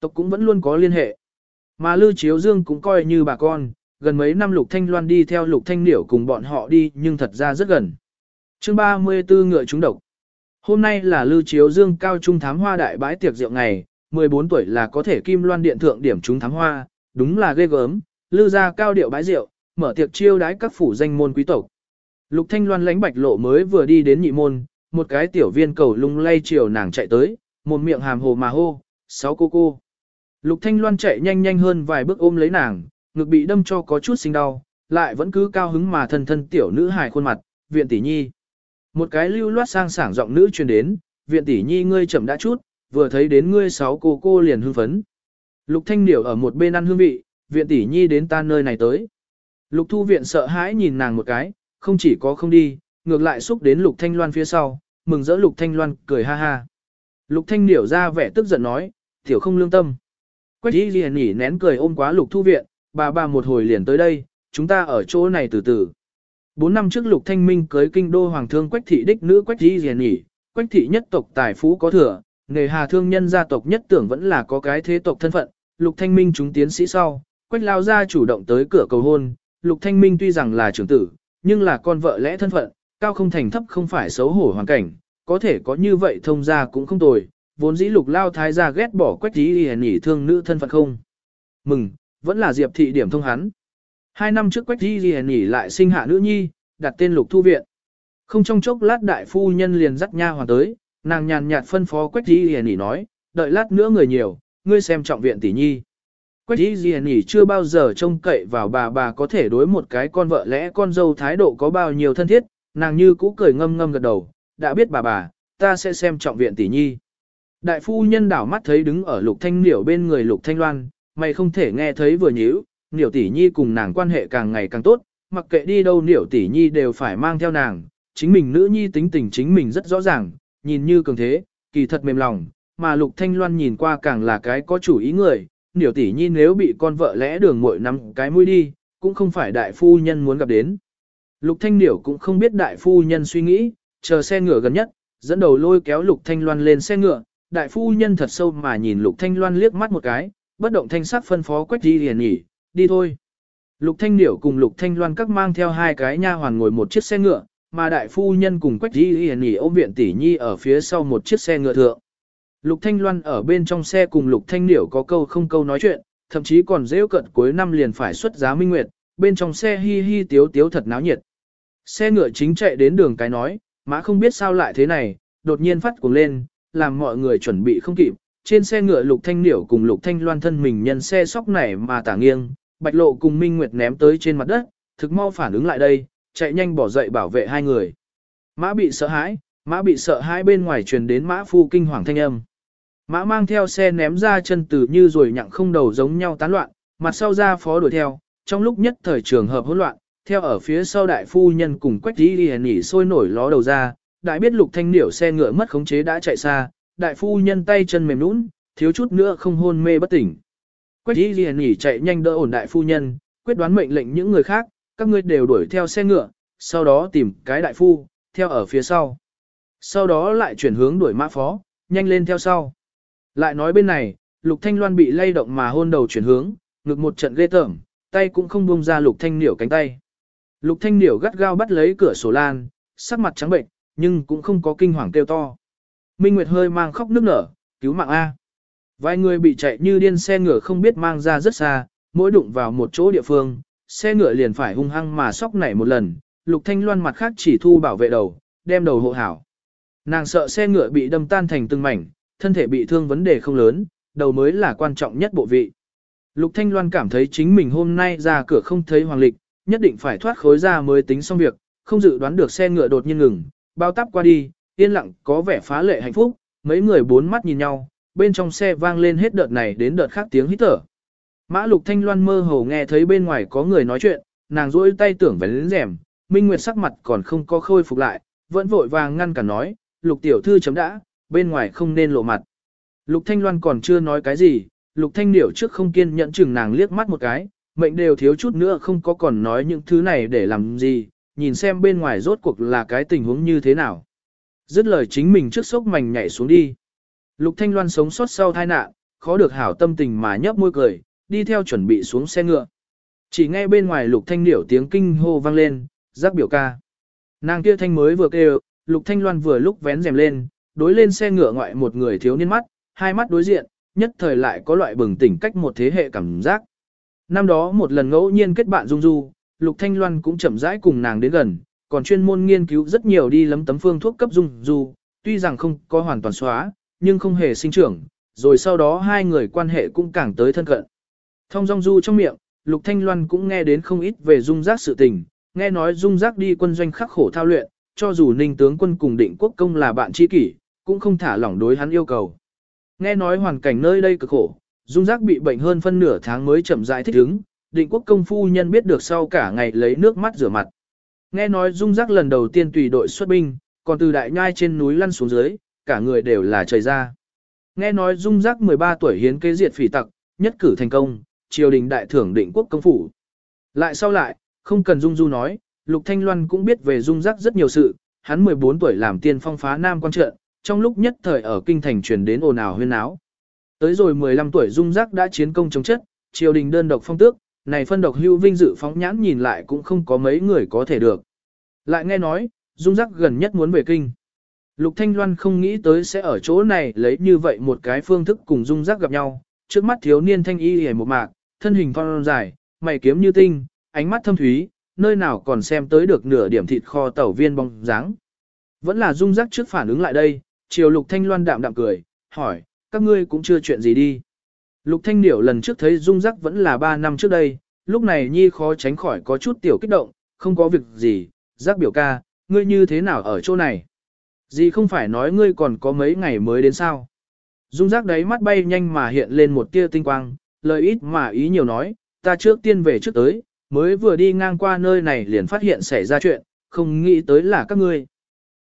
Tộc cũng vẫn luôn có liên hệ. Mà Lư Chiếu Dương cũng coi như bà con, gần mấy năm Lục Thanh Loan đi theo Lục Thanh Điểu cùng bọn họ đi nhưng thật ra rất gần. chương 34 ngựa trúng độc. Hôm nay là Lư Chiếu Dương cao trung thám hoa đại bãi tiệc rượu ngày, 14 tuổi là có thể kim loan điện thượng điểm trúng thám hoa, đúng là ghê gớm, Lư ra cao điệu bãi rượu, mở tiệc chiêu đái các phủ danh môn quý tộc. Lục Thanh Loan lãnh bạch lộ mới vừa đi đến nhị môn, một cái tiểu viên cầu lung lay chiều nàng chạy tới, một miệng hàm hồ mà hô, sáu cô cô. Lục Thanh Loan chạy nhanh nhanh hơn vài bước ôm lấy nàng, ngực bị đâm cho có chút sinh đau, lại vẫn cứ cao hứng mà thân thân tiểu nữ hài khuôn mặt, viện tỷ nhi. Một cái lưu loát sang sảng giọng nữ truyền đến, viện tỷ nhi ngươi chậm đã chút, vừa thấy đến ngươi sáu cô cô liền hưng phấn. Lục Thanh Điểu ở một bên ăn hương vị, viện tỷ nhi đến ta nơi này tới. Lục Thu viện sợ hãi nhìn nàng một cái, không chỉ có không đi, ngược lại xúc đến Lục Thanh Loan phía sau, mừng rỡ Lục Thanh Loan cười ha ha. Lục Thanh Điểu ra vẻ tức giận nói, tiểu không lương tâm. Quách y liền nhỉ nén cười ôm quá Lục Thu viện, bà bà một hồi liền tới đây, chúng ta ở chỗ này từ từ. Bốn năm trước Lục Thanh Minh cưới kinh đô hoàng thương Quách thị đích nữ Quách y liền nhỉ, Quách thị nhất tộc tài phú có thừa, nghề hà thương nhân gia tộc nhất tưởng vẫn là có cái thế tộc thân phận, Lục Thanh Minh chúng tiến sĩ sau, Quách lao gia chủ động tới cửa cầu hôn, Lục Thanh Minh tuy rằng là trưởng tử, nhưng là con vợ lẽ thân phận, cao không thành thấp không phải xấu hổ hoàn cảnh, có thể có như vậy thông gia cũng không tồi, vốn dĩ lục lao thái gia ghét bỏ quách tí y nhỉ thương nữ thân phận không. Mừng, vẫn là diệp thị điểm thông hắn. Hai năm trước quách tí y nhỉ lại sinh hạ nữ nhi, đặt tên lục thu viện. Không trong chốc lát đại phu nhân liền dắt nha hoàn tới, nàng nhàn nhạt phân phó quách tí y nhỉ nói, đợi lát nữa người nhiều, ngươi xem trọng viện tỷ nhi. Quách y gì nhỉ chưa bao giờ trông cậy vào bà bà có thể đối một cái con vợ lẽ con dâu thái độ có bao nhiêu thân thiết, nàng như cũ cười ngâm ngâm gật đầu, đã biết bà bà, ta sẽ xem trọng viện tỷ nhi. Đại phu nhân đảo mắt thấy đứng ở lục thanh niểu bên người lục thanh loan, mày không thể nghe thấy vừa nhíu, niểu tỷ nhi cùng nàng quan hệ càng ngày càng tốt, mặc kệ đi đâu niểu tỷ nhi đều phải mang theo nàng, chính mình nữ nhi tính tình chính mình rất rõ ràng, nhìn như cường thế, kỳ thật mềm lòng, mà lục thanh loan nhìn qua càng là cái có chủ ý người, niểu tỷ nhi nếu bị con vợ lẽ đường muội nắm cái mũi đi, cũng không phải đại phu nhân muốn gặp đến. Lục Thanh Niểu cũng không biết đại phu nhân suy nghĩ, chờ xe ngựa gần nhất, dẫn đầu lôi kéo Lục Thanh Loan lên xe ngựa, đại phu nhân thật sâu mà nhìn Lục Thanh Loan liếc mắt một cái, bất động thanh sắc phân phó quách Di liền nghỉ, đi thôi. Lục Thanh Điểu cùng Lục Thanh Loan các mang theo hai cái nha hoàn ngồi một chiếc xe ngựa, mà đại phu nhân cùng quách Di liền nghỉ ôm viện tỷ nhi ở phía sau một chiếc xe ngựa thượng. Lục Thanh Loan ở bên trong xe cùng Lục Thanh Điểu có câu không câu nói chuyện, thậm chí còn rêu cận cuối năm liền phải xuất giá minh nguyệt, bên trong xe hi hi tiếu tiếu thật náo nhiệt. Xe ngựa chính chạy đến đường cái nói, mã không biết sao lại thế này, đột nhiên phát cuồng lên, làm mọi người chuẩn bị không kịp. Trên xe ngựa Lục Thanh Niểu cùng Lục Thanh Loan thân mình nhân xe sóc nảy mà tả nghiêng, Bạch Lộ cùng Minh Nguyệt ném tới trên mặt đất, thực mau phản ứng lại đây, chạy nhanh bỏ dậy bảo vệ hai người. Mã bị sợ hãi, mã bị sợ hãi bên ngoài truyền đến mã phu kinh hoàng thanh âm. Mã mang theo xe ném ra chân từ như rồi nhặng không đầu giống nhau tán loạn, mặt sau ra phó đuổi theo, trong lúc nhất thời trường hợp hỗn loạn, theo ở phía sau đại phu nhân cùng quách đi đi nỉ sôi nổi ló đầu ra, đại biết lục thanh niểu xe ngựa mất khống chế đã chạy xa, đại phu nhân tay chân mềm nũng, thiếu chút nữa không hôn mê bất tỉnh. Quách đi liền nỉ chạy nhanh đỡ ổn đại phu nhân, quyết đoán mệnh lệnh những người khác, các ngươi đều đuổi theo xe ngựa, sau đó tìm cái đại phu, theo ở phía sau. Sau đó lại chuyển hướng đuổi mã phó, nhanh lên theo sau. Lại nói bên này, Lục Thanh Loan bị lay động mà hôn đầu chuyển hướng, ngực một trận ghê tởm, tay cũng không buông ra Lục Thanh Niểu cánh tay. Lục Thanh Niểu gắt gao bắt lấy cửa sổ lan, sắc mặt trắng bệnh, nhưng cũng không có kinh hoàng kêu to. Minh Nguyệt hơi mang khóc nước nở, cứu mạng A. Vài người bị chạy như điên xe ngựa không biết mang ra rất xa, mỗi đụng vào một chỗ địa phương, xe ngựa liền phải hung hăng mà sóc nảy một lần, Lục Thanh Loan mặt khác chỉ thu bảo vệ đầu, đem đầu hộ hảo. Nàng sợ xe ngựa bị đâm tan thành từng mảnh, thân thể bị thương vấn đề không lớn, đầu mới là quan trọng nhất bộ vị. Lục Thanh Loan cảm thấy chính mình hôm nay ra cửa không thấy hoàng lịch, nhất định phải thoát khối ra mới tính xong việc, không dự đoán được xe ngựa đột nhiên ngừng, bao tắp qua đi, yên lặng có vẻ phá lệ hạnh phúc, mấy người bốn mắt nhìn nhau, bên trong xe vang lên hết đợt này đến đợt khác tiếng hít thở. Mã Lục Thanh Loan mơ hồ nghe thấy bên ngoài có người nói chuyện, nàng rỗi tay tưởng về lên rèm, Minh Nguyệt sắc mặt còn không có khôi phục lại, vẫn vội vàng ngăn cả nói, Lục tiểu thư chấm đã, bên ngoài không nên lộ mặt. Lục Thanh Loan còn chưa nói cái gì, Lục Thanh Điểu trước không kiên nhẫn chừng nàng liếc mắt một cái, mệnh đều thiếu chút nữa không có còn nói những thứ này để làm gì, nhìn xem bên ngoài rốt cuộc là cái tình huống như thế nào. Dứt lời chính mình trước sốc mảnh nhảy xuống đi. Lục Thanh Loan sống sót sau tai nạn, khó được hảo tâm tình mà nhấp môi cười, đi theo chuẩn bị xuống xe ngựa. Chỉ nghe bên ngoài lục thanh điểu tiếng kinh hô vang lên, giác biểu ca. Nàng kia thanh mới vừa kêu, lục thanh loan vừa lúc vén rèm lên, đối lên xe ngựa ngoại một người thiếu niên mắt, hai mắt đối diện, nhất thời lại có loại bừng tỉnh cách một thế hệ cảm giác. Năm đó một lần ngẫu nhiên kết bạn Dung Du, Lục Thanh Loan cũng chậm rãi cùng nàng đến gần, còn chuyên môn nghiên cứu rất nhiều đi lấm tấm phương thuốc cấp Dung Du, tuy rằng không có hoàn toàn xóa, nhưng không hề sinh trưởng, rồi sau đó hai người quan hệ cũng càng tới thân cận. Thông Dung Du trong miệng, Lục Thanh Loan cũng nghe đến không ít về Dung Giác sự tình, nghe nói Dung Giác đi quân doanh khắc khổ thao luyện, cho dù Ninh tướng quân cùng Định Quốc công là bạn tri kỷ, cũng không thả lỏng đối hắn yêu cầu. Nghe nói hoàn cảnh nơi đây cực khổ, Dung Giác bị bệnh hơn phân nửa tháng mới chậm rãi thích ứng, định quốc công phu nhân biết được sau cả ngày lấy nước mắt rửa mặt. Nghe nói Dung Giác lần đầu tiên tùy đội xuất binh, còn từ đại nhai trên núi lăn xuống dưới, cả người đều là trời ra. Nghe nói Dung Giác 13 tuổi hiến kế diệt phỉ tặc, nhất cử thành công, triều đình đại thưởng định quốc công phủ. Lại sau lại, không cần Dung Du nói, Lục Thanh Loan cũng biết về Dung Giác rất nhiều sự, hắn 14 tuổi làm tiên phong phá Nam quan trận, trong lúc nhất thời ở kinh thành truyền đến ồn ào huyên áo. Tới rồi 15 tuổi Dung Giác đã chiến công chống chất, triều đình đơn độc phong tước, này phân độc hưu vinh dự phóng nhãn nhìn lại cũng không có mấy người có thể được. Lại nghe nói, Dung Giác gần nhất muốn về kinh. Lục Thanh Loan không nghĩ tới sẽ ở chỗ này lấy như vậy một cái phương thức cùng Dung Giác gặp nhau, trước mắt thiếu niên thanh y hề một mạc, thân hình phong dài, mày kiếm như tinh, ánh mắt thâm thúy, nơi nào còn xem tới được nửa điểm thịt kho tẩu viên bóng dáng. Vẫn là Dung Giác trước phản ứng lại đây, chiều Lục Thanh Loan đạm đạm cười, hỏi, các ngươi cũng chưa chuyện gì đi. Lục Thanh Điểu lần trước thấy Dung Giác vẫn là 3 năm trước đây, lúc này Nhi khó tránh khỏi có chút tiểu kích động, không có việc gì, Giác biểu ca, ngươi như thế nào ở chỗ này? Gì không phải nói ngươi còn có mấy ngày mới đến sao? Dung Giác đấy mắt bay nhanh mà hiện lên một tia tinh quang, lời ít mà ý nhiều nói, ta trước tiên về trước tới, mới vừa đi ngang qua nơi này liền phát hiện xảy ra chuyện, không nghĩ tới là các ngươi.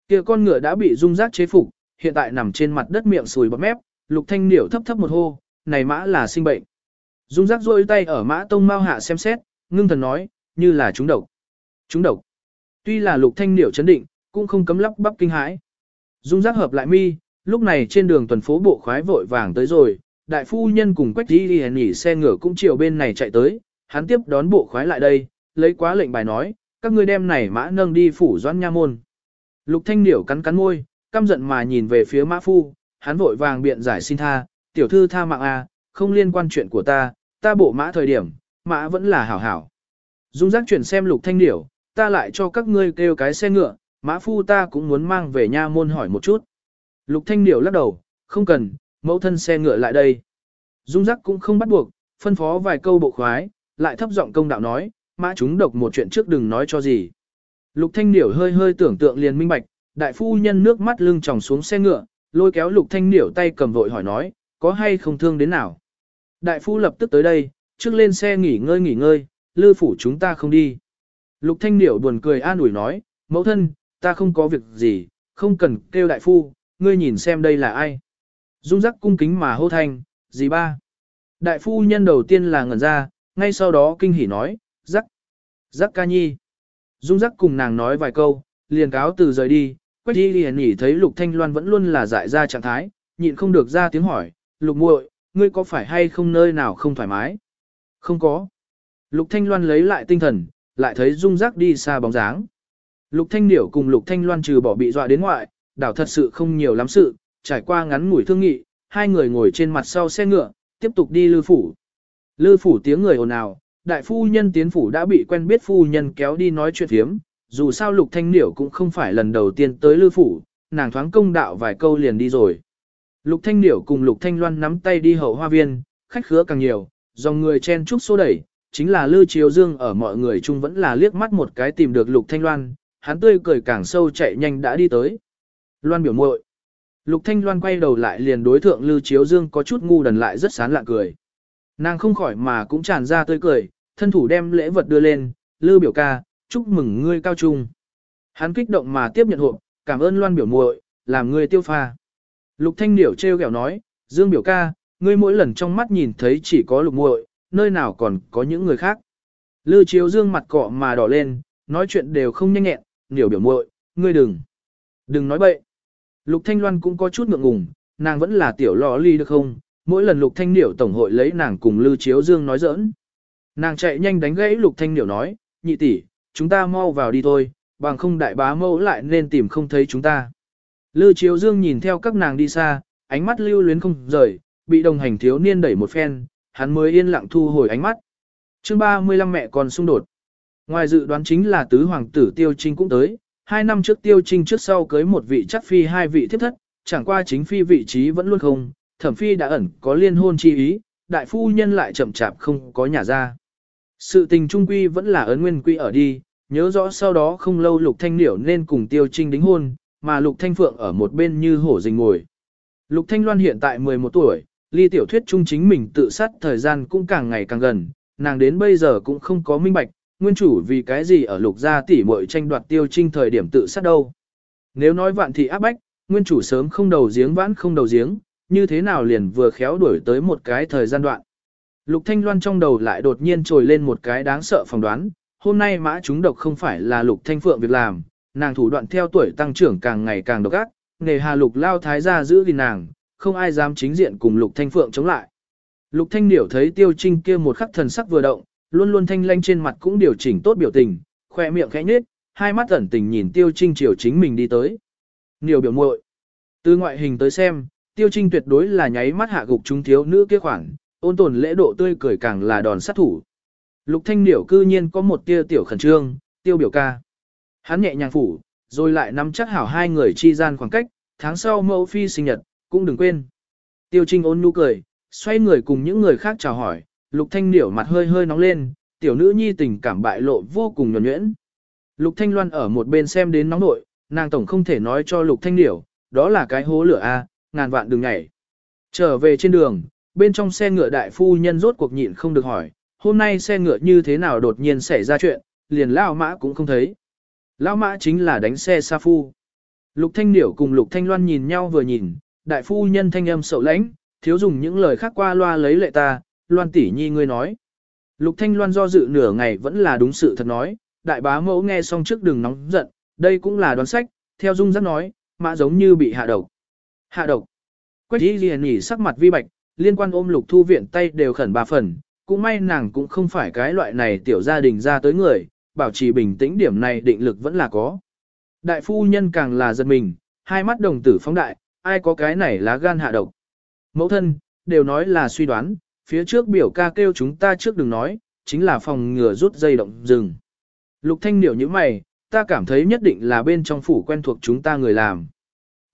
Kia con ngựa đã bị Dung Giác chế phục, hiện tại nằm trên mặt đất miệng sùi bắp mép, Lục Thanh Điểu thấp thấp một hô, này mã là sinh bệnh. Dung giác rôi tay ở mã tông mau hạ xem xét, ngưng thần nói, như là chúng độc. Chúng độc. Tuy là lục thanh điểu chấn định, cũng không cấm lắp bắp kinh hãi. Dung giác hợp lại mi, lúc này trên đường tuần phố bộ khoái vội vàng tới rồi, đại phu nhân cùng quách đi đi nghỉ xe ngựa cũng chiều bên này chạy tới, hắn tiếp đón bộ khoái lại đây, lấy quá lệnh bài nói, các ngươi đem này mã nâng đi phủ doãn nha môn. Lục thanh điểu cắn cắn môi, căm giận mà nhìn về phía mã phu, hắn vội vàng biện giải xin tha, tiểu thư tha mạng a, không liên quan chuyện của ta, ta bộ mã thời điểm, mã vẫn là hảo hảo. Dung giác chuyển xem lục thanh điểu, ta lại cho các ngươi kêu cái xe ngựa, mã phu ta cũng muốn mang về nha môn hỏi một chút. Lục thanh điểu lắc đầu, không cần, mẫu thân xe ngựa lại đây. Dung giác cũng không bắt buộc, phân phó vài câu bộ khoái, lại thấp giọng công đạo nói, mã chúng độc một chuyện trước đừng nói cho gì. Lục thanh điểu hơi hơi tưởng tượng liền minh bạch, đại phu nhân nước mắt lưng tròng xuống xe ngựa, lôi kéo lục thanh điểu tay cầm vội hỏi nói, có hay không thương đến nào. Đại phu lập tức tới đây, trước lên xe nghỉ ngơi nghỉ ngơi, lư phủ chúng ta không đi. Lục thanh điểu buồn cười an ủi nói, mẫu thân, ta không có việc gì, không cần kêu đại phu, ngươi nhìn xem đây là ai. Dung giác cung kính mà hô thanh, gì ba. Đại phu nhân đầu tiên là ngẩn ra, ngay sau đó kinh hỉ nói, giác, giác ca nhi. Dung giác cùng nàng nói vài câu, liền cáo từ rời đi, quách đi liền nhỉ thấy lục thanh loan vẫn luôn là dại ra trạng thái, nhịn không được ra tiếng hỏi, lục muội, ngươi có phải hay không nơi nào không thoải mái? Không có. Lục Thanh Loan lấy lại tinh thần, lại thấy dung giác đi xa bóng dáng. Lục Thanh Điểu cùng Lục Thanh Loan trừ bỏ bị dọa đến ngoại, đảo thật sự không nhiều lắm sự, trải qua ngắn ngủi thương nghị, hai người ngồi trên mặt sau xe ngựa, tiếp tục đi lư phủ. Lư phủ tiếng người ồn ào, đại phu nhân tiến phủ đã bị quen biết phu nhân kéo đi nói chuyện phiếm, dù sao Lục Thanh Điểu cũng không phải lần đầu tiên tới lư phủ, nàng thoáng công đạo vài câu liền đi rồi. Lục Thanh Điểu cùng Lục Thanh Loan nắm tay đi hậu hoa viên, khách khứa càng nhiều, dòng người chen chúc xô đẩy, chính là Lư Chiếu Dương ở mọi người chung vẫn là liếc mắt một cái tìm được Lục Thanh Loan, hắn tươi cười càng sâu chạy nhanh đã đi tới. Loan biểu muội. Lục Thanh Loan quay đầu lại liền đối thượng Lư Chiếu Dương có chút ngu đần lại rất sán lạ cười. Nàng không khỏi mà cũng tràn ra tươi cười, thân thủ đem lễ vật đưa lên, Lư biểu ca, chúc mừng ngươi cao trung. Hắn kích động mà tiếp nhận hộp, cảm ơn Loan biểu muội, làm ngươi tiêu pha. Lục Thanh Điểu treo kẹo nói, Dương biểu ca, ngươi mỗi lần trong mắt nhìn thấy chỉ có lục muội, nơi nào còn có những người khác. Lư chiếu Dương mặt cọ mà đỏ lên, nói chuyện đều không nhanh nhẹn, Điểu biểu muội, ngươi đừng, đừng nói bậy. Lục Thanh Loan cũng có chút ngượng ngùng, nàng vẫn là tiểu lò ly được không, mỗi lần Lục Thanh Điểu tổng hội lấy nàng cùng Lư Chiếu Dương nói giỡn. Nàng chạy nhanh đánh gãy Lục Thanh Điểu nói, nhị tỷ, chúng ta mau vào đi thôi, bằng không đại bá mẫu lại nên tìm không thấy chúng ta. Lưu Chiếu Dương nhìn theo các nàng đi xa, ánh mắt lưu luyến không rời, bị đồng hành thiếu niên đẩy một phen, hắn mới yên lặng thu hồi ánh mắt. Chương 35 mẹ còn xung đột. Ngoài dự đoán chính là tứ hoàng tử Tiêu Trinh cũng tới, hai năm trước Tiêu Trinh trước sau cưới một vị chắc phi hai vị thiếp thất, chẳng qua chính phi vị trí vẫn luôn không, thẩm phi đã ẩn có liên hôn chi ý, đại phu nhân lại chậm chạp không có nhà ra. Sự tình trung quy vẫn là ấn nguyên quy ở đi, nhớ rõ sau đó không lâu Lục Thanh Liễu nên cùng Tiêu Trinh đính hôn, mà Lục Thanh Phượng ở một bên như hổ rình ngồi. Lục Thanh Loan hiện tại 11 tuổi, ly tiểu thuyết trung chính mình tự sát thời gian cũng càng ngày càng gần, nàng đến bây giờ cũng không có minh bạch, nguyên chủ vì cái gì ở lục gia tỷ muội tranh đoạt tiêu trinh thời điểm tự sát đâu. Nếu nói vạn thị áp bách, nguyên chủ sớm không đầu giếng vãn không đầu giếng, như thế nào liền vừa khéo đuổi tới một cái thời gian đoạn. Lục Thanh Loan trong đầu lại đột nhiên trồi lên một cái đáng sợ phỏng đoán, hôm nay mã chúng độc không phải là Lục Thanh Phượng việc làm, nàng thủ đoạn theo tuổi tăng trưởng càng ngày càng độc ác, nề hà Lục lao thái gia giữ gìn nàng, không ai dám chính diện cùng Lục Thanh Phượng chống lại. Lục Thanh Điểu thấy Tiêu Trinh kia một khắc thần sắc vừa động, luôn luôn thanh lanh trên mặt cũng điều chỉnh tốt biểu tình, khoe miệng khẽ nhếch, hai mắt ẩn tình nhìn Tiêu Trinh chiều chính mình đi tới. Niều biểu muội. Từ ngoại hình tới xem, Tiêu Trinh tuyệt đối là nháy mắt hạ gục chúng thiếu nữ kia khoảng, ôn tồn lễ độ tươi cười càng là đòn sát thủ. Lục Thanh Điểu cư nhiên có một tia tiểu khẩn trương, Tiêu biểu ca. Hắn nhẹ nhàng phủ, rồi lại nắm chắc hảo hai người chi gian khoảng cách, tháng sau mẫu phi sinh nhật, cũng đừng quên. Tiêu Trinh ôn nhu cười, xoay người cùng những người khác chào hỏi, Lục Thanh Điểu mặt hơi hơi nóng lên, tiểu nữ nhi tình cảm bại lộ vô cùng nhuẩn nhuyễn. Lục Thanh Loan ở một bên xem đến nóng nội, nàng tổng không thể nói cho Lục Thanh Điểu, đó là cái hố lửa a, ngàn vạn đừng nhảy. Trở về trên đường, bên trong xe ngựa đại phu nhân rốt cuộc nhịn không được hỏi, hôm nay xe ngựa như thế nào đột nhiên xảy ra chuyện, liền lao mã cũng không thấy. Lão mã chính là đánh xe sa phu. Lục Thanh Điểu cùng Lục Thanh Loan nhìn nhau vừa nhìn, đại phu nhân thanh âm sậu lãnh, thiếu dùng những lời khác qua loa lấy lệ ta, Loan tỷ nhi ngươi nói. Lục Thanh Loan do dự nửa ngày vẫn là đúng sự thật nói, đại bá mẫu nghe xong trước đừng nóng giận, đây cũng là đoán sách, theo dung giác nói, mã giống như bị hạ độc. Hạ độc. Quách y liền nhỉ sắc mặt vi bạch, liên quan ôm lục thu viện tay đều khẩn ba phần, cũng may nàng cũng không phải cái loại này tiểu gia đình ra tới người, bảo trì bình tĩnh điểm này định lực vẫn là có. Đại phu nhân càng là giật mình, hai mắt đồng tử phóng đại, ai có cái này lá gan hạ độc. Mẫu thân, đều nói là suy đoán, phía trước biểu ca kêu chúng ta trước đừng nói, chính là phòng ngừa rút dây động rừng. Lục thanh điểu như mày, ta cảm thấy nhất định là bên trong phủ quen thuộc chúng ta người làm.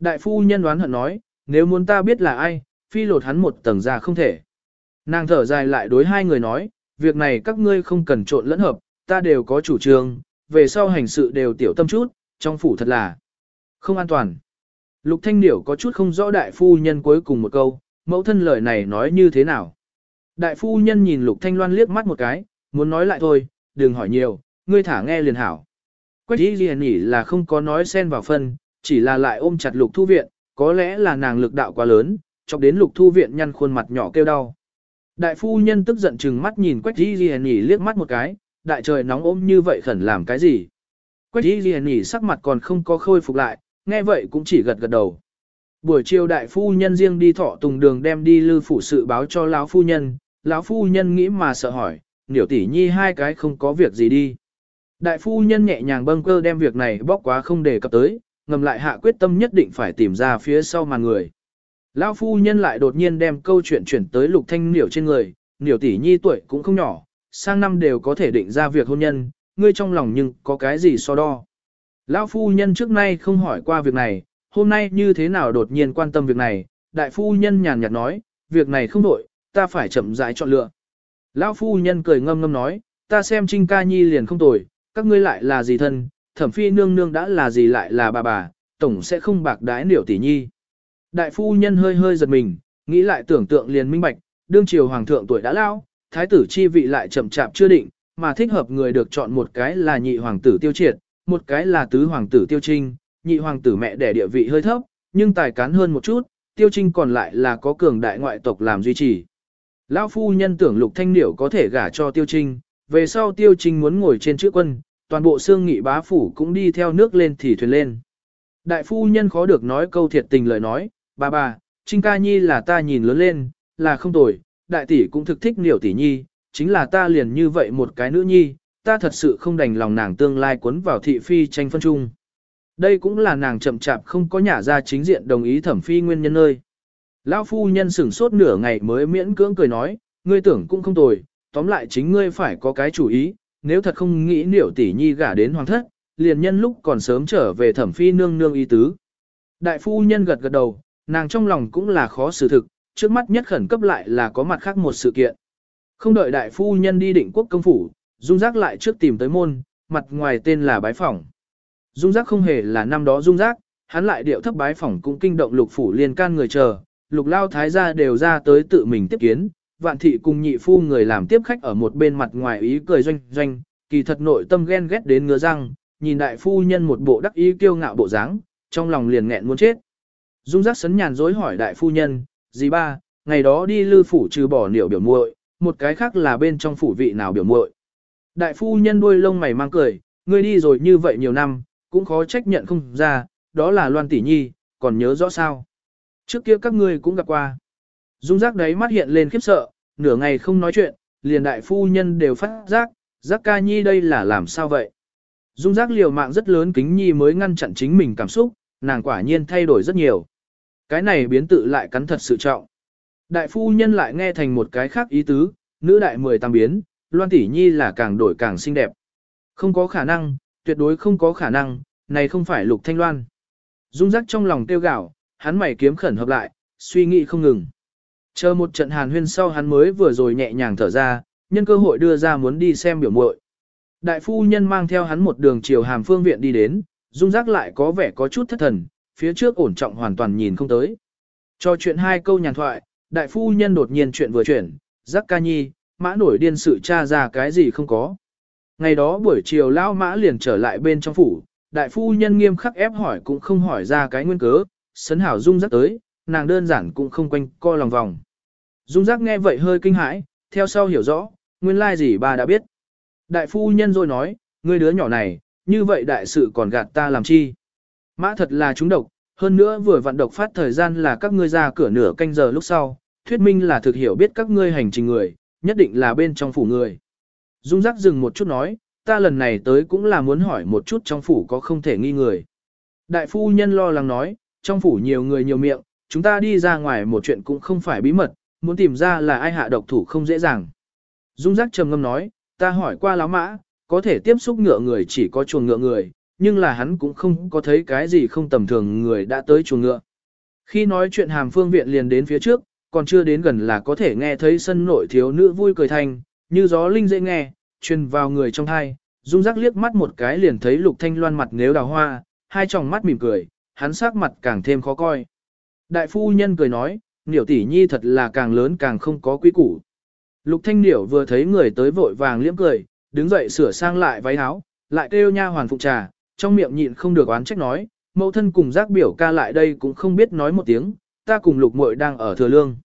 Đại phu nhân đoán hận nói, nếu muốn ta biết là ai, phi lột hắn một tầng ra không thể. Nàng thở dài lại đối hai người nói, việc này các ngươi không cần trộn lẫn hợp, ta đều có chủ trương, về sau hành sự đều tiểu tâm chút, trong phủ thật là không an toàn. Lục Thanh Điểu có chút không rõ đại phu nhân cuối cùng một câu, mẫu thân lời này nói như thế nào. Đại phu nhân nhìn Lục Thanh Loan liếc mắt một cái, muốn nói lại thôi, đừng hỏi nhiều, ngươi thả nghe liền hảo. Quách y liền nhỉ là không có nói xen vào phân, chỉ là lại ôm chặt Lục Thu Viện, có lẽ là nàng lực đạo quá lớn, chọc đến Lục Thu Viện nhăn khuôn mặt nhỏ kêu đau. Đại phu nhân tức giận chừng mắt nhìn Quách y liền nhỉ liếc mắt một cái, đại trời nóng ôm như vậy khẩn làm cái gì. Quách y liền nhỉ sắc mặt còn không có khôi phục lại, nghe vậy cũng chỉ gật gật đầu. Buổi chiều đại phu nhân riêng đi thọ tùng đường đem đi lư phủ sự báo cho lão phu nhân, lão phu nhân nghĩ mà sợ hỏi, niểu tỷ nhi hai cái không có việc gì đi. Đại phu nhân nhẹ nhàng bâng cơ đem việc này bóc quá không để cập tới, ngầm lại hạ quyết tâm nhất định phải tìm ra phía sau màn người. Lão phu nhân lại đột nhiên đem câu chuyện chuyển tới lục thanh niểu trên người, niểu tỷ nhi tuổi cũng không nhỏ, sang năm đều có thể định ra việc hôn nhân, ngươi trong lòng nhưng có cái gì so đo. Lão phu nhân trước nay không hỏi qua việc này, hôm nay như thế nào đột nhiên quan tâm việc này, đại phu nhân nhàn nhạt nói, việc này không đổi, ta phải chậm rãi chọn lựa. Lão phu nhân cười ngâm ngâm nói, ta xem Trinh Ca Nhi liền không tồi, các ngươi lại là gì thân, thẩm phi nương nương đã là gì lại là bà bà, tổng sẽ không bạc đái niểu tỷ nhi. Đại phu nhân hơi hơi giật mình, nghĩ lại tưởng tượng liền minh bạch, đương triều hoàng thượng tuổi đã lao, thái tử chi vị lại chậm chạp chưa định, mà thích hợp người được chọn một cái là nhị hoàng tử tiêu triệt, một cái là tứ hoàng tử tiêu trinh, nhị hoàng tử mẹ đẻ địa vị hơi thấp, nhưng tài cán hơn một chút, tiêu trinh còn lại là có cường đại ngoại tộc làm duy trì. Lão phu nhân tưởng lục thanh niểu có thể gả cho tiêu trinh, về sau tiêu trinh muốn ngồi trên chữ quân, toàn bộ xương nghị bá phủ cũng đi theo nước lên thì thuyền lên. Đại phu nhân khó được nói câu thiệt tình lời nói, bà bà, Trinh ca nhi là ta nhìn lớn lên, là không tồi, đại tỷ cũng thực thích niểu tỷ nhi, chính là ta liền như vậy một cái nữ nhi, ta thật sự không đành lòng nàng tương lai cuốn vào thị phi tranh phân chung. Đây cũng là nàng chậm chạp không có nhả ra chính diện đồng ý thẩm phi nguyên nhân nơi. Lão phu nhân sửng sốt nửa ngày mới miễn cưỡng cười nói, ngươi tưởng cũng không tồi, tóm lại chính ngươi phải có cái chủ ý, nếu thật không nghĩ niểu tỷ nhi gả đến hoàng thất, liền nhân lúc còn sớm trở về thẩm phi nương nương ý tứ. Đại phu nhân gật gật đầu, nàng trong lòng cũng là khó xử thực, trước mắt nhất khẩn cấp lại là có mặt khác một sự kiện. Không đợi đại phu nhân đi định quốc công phủ, dung giác lại trước tìm tới môn, mặt ngoài tên là bái phỏng. Dung giác không hề là năm đó dung giác, hắn lại điệu thấp bái phỏng cũng kinh động lục phủ liên can người chờ, lục lao thái gia đều ra tới tự mình tiếp kiến, vạn thị cùng nhị phu người làm tiếp khách ở một bên mặt ngoài ý cười doanh doanh, kỳ thật nội tâm ghen ghét đến ngứa răng, nhìn đại phu nhân một bộ đắc ý kiêu ngạo bộ dáng, trong lòng liền nghẹn muốn chết. Dung giác sấn nhàn dối hỏi đại phu nhân, dì ba, ngày đó đi lư phủ trừ bỏ niệu biểu muội, một cái khác là bên trong phủ vị nào biểu muội. Đại phu nhân đuôi lông mày mang cười, ngươi đi rồi như vậy nhiều năm, cũng khó trách nhận không ra, đó là Loan Tỷ Nhi, còn nhớ rõ sao. Trước kia các ngươi cũng gặp qua. Dung giác đấy mắt hiện lên khiếp sợ, nửa ngày không nói chuyện, liền đại phu nhân đều phát giác, giác ca nhi đây là làm sao vậy. Dung giác liều mạng rất lớn kính nhi mới ngăn chặn chính mình cảm xúc, nàng quả nhiên thay đổi rất nhiều. Cái này biến tự lại cắn thật sự trọng. Đại phu nhân lại nghe thành một cái khác ý tứ, nữ đại mười tam biến, Loan Tỷ Nhi là càng đổi càng xinh đẹp. Không có khả năng, tuyệt đối không có khả năng, này không phải Lục Thanh Loan. Dung giác trong lòng tiêu gạo, hắn mày kiếm khẩn hợp lại, suy nghĩ không ngừng. Chờ một trận hàn huyên sau hắn mới vừa rồi nhẹ nhàng thở ra, nhân cơ hội đưa ra muốn đi xem biểu muội. Đại phu nhân mang theo hắn một đường chiều hàm phương viện đi đến, dung giác lại có vẻ có chút thất thần, phía trước ổn trọng hoàn toàn nhìn không tới. Cho chuyện hai câu nhàn thoại, đại phu nhân đột nhiên chuyện vừa chuyển, giác ca nhi, mã nổi điên sự tra ra cái gì không có. Ngày đó buổi chiều lao mã liền trở lại bên trong phủ, đại phu nhân nghiêm khắc ép hỏi cũng không hỏi ra cái nguyên cớ, sấn hảo dung giác tới, nàng đơn giản cũng không quanh co lòng vòng. Dung giác nghe vậy hơi kinh hãi, theo sau hiểu rõ, nguyên lai gì bà đã biết. Đại phu nhân rồi nói, ngươi đứa nhỏ này, như vậy đại sự còn gạt ta làm chi. Mã thật là chúng độc, hơn nữa vừa vận độc phát thời gian là các ngươi ra cửa nửa canh giờ lúc sau, thuyết minh là thực hiểu biết các ngươi hành trình người, nhất định là bên trong phủ người. Dung giác dừng một chút nói, ta lần này tới cũng là muốn hỏi một chút trong phủ có không thể nghi người. Đại phu nhân lo lắng nói, trong phủ nhiều người nhiều miệng, chúng ta đi ra ngoài một chuyện cũng không phải bí mật, muốn tìm ra là ai hạ độc thủ không dễ dàng. Dung giác trầm ngâm nói, ta hỏi qua láo mã, có thể tiếp xúc ngựa người chỉ có chuồng ngựa người, nhưng là hắn cũng không có thấy cái gì không tầm thường người đã tới chuồng ngựa. Khi nói chuyện hàm phương viện liền đến phía trước, còn chưa đến gần là có thể nghe thấy sân nội thiếu nữ vui cười thanh, như gió linh dễ nghe, truyền vào người trong thai, dung giác liếc mắt một cái liền thấy lục thanh loan mặt nếu đào hoa, hai tròng mắt mỉm cười, hắn sắc mặt càng thêm khó coi. Đại phu nhân cười nói, niểu tỷ nhi thật là càng lớn càng không có quý củ. Lục thanh niểu vừa thấy người tới vội vàng liếm cười, đứng dậy sửa sang lại váy áo, lại kêu nha hoàn phụ trà, trong miệng nhịn không được oán trách nói, mẫu thân cùng giác biểu ca lại đây cũng không biết nói một tiếng, ta cùng lục muội đang ở thừa lương.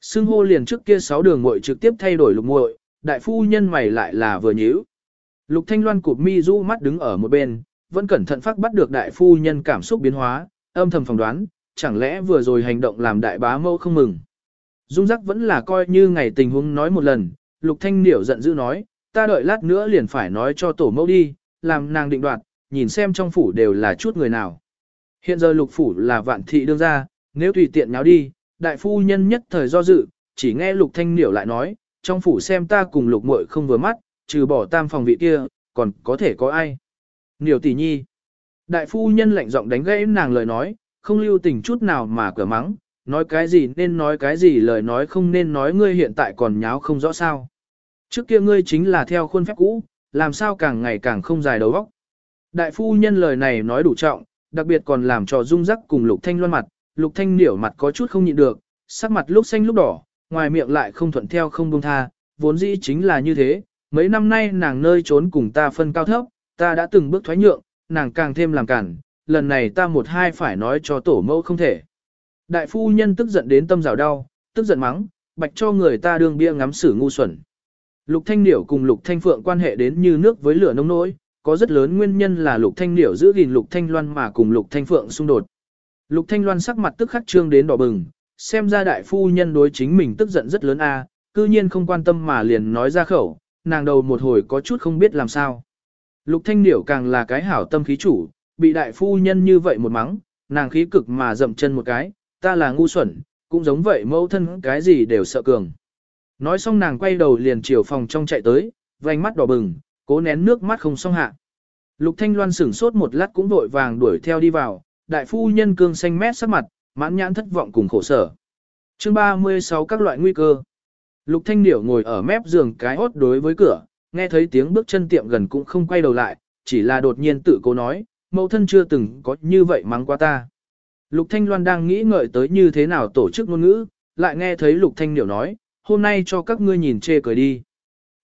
sưng hô liền trước kia sáu đường muội trực tiếp thay đổi lục muội, đại phu nhân mày lại là vừa nhíu. Lục Thanh Loan cụp mi rũ mắt đứng ở một bên, vẫn cẩn thận phát bắt được đại phu nhân cảm xúc biến hóa, âm thầm phỏng đoán, chẳng lẽ vừa rồi hành động làm đại bá mẫu không mừng. Dung giác vẫn là coi như ngày tình huống nói một lần, Lục Thanh Niểu giận dữ nói, ta đợi lát nữa liền phải nói cho tổ mẫu đi, làm nàng định đoạt, nhìn xem trong phủ đều là chút người nào. Hiện giờ lục phủ là vạn thị đương ra, nếu tùy tiện nháo đi, đại phu nhân nhất thời do dự, chỉ nghe lục thanh niểu lại nói, trong phủ xem ta cùng lục muội không vừa mắt, trừ bỏ tam phòng vị kia, còn có thể có ai. Niểu tỷ nhi. Đại phu nhân lạnh giọng đánh gãy nàng lời nói, không lưu tình chút nào mà cửa mắng, nói cái gì nên nói cái gì lời nói không nên nói ngươi hiện tại còn nháo không rõ sao. Trước kia ngươi chính là theo khuôn phép cũ, làm sao càng ngày càng không dài đầu óc. Đại phu nhân lời này nói đủ trọng, đặc biệt còn làm cho dung rắc cùng lục thanh loan mặt, lục thanh niểu mặt có chút không nhịn được, sắc mặt lúc xanh lúc đỏ, ngoài miệng lại không thuận theo không buông tha, vốn dĩ chính là như thế, mấy năm nay nàng nơi trốn cùng ta phân cao thấp, ta đã từng bước thoái nhượng, nàng càng thêm làm cản, lần này ta một hai phải nói cho tổ mẫu không thể. Đại phu nhân tức giận đến tâm rào đau, tức giận mắng, bạch cho người ta đương bia ngắm xử ngu xuẩn. Lục Thanh Điểu cùng Lục Thanh Phượng quan hệ đến như nước với lửa nông nỗi, có rất lớn nguyên nhân là Lục Thanh Điểu giữ gìn Lục Thanh Loan mà cùng Lục Thanh Phượng xung đột. Lục Thanh Loan sắc mặt tức khắc trương đến đỏ bừng, xem ra đại phu nhân đối chính mình tức giận rất lớn a, cư nhiên không quan tâm mà liền nói ra khẩu, nàng đầu một hồi có chút không biết làm sao. Lục thanh điểu càng là cái hảo tâm khí chủ, bị đại phu nhân như vậy một mắng, nàng khí cực mà dậm chân một cái, ta là ngu xuẩn, cũng giống vậy mẫu thân cái gì đều sợ cường. Nói xong nàng quay đầu liền chiều phòng trong chạy tới, vành mắt đỏ bừng, cố nén nước mắt không xong hạ. Lục Thanh Loan sửng sốt một lát cũng vội vàng đuổi theo đi vào, đại phu nhân cương xanh mét sắc mặt, mãn nhãn thất vọng cùng khổ sở. Chương 36 các loại nguy cơ. Lục Thanh Điểu ngồi ở mép giường cái hốt đối với cửa, nghe thấy tiếng bước chân tiệm gần cũng không quay đầu lại, chỉ là đột nhiên tự cố nói, mẫu thân chưa từng có như vậy mắng qua ta. Lục Thanh Loan đang nghĩ ngợi tới như thế nào tổ chức ngôn ngữ, lại nghe thấy Lục Thanh Điểu nói, hôm nay cho các ngươi nhìn chê cười đi.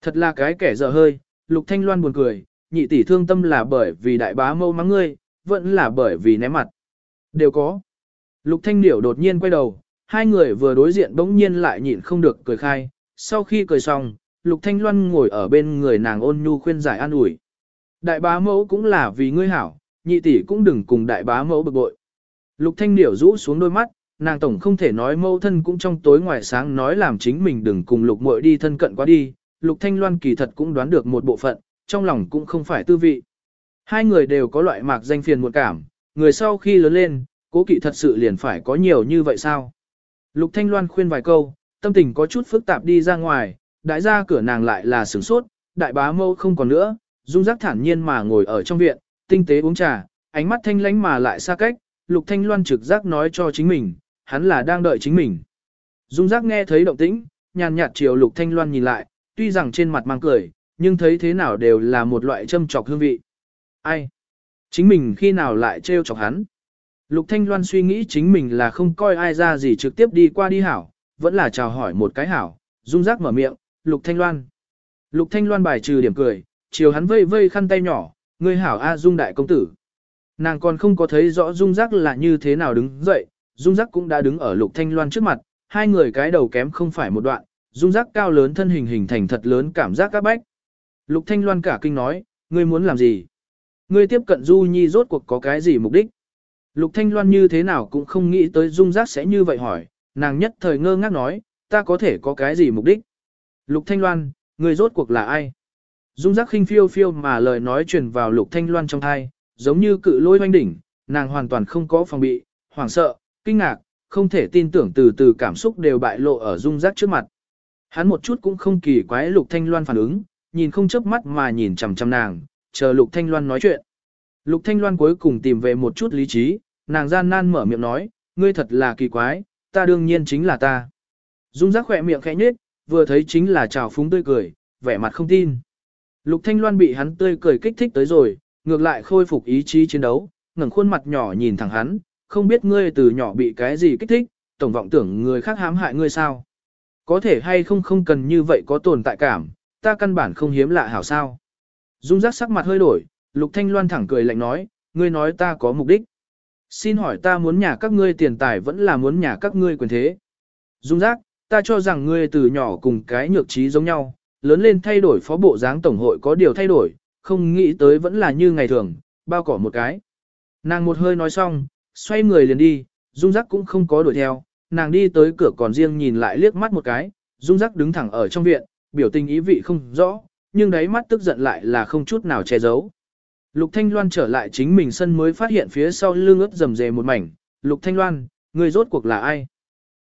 Thật là cái kẻ dở hơi, Lục Thanh Loan buồn cười, nhị tỷ thương tâm là bởi vì đại bá mâu mắng ngươi, vẫn là bởi vì ném mặt. Đều có. Lục Thanh Điểu đột nhiên quay đầu, hai người vừa đối diện bỗng nhiên lại nhịn không được cười khai. Sau khi cười xong, Lục Thanh Loan ngồi ở bên người nàng ôn nhu khuyên giải an ủi. Đại bá mẫu cũng là vì ngươi hảo, nhị tỷ cũng đừng cùng đại bá mẫu bực bội. Lục Thanh Điểu rũ xuống đôi mắt, nàng tổng không thể nói mẫu thân cũng trong tối ngoài sáng nói làm chính mình đừng cùng Lục muội đi thân cận quá đi. Lục Thanh Loan kỳ thật cũng đoán được một bộ phận, trong lòng cũng không phải tư vị. Hai người đều có loại mạc danh phiền muộn cảm, người sau khi lớn lên, cố kỵ thật sự liền phải có nhiều như vậy sao? Lục Thanh Loan khuyên vài câu, tâm tình có chút phức tạp đi ra ngoài, đại ra cửa nàng lại là sửng sốt, đại bá mâu không còn nữa, dung giác thản nhiên mà ngồi ở trong viện, tinh tế uống trà, ánh mắt thanh lánh mà lại xa cách, Lục Thanh Loan trực giác nói cho chính mình, hắn là đang đợi chính mình. Dung giác nghe thấy động tĩnh, nhàn nhạt chiều Lục Thanh Loan nhìn lại, tuy rằng trên mặt mang cười, nhưng thấy thế nào đều là một loại châm trọc hương vị. Ai? Chính mình khi nào lại trêu chọc hắn? Lục Thanh Loan suy nghĩ chính mình là không coi ai ra gì trực tiếp đi qua đi hảo, vẫn là chào hỏi một cái hảo, dung giác mở miệng, Lục Thanh Loan. Lục Thanh Loan bài trừ điểm cười, chiều hắn vây vây khăn tay nhỏ, ngươi hảo A dung đại công tử. Nàng còn không có thấy rõ dung giác là như thế nào đứng dậy, dung giác cũng đã đứng ở Lục Thanh Loan trước mặt, hai người cái đầu kém không phải một đoạn, dung giác cao lớn thân hình hình thành thật lớn cảm giác các bách. Lục Thanh Loan cả kinh nói, ngươi muốn làm gì? Ngươi tiếp cận Du Nhi rốt cuộc có cái gì mục đích? Lục Thanh Loan như thế nào cũng không nghĩ tới Dung Giác sẽ như vậy hỏi, nàng nhất thời ngơ ngác nói, ta có thể có cái gì mục đích? Lục Thanh Loan, ngươi rốt cuộc là ai? Dung Giác khinh phiêu phiêu mà lời nói truyền vào Lục Thanh Loan trong tai, giống như cự lôi hoanh đỉnh, nàng hoàn toàn không có phòng bị, hoảng sợ, kinh ngạc, không thể tin tưởng từ từ cảm xúc đều bại lộ ở Dung Giác trước mặt. Hắn một chút cũng không kỳ quái Lục Thanh Loan phản ứng, nhìn không chớp mắt mà nhìn chằm chằm nàng, chờ Lục Thanh Loan nói chuyện. Lục Thanh Loan cuối cùng tìm về một chút lý trí, nàng gian nan mở miệng nói, ngươi thật là kỳ quái, ta đương nhiên chính là ta. Dung giác khỏe miệng khẽ nhếch, vừa thấy chính là trào phúng tươi cười, vẻ mặt không tin. Lục Thanh Loan bị hắn tươi cười kích thích tới rồi, ngược lại khôi phục ý chí chiến đấu, ngẩng khuôn mặt nhỏ nhìn thẳng hắn, không biết ngươi từ nhỏ bị cái gì kích thích, tổng vọng tưởng người khác hãm hại ngươi sao. Có thể hay không không cần như vậy có tồn tại cảm, ta căn bản không hiếm lạ hảo sao. Dung giác sắc mặt hơi đổi, Lục Thanh Loan thẳng cười lạnh nói, ngươi nói ta có mục đích. Xin hỏi ta muốn nhà các ngươi tiền tài vẫn là muốn nhà các ngươi quyền thế. Dung giác, ta cho rằng ngươi từ nhỏ cùng cái nhược trí giống nhau, lớn lên thay đổi phó bộ dáng tổng hội có điều thay đổi, không nghĩ tới vẫn là như ngày thường, bao cỏ một cái. Nàng một hơi nói xong, xoay người liền đi, Dung giác cũng không có đuổi theo, nàng đi tới cửa còn riêng nhìn lại liếc mắt một cái, rung giác đứng thẳng ở trong viện, biểu tình ý vị không rõ, nhưng đáy mắt tức giận lại là không chút nào che giấu. Lục Thanh Loan trở lại chính mình sân mới phát hiện phía sau lưng ướt rầm rề một mảnh. Lục Thanh Loan, người rốt cuộc là ai?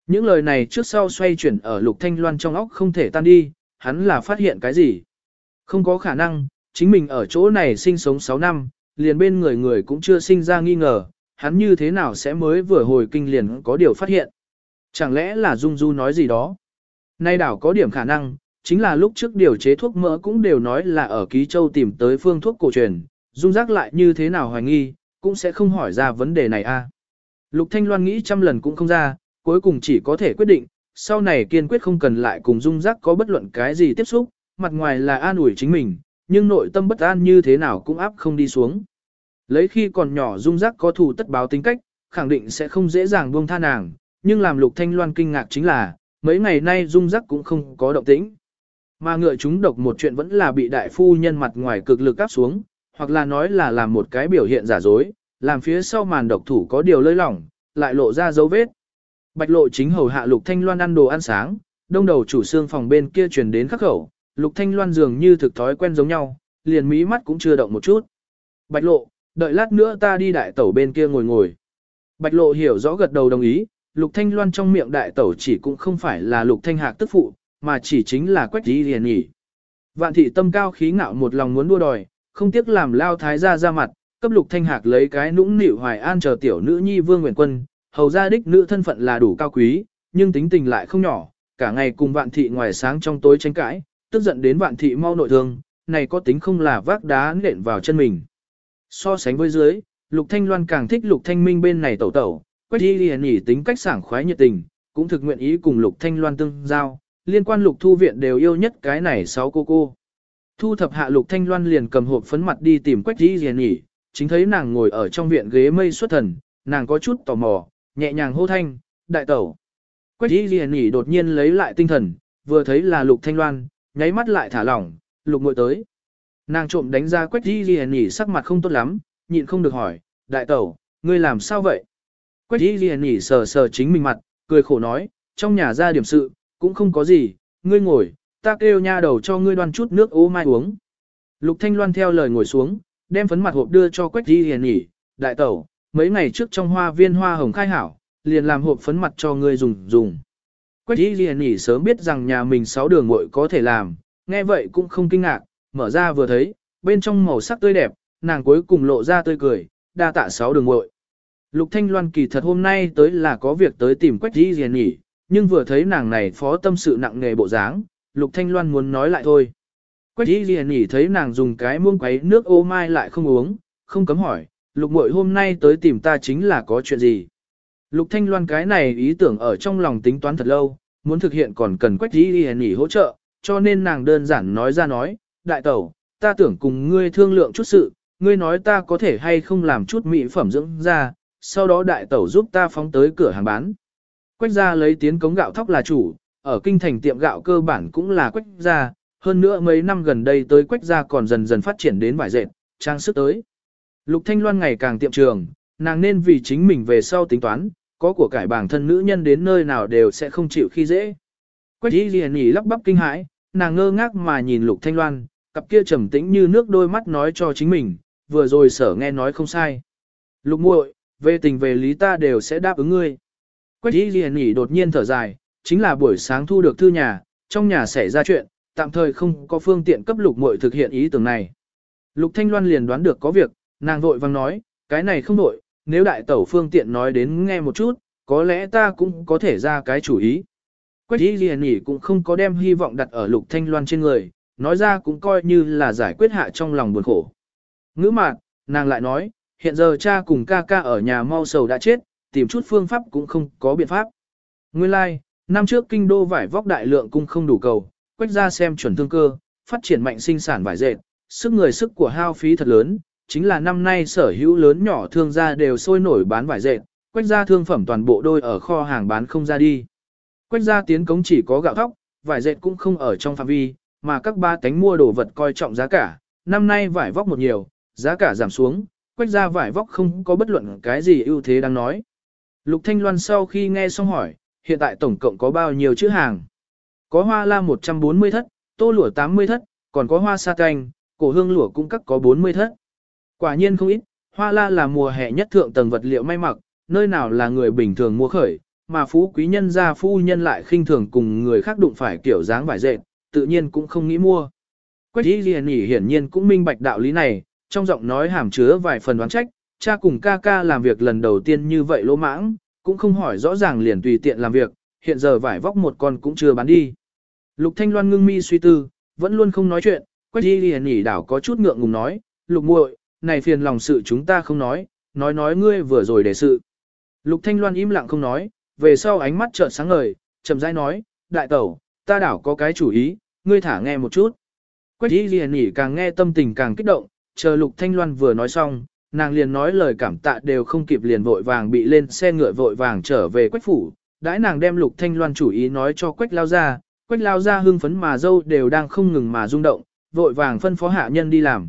Những lời này trước sau xoay chuyển ở Lục Thanh Loan trong óc không thể tan đi, hắn là phát hiện cái gì? Không có khả năng, chính mình ở chỗ này sinh sống 6 năm, liền bên người người cũng chưa sinh ra nghi ngờ, hắn như thế nào sẽ mới vừa hồi kinh liền có điều phát hiện? Chẳng lẽ là Dung Du nói gì đó? Nay đảo có điểm khả năng, chính là lúc trước điều chế thuốc mỡ cũng đều nói là ở Ký Châu tìm tới phương thuốc cổ truyền, dung giác lại như thế nào hoài nghi, cũng sẽ không hỏi ra vấn đề này a. Lục Thanh Loan nghĩ trăm lần cũng không ra, cuối cùng chỉ có thể quyết định, sau này kiên quyết không cần lại cùng dung giác có bất luận cái gì tiếp xúc, mặt ngoài là an ủi chính mình, nhưng nội tâm bất an như thế nào cũng áp không đi xuống. Lấy khi còn nhỏ dung giác có thù tất báo tính cách, khẳng định sẽ không dễ dàng buông tha nàng, nhưng làm Lục Thanh Loan kinh ngạc chính là, mấy ngày nay dung rắc cũng không có động tĩnh. Mà ngựa chúng độc một chuyện vẫn là bị đại phu nhân mặt ngoài cực lực áp xuống, hoặc là nói là làm một cái biểu hiện giả dối, làm phía sau màn độc thủ có điều lơi lỏng, lại lộ ra dấu vết. Bạch lộ chính hầu hạ Lục Thanh Loan ăn đồ ăn sáng, đông đầu chủ xương phòng bên kia truyền đến khắc khẩu, Lục Thanh Loan dường như thực thói quen giống nhau, liền mí mắt cũng chưa động một chút. Bạch lộ, đợi lát nữa ta đi đại tẩu bên kia ngồi ngồi. Bạch lộ hiểu rõ gật đầu đồng ý, Lục Thanh Loan trong miệng đại tẩu chỉ cũng không phải là Lục Thanh Hạc tức phụ, mà chỉ chính là quách đi liền nhỉ. Vạn thị tâm cao khí ngạo một lòng muốn đua đòi, không tiếc làm lao thái gia ra mặt, cấp Lục Thanh Hạc lấy cái nũng nịu hoài an chờ tiểu nữ nhi vương Nguyễn quân, hầu gia đích nữ thân phận là đủ cao quý, nhưng tính tình lại không nhỏ, cả ngày cùng vạn thị ngoài sáng trong tối tranh cãi, tức giận đến vạn thị mau nội thương, này có tính không là vác đá nện vào chân mình. So sánh với dưới, Lục Thanh Loan càng thích Lục Thanh Minh bên này tẩu tẩu, Quách Y liền nhỉ tính cách sảng khoái nhiệt tình, cũng thực nguyện ý cùng Lục Thanh Loan tương giao, liên quan Lục Thu Viện đều yêu nhất cái này sáu cô cô. Thu thập hạ Lục Thanh Loan liền cầm hộp phấn mặt đi tìm Quách Y liền nhỉ, chính thấy nàng ngồi ở trong viện ghế mây xuất thần, nàng có chút tò mò, nhẹ nhàng hô thanh, đại tẩu. Quách Y liền nhỉ đột nhiên lấy lại tinh thần, vừa thấy là Lục Thanh Loan, nháy mắt lại thả lỏng, Lục ngồi tới. Nàng trộm đánh ra Quách Y liền nhỉ sắc mặt không tốt lắm, nhịn không được hỏi, đại tẩu, ngươi làm sao vậy? Quách y liền nhỉ sờ sờ chính mình mặt, cười khổ nói, trong nhà ra điểm sự, cũng không có gì, ngươi ngồi, ta kêu nha đầu cho ngươi đoan chút nước ô mai uống. Lục Thanh Loan theo lời ngồi xuống, đem phấn mặt hộp đưa cho Quách y liền nhỉ, đại tẩu, mấy ngày trước trong hoa viên hoa hồng khai hảo, liền làm hộp phấn mặt cho ngươi dùng dùng. Quách y liền nhỉ sớm biết rằng nhà mình sáu đường muội có thể làm, nghe vậy cũng không kinh ngạc, mở ra vừa thấy, bên trong màu sắc tươi đẹp, nàng cuối cùng lộ ra tươi cười, đa tạ sáu đường muội. Lục Thanh Loan kỳ thật hôm nay tới là có việc tới tìm Quách Di Diền nhỉ, nhưng vừa thấy nàng này phó tâm sự nặng nghề bộ dáng, Lục Thanh Loan muốn nói lại thôi. Quách Di Diền nhỉ thấy nàng dùng cái muông quấy nước ô mai lại không uống, không cấm hỏi, Lục Mội hôm nay tới tìm ta chính là có chuyện gì? Lục Thanh Loan cái này ý tưởng ở trong lòng tính toán thật lâu, muốn thực hiện còn cần Quách Di Diền nhỉ hỗ trợ, cho nên nàng đơn giản nói ra nói, đại tẩu, ta tưởng cùng ngươi thương lượng chút sự, ngươi nói ta có thể hay không làm chút mỹ phẩm dưỡng ra, sau đó đại tẩu giúp ta phóng tới cửa hàng bán. Quách gia lấy tiến cống gạo thóc là chủ, ở kinh thành tiệm gạo cơ bản cũng là quách gia, hơn nữa mấy năm gần đây tới quách gia còn dần dần phát triển đến vải dệt, trang sức tới. Lục Thanh Loan ngày càng tiệm trường, nàng nên vì chính mình về sau tính toán, có của cải bản thân nữ nhân đến nơi nào đều sẽ không chịu khi dễ. Quách y liền nhỉ lắp bắp kinh hãi, nàng ngơ ngác mà nhìn Lục Thanh Loan, cặp kia trầm tĩnh như nước đôi mắt nói cho chính mình, vừa rồi sở nghe nói không sai. Lục muội, về tình về lý ta đều sẽ đáp ứng ngươi. Quách y liền nghỉ đột nhiên thở dài, chính là buổi sáng thu được thư nhà, trong nhà xảy ra chuyện, tạm thời không có phương tiện cấp lục muội thực hiện ý tưởng này. Lục Thanh Loan liền đoán được có việc, nàng vội vang nói, cái này không đổi, nếu đại tẩu phương tiện nói đến nghe một chút, có lẽ ta cũng có thể ra cái chủ ý. Quách y liền nghỉ cũng không có đem hy vọng đặt ở lục thanh loan trên người, nói ra cũng coi như là giải quyết hạ trong lòng buồn khổ. Ngữ mạn, nàng lại nói, hiện giờ cha cùng ca ca ở nhà mau sầu đã chết, tìm chút phương pháp cũng không có biện pháp. Nguyên lai, like, năm trước kinh đô vải vóc đại lượng cũng không đủ cầu, quách ra xem chuẩn thương cơ, phát triển mạnh sinh sản vải dệt, sức người sức của hao phí thật lớn, chính là năm nay sở hữu lớn nhỏ thương gia đều sôi nổi bán vải dệt, quách ra thương phẩm toàn bộ đôi ở kho hàng bán không ra đi. Quách ra tiến cống chỉ có gạo thóc, vải dệt cũng không ở trong phạm vi, mà các ba tánh mua đồ vật coi trọng giá cả, năm nay vải vóc một nhiều, giá cả giảm xuống, quách ra vải vóc không có bất luận cái gì ưu thế đang nói. Lục Thanh Loan sau khi nghe xong hỏi, hiện tại tổng cộng có bao nhiêu chữ hàng? Có hoa la 140 thất, tô lụa 80 thất, còn có hoa sa canh, cổ hương lụa cũng cắt có 40 thất. Quả nhiên không ít, hoa la là mùa hè nhất thượng tầng vật liệu may mặc, nơi nào là người bình thường mua khởi, mà phú quý nhân gia phu nhân lại khinh thường cùng người khác đụng phải kiểu dáng vải dệt, tự nhiên cũng không nghĩ mua. Quách y liền nhỉ hiển nhiên cũng minh bạch đạo lý này, trong giọng nói hàm chứa vài phần đoán trách, cha cùng ca ca làm việc lần đầu tiên như vậy lỗ mãng, cũng không hỏi rõ ràng liền tùy tiện làm việc, hiện giờ vải vóc một con cũng chưa bán đi. Lục Thanh Loan ngưng mi suy tư, vẫn luôn không nói chuyện, quách y liền nhỉ đảo có chút ngượng ngùng nói, lục muội, này phiền lòng sự chúng ta không nói, nói nói ngươi vừa rồi để sự. Lục Thanh Loan im lặng không nói, về sau ánh mắt chợt sáng ngời, chậm rãi nói, đại tẩu, ta đảo có cái chủ ý, ngươi thả nghe một chút. Quách y liền nhỉ càng nghe tâm tình càng kích động, chờ Lục Thanh Loan vừa nói xong, nàng liền nói lời cảm tạ đều không kịp liền vội vàng bị lên xe ngựa vội vàng trở về Quách phủ. Đãi nàng đem Lục Thanh Loan chủ ý nói cho Quách lao ra, Quách lao ra hưng phấn mà dâu đều đang không ngừng mà rung động, vội vàng phân phó hạ nhân đi làm.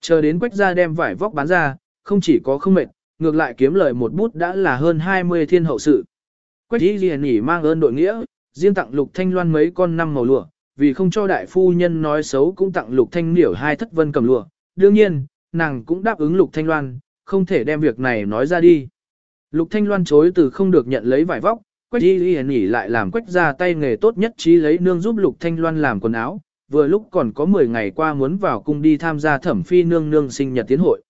Chờ đến Quách gia đem vải vóc bán ra, không chỉ có không mệt, ngược lại kiếm lời một bút đã là hơn 20 thiên hậu sự. Quách y liền nhỉ mang ơn đội nghĩa, riêng tặng lục thanh loan mấy con năm màu lụa, vì không cho đại phu nhân nói xấu cũng tặng lục thanh niểu hai thất vân cầm lụa. Đương nhiên, nàng cũng đáp ứng lục thanh loan, không thể đem việc này nói ra đi. Lục thanh loan chối từ không được nhận lấy vải vóc, quách y Y nghỉ lại làm quách ra tay nghề tốt nhất trí lấy nương giúp lục thanh loan làm quần áo, vừa lúc còn có 10 ngày qua muốn vào cung đi tham gia thẩm phi nương nương sinh nhật tiến hội.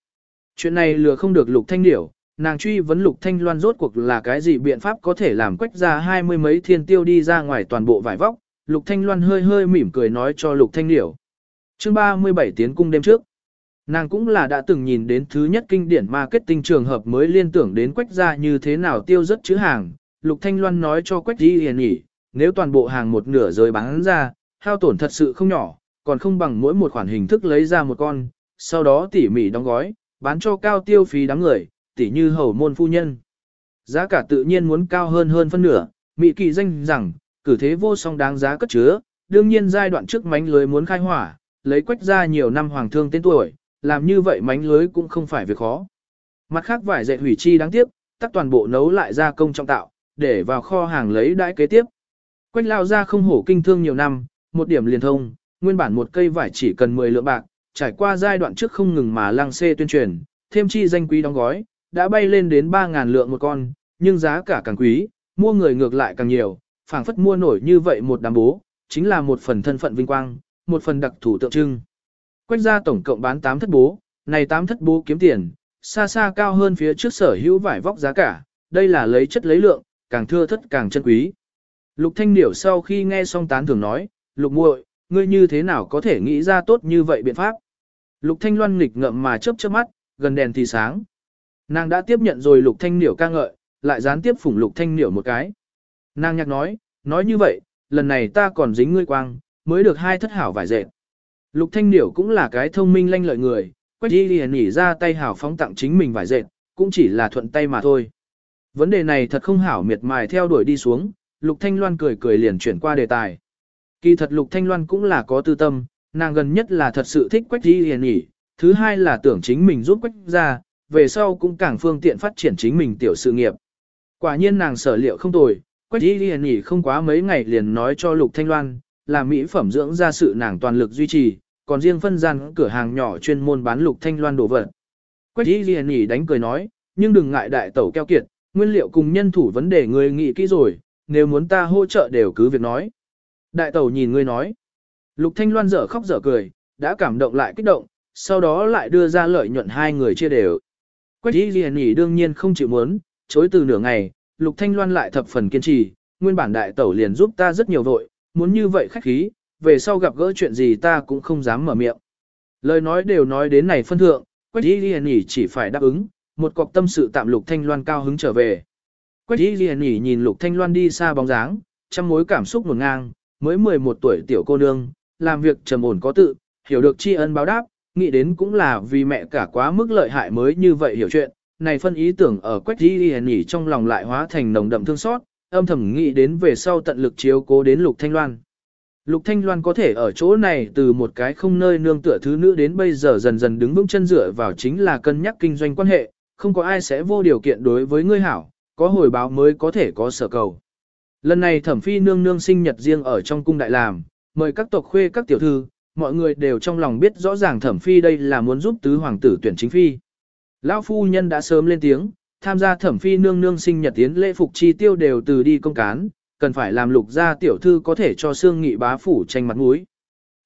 Chuyện này lừa không được lục thanh điểu, nàng truy vấn lục thanh loan rốt cuộc là cái gì biện pháp có thể làm quách ra hai mươi mấy thiên tiêu đi ra ngoài toàn bộ vải vóc, lục thanh loan hơi hơi mỉm cười nói cho lục thanh điểu. Chương 37 tiến cung đêm trước. Nàng cũng là đã từng nhìn đến thứ nhất kinh điển marketing trường hợp mới liên tưởng đến quách ra như thế nào tiêu rất chữ hàng. Lục Thanh Loan nói cho quách đi hiền nhỉ, nếu toàn bộ hàng một nửa rời bán ra, hao tổn thật sự không nhỏ, còn không bằng mỗi một khoản hình thức lấy ra một con, sau đó tỉ mỉ đóng gói, bán cho cao tiêu phí đám người, tỉ như hầu môn phu nhân. Giá cả tự nhiên muốn cao hơn hơn phân nửa, Mỹ kỳ danh rằng, cử thế vô song đáng giá cất chứa, đương nhiên giai đoạn trước mánh lưới muốn khai hỏa, lấy quách ra nhiều năm hoàng thương tên tuổi, làm như vậy mánh lưới cũng không phải việc khó. Mặt khác vải dệt hủy chi đáng tiếc, tắt toàn bộ nấu lại ra công trọng tạo, để vào kho hàng lấy đãi kế tiếp. Quách lao ra không hổ kinh thương nhiều năm, một điểm liền thông, nguyên bản một cây vải chỉ cần 10 lượng bạc, trải qua giai đoạn trước không ngừng mà lăng xê tuyên truyền, thêm chi danh quý đóng gói, đã bay lên đến 3.000 lượng một con, nhưng giá cả càng quý, mua người ngược lại càng nhiều, phảng phất mua nổi như vậy một đám bố, chính là một phần thân phận vinh quang, một phần đặc thủ tượng trưng. Quách gia tổng cộng bán 8 thất bố, này 8 thất bố kiếm tiền, xa xa cao hơn phía trước sở hữu vải vóc giá cả, đây là lấy chất lấy lượng, càng thưa thất càng chân quý. Lục Thanh Điểu sau khi nghe xong tán thưởng nói, Lục muội, ngươi như thế nào có thể nghĩ ra tốt như vậy biện pháp? Lục Thanh Loan nghịch ngậm mà chớp chớp mắt, gần đèn thì sáng. Nàng đã tiếp nhận rồi Lục Thanh Điểu ca ngợi, lại gián tiếp phủng Lục Thanh Điểu một cái. Nàng nhắc nói, nói như vậy, lần này ta còn dính ngươi quang, mới được hai thất hảo vải dệt. Lục Thanh Niểu cũng là cái thông minh lanh lợi người, quách Y liền nhỉ ra tay hảo phóng tặng chính mình vải dệt, cũng chỉ là thuận tay mà thôi. Vấn đề này thật không hảo miệt mài theo đuổi đi xuống, Lục Thanh Loan cười cười liền chuyển qua đề tài. Kỳ thật Lục Thanh Loan cũng là có tư tâm, nàng gần nhất là thật sự thích quách Y liền nhỉ, thứ hai là tưởng chính mình giúp quách ra, về sau cũng càng phương tiện phát triển chính mình tiểu sự nghiệp. Quả nhiên nàng sở liệu không tồi, quách Y liền nhỉ không quá mấy ngày liền nói cho Lục Thanh Loan, là mỹ phẩm dưỡng ra sự nàng toàn lực duy trì, còn riêng phân gian cửa hàng nhỏ chuyên môn bán Lục Thanh Loan đồ vật. Quách Y liền nhỉ đánh cười nói, nhưng đừng ngại đại tẩu keo kiệt, nguyên liệu cùng nhân thủ vấn đề người nghĩ kỹ rồi, nếu muốn ta hỗ trợ đều cứ việc nói. Đại tẩu nhìn ngươi nói. Lục Thanh Loan dở khóc dở cười, đã cảm động lại kích động, sau đó lại đưa ra lợi nhuận hai người chia đều. Quách y liền nhỉ đương nhiên không chịu muốn, chối từ nửa ngày, Lục Thanh Loan lại thập phần kiên trì, nguyên bản đại tẩu liền giúp ta rất nhiều vội, muốn như vậy khách khí, về sau gặp gỡ chuyện gì ta cũng không dám mở miệng. Lời nói đều nói đến này phân thượng, Quách y Liên nhỉ chỉ phải đáp ứng, một cọc tâm sự tạm Lục Thanh Loan cao hứng trở về. Quách y Liên nhỉ nhìn Lục Thanh Loan đi xa bóng dáng, trăm mối cảm xúc nguồn ngang, mới 11 tuổi tiểu cô nương, làm việc trầm ổn có tự, hiểu được tri ân báo đáp, nghĩ đến cũng là vì mẹ cả quá mức lợi hại mới như vậy hiểu chuyện, này phân ý tưởng ở quách Y Liên nhỉ trong lòng lại hóa thành nồng đậm thương xót, âm thầm nghĩ đến về sau tận lực chiếu cố đến Lục Thanh Loan. Lục Thanh Loan có thể ở chỗ này từ một cái không nơi nương tựa thứ nữ đến bây giờ dần dần đứng vững chân dựa vào chính là cân nhắc kinh doanh quan hệ, không có ai sẽ vô điều kiện đối với ngươi hảo, có hồi báo mới có thể có sở cầu. Lần này thẩm phi nương nương sinh nhật riêng ở trong cung đại làm, mời các tộc khuê các tiểu thư, mọi người đều trong lòng biết rõ ràng thẩm phi đây là muốn giúp tứ hoàng tử tuyển chính phi. Lão phu nhân đã sớm lên tiếng, tham gia thẩm phi nương nương sinh nhật tiến lễ phục chi tiêu đều từ đi công cán, cần phải làm lục gia tiểu thư có thể cho xương nghị bá phủ tranh mặt mũi.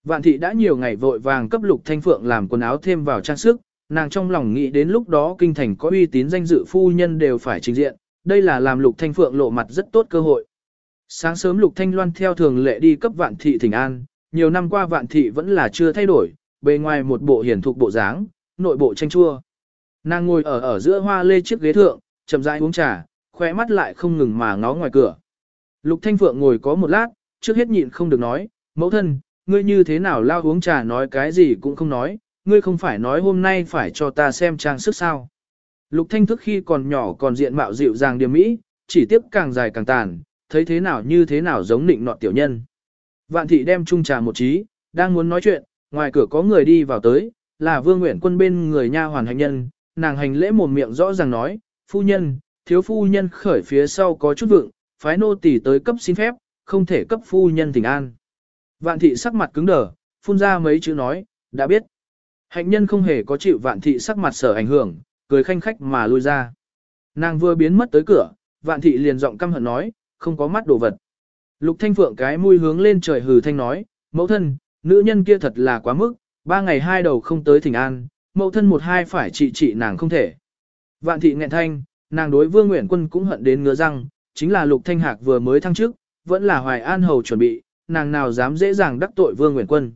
Vạn thị đã nhiều ngày vội vàng cấp lục thanh phượng làm quần áo thêm vào trang sức, nàng trong lòng nghĩ đến lúc đó kinh thành có uy tín danh dự phu nhân đều phải trình diện, đây là làm lục thanh phượng lộ mặt rất tốt cơ hội. Sáng sớm Lục Thanh Loan theo thường lệ đi cấp vạn thị thỉnh an, nhiều năm qua vạn thị vẫn là chưa thay đổi, bề ngoài một bộ hiển thục bộ dáng, nội bộ tranh chua. Nàng ngồi ở ở giữa hoa lê chiếc ghế thượng, chậm rãi uống trà, khóe mắt lại không ngừng mà ngó ngoài cửa. Lục Thanh Phượng ngồi có một lát, trước hết nhịn không được nói, mẫu thân, ngươi như thế nào lao uống trà nói cái gì cũng không nói, ngươi không phải nói hôm nay phải cho ta xem trang sức sao. Lục Thanh thức khi còn nhỏ còn diện mạo dịu dàng điềm mỹ, chỉ tiếp càng dài càng tàn, thấy thế nào như thế nào giống nịnh nọt tiểu nhân. Vạn thị đem chung trà một trí, đang muốn nói chuyện, ngoài cửa có người đi vào tới, là Vương Nguyễn Quân bên người nha hoàn hành nhân, nàng hành lễ mồm miệng rõ ràng nói, phu nhân, thiếu phu nhân khởi phía sau có chút vượng, phái nô tỳ tới cấp xin phép, không thể cấp phu nhân thỉnh an. Vạn thị sắc mặt cứng đờ, phun ra mấy chữ nói, đã biết. Hạnh nhân không hề có chịu vạn thị sắc mặt sở ảnh hưởng, cười khanh khách mà lui ra. Nàng vừa biến mất tới cửa, vạn thị liền giọng căm hận nói, không có mắt đồ vật. Lục thanh phượng cái mũi hướng lên trời hừ thanh nói, mẫu thân, nữ nhân kia thật là quá mức, ba ngày hai đầu không tới thỉnh an, mẫu thân một hai phải trị trị nàng không thể. Vạn thị nghẹn thanh, nàng đối vương nguyện quân cũng hận đến ngứa răng, chính là lục thanh hạc vừa mới thăng chức, vẫn là hoài an hầu chuẩn bị, nàng nào dám dễ dàng đắc tội vương nguyện quân.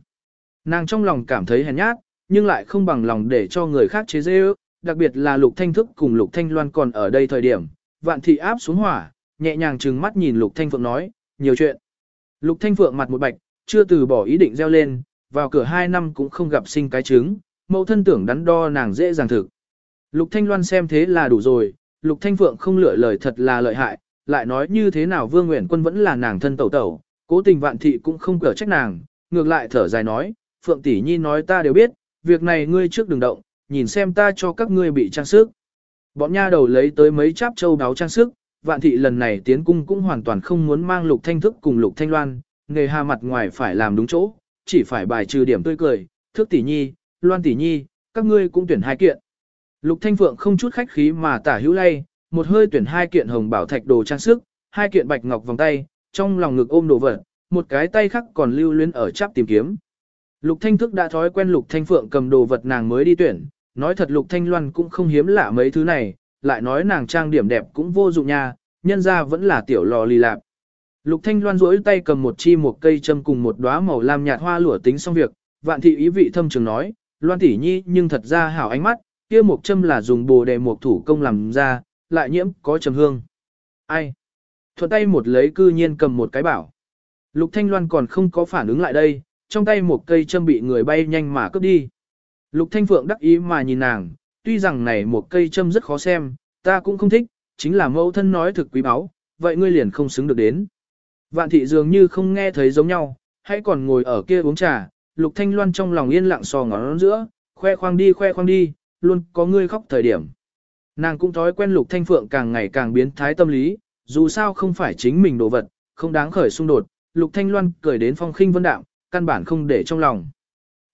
Nàng trong lòng cảm thấy hèn nhát, nhưng lại không bằng lòng để cho người khác chế dễ ước, đặc biệt là lục thanh thức cùng lục thanh loan còn ở đây thời điểm, vạn thị áp xuống hỏa, nhẹ nhàng trừng mắt nhìn lục thanh phượng nói, nhiều chuyện. Lục thanh phượng mặt một bạch, chưa từ bỏ ý định gieo lên, vào cửa hai năm cũng không gặp sinh cái trứng, mẫu thân tưởng đắn đo nàng dễ dàng thực. Lục thanh loan xem thế là đủ rồi, lục thanh phượng không lựa lời thật là lợi hại, lại nói như thế nào vương nguyện quân vẫn là nàng thân tẩu tẩu, cố tình vạn thị cũng không cở trách nàng, ngược lại thở dài nói, phượng tỷ nhi nói ta đều biết, việc này ngươi trước đừng động, nhìn xem ta cho các ngươi bị trang sức. Bọn nha đầu lấy tới mấy cháp châu đáo trang sức, vạn thị lần này tiến cung cũng hoàn toàn không muốn mang lục thanh thức cùng lục thanh loan, nghề hà mặt ngoài phải làm đúng chỗ, chỉ phải bài trừ điểm tươi cười, thước tỷ nhi, loan tỷ nhi, các ngươi cũng tuyển hai kiện. Lục thanh phượng không chút khách khí mà tả hữu lay, một hơi tuyển hai kiện hồng bảo thạch đồ trang sức, hai kiện bạch ngọc vòng tay, trong lòng ngực ôm đồ vật, một cái tay khác còn lưu luyến ở chắp tìm kiếm. Lục Thanh Thức đã thói quen Lục Thanh Phượng cầm đồ vật nàng mới đi tuyển, nói thật Lục Thanh Loan cũng không hiếm lạ mấy thứ này, lại nói nàng trang điểm đẹp cũng vô dụng nha, nhân ra vẫn là tiểu lò lì lạp. Lục Thanh Loan duỗi tay cầm một chi một cây châm cùng một đóa màu lam nhạt hoa lửa tính xong việc, vạn thị ý vị thâm trường nói, Loan tỷ nhi nhưng thật ra hảo ánh mắt, kia một châm là dùng bồ đề một thủ công làm ra, lại nhiễm có trầm hương. Ai? Thuận tay một lấy cư nhiên cầm một cái bảo. Lục Thanh Loan còn không có phản ứng lại đây, trong tay một cây châm bị người bay nhanh mà cướp đi. Lục Thanh Phượng đắc ý mà nhìn nàng, tuy rằng này một cây châm rất khó xem, ta cũng không thích, chính là mẫu thân nói thực quý báu, vậy ngươi liền không xứng được đến. Vạn thị dường như không nghe thấy giống nhau, hãy còn ngồi ở kia uống trà, Lục Thanh Loan trong lòng yên lặng sò ngón giữa, khoe khoang đi khoe khoang đi, luôn có người khóc thời điểm. Nàng cũng thói quen Lục Thanh Phượng càng ngày càng biến thái tâm lý, dù sao không phải chính mình đồ vật, không đáng khởi xung đột, Lục Thanh Loan cười đến phong khinh vân đạm, căn bản không để trong lòng.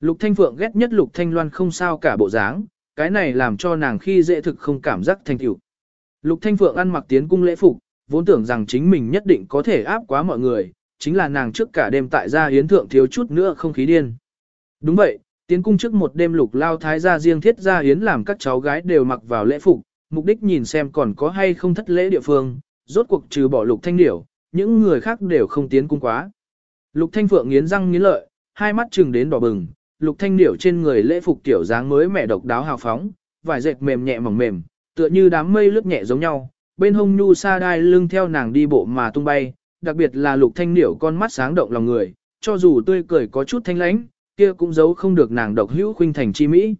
Lục Thanh Phượng ghét nhất Lục Thanh Loan không sao cả bộ dáng, cái này làm cho nàng khi dễ thực không cảm giác thành tựu. Lục Thanh Phượng ăn mặc tiến cung lễ phục, vốn tưởng rằng chính mình nhất định có thể áp quá mọi người, chính là nàng trước cả đêm tại gia hiến thượng thiếu chút nữa không khí điên. Đúng vậy, tiến cung trước một đêm lục lao thái gia riêng thiết gia hiến làm các cháu gái đều mặc vào lễ phục, mục đích nhìn xem còn có hay không thất lễ địa phương, rốt cuộc trừ bỏ lục thanh điểu, những người khác đều không tiến cung quá. Lục Thanh Phượng nghiến răng nghiến lợi, hai mắt trừng đến đỏ bừng, Lục Thanh điểu trên người lễ phục tiểu dáng mới mẹ độc đáo hào phóng, vải dệt mềm nhẹ mỏng mềm, tựa như đám mây lướt nhẹ giống nhau, bên hông nhu sa đai lưng theo nàng đi bộ mà tung bay, đặc biệt là Lục Thanh niểu con mắt sáng động lòng người, cho dù tươi cười có chút thanh lãnh, kia cũng giấu không được nàng độc hữu khuynh thành chi mỹ.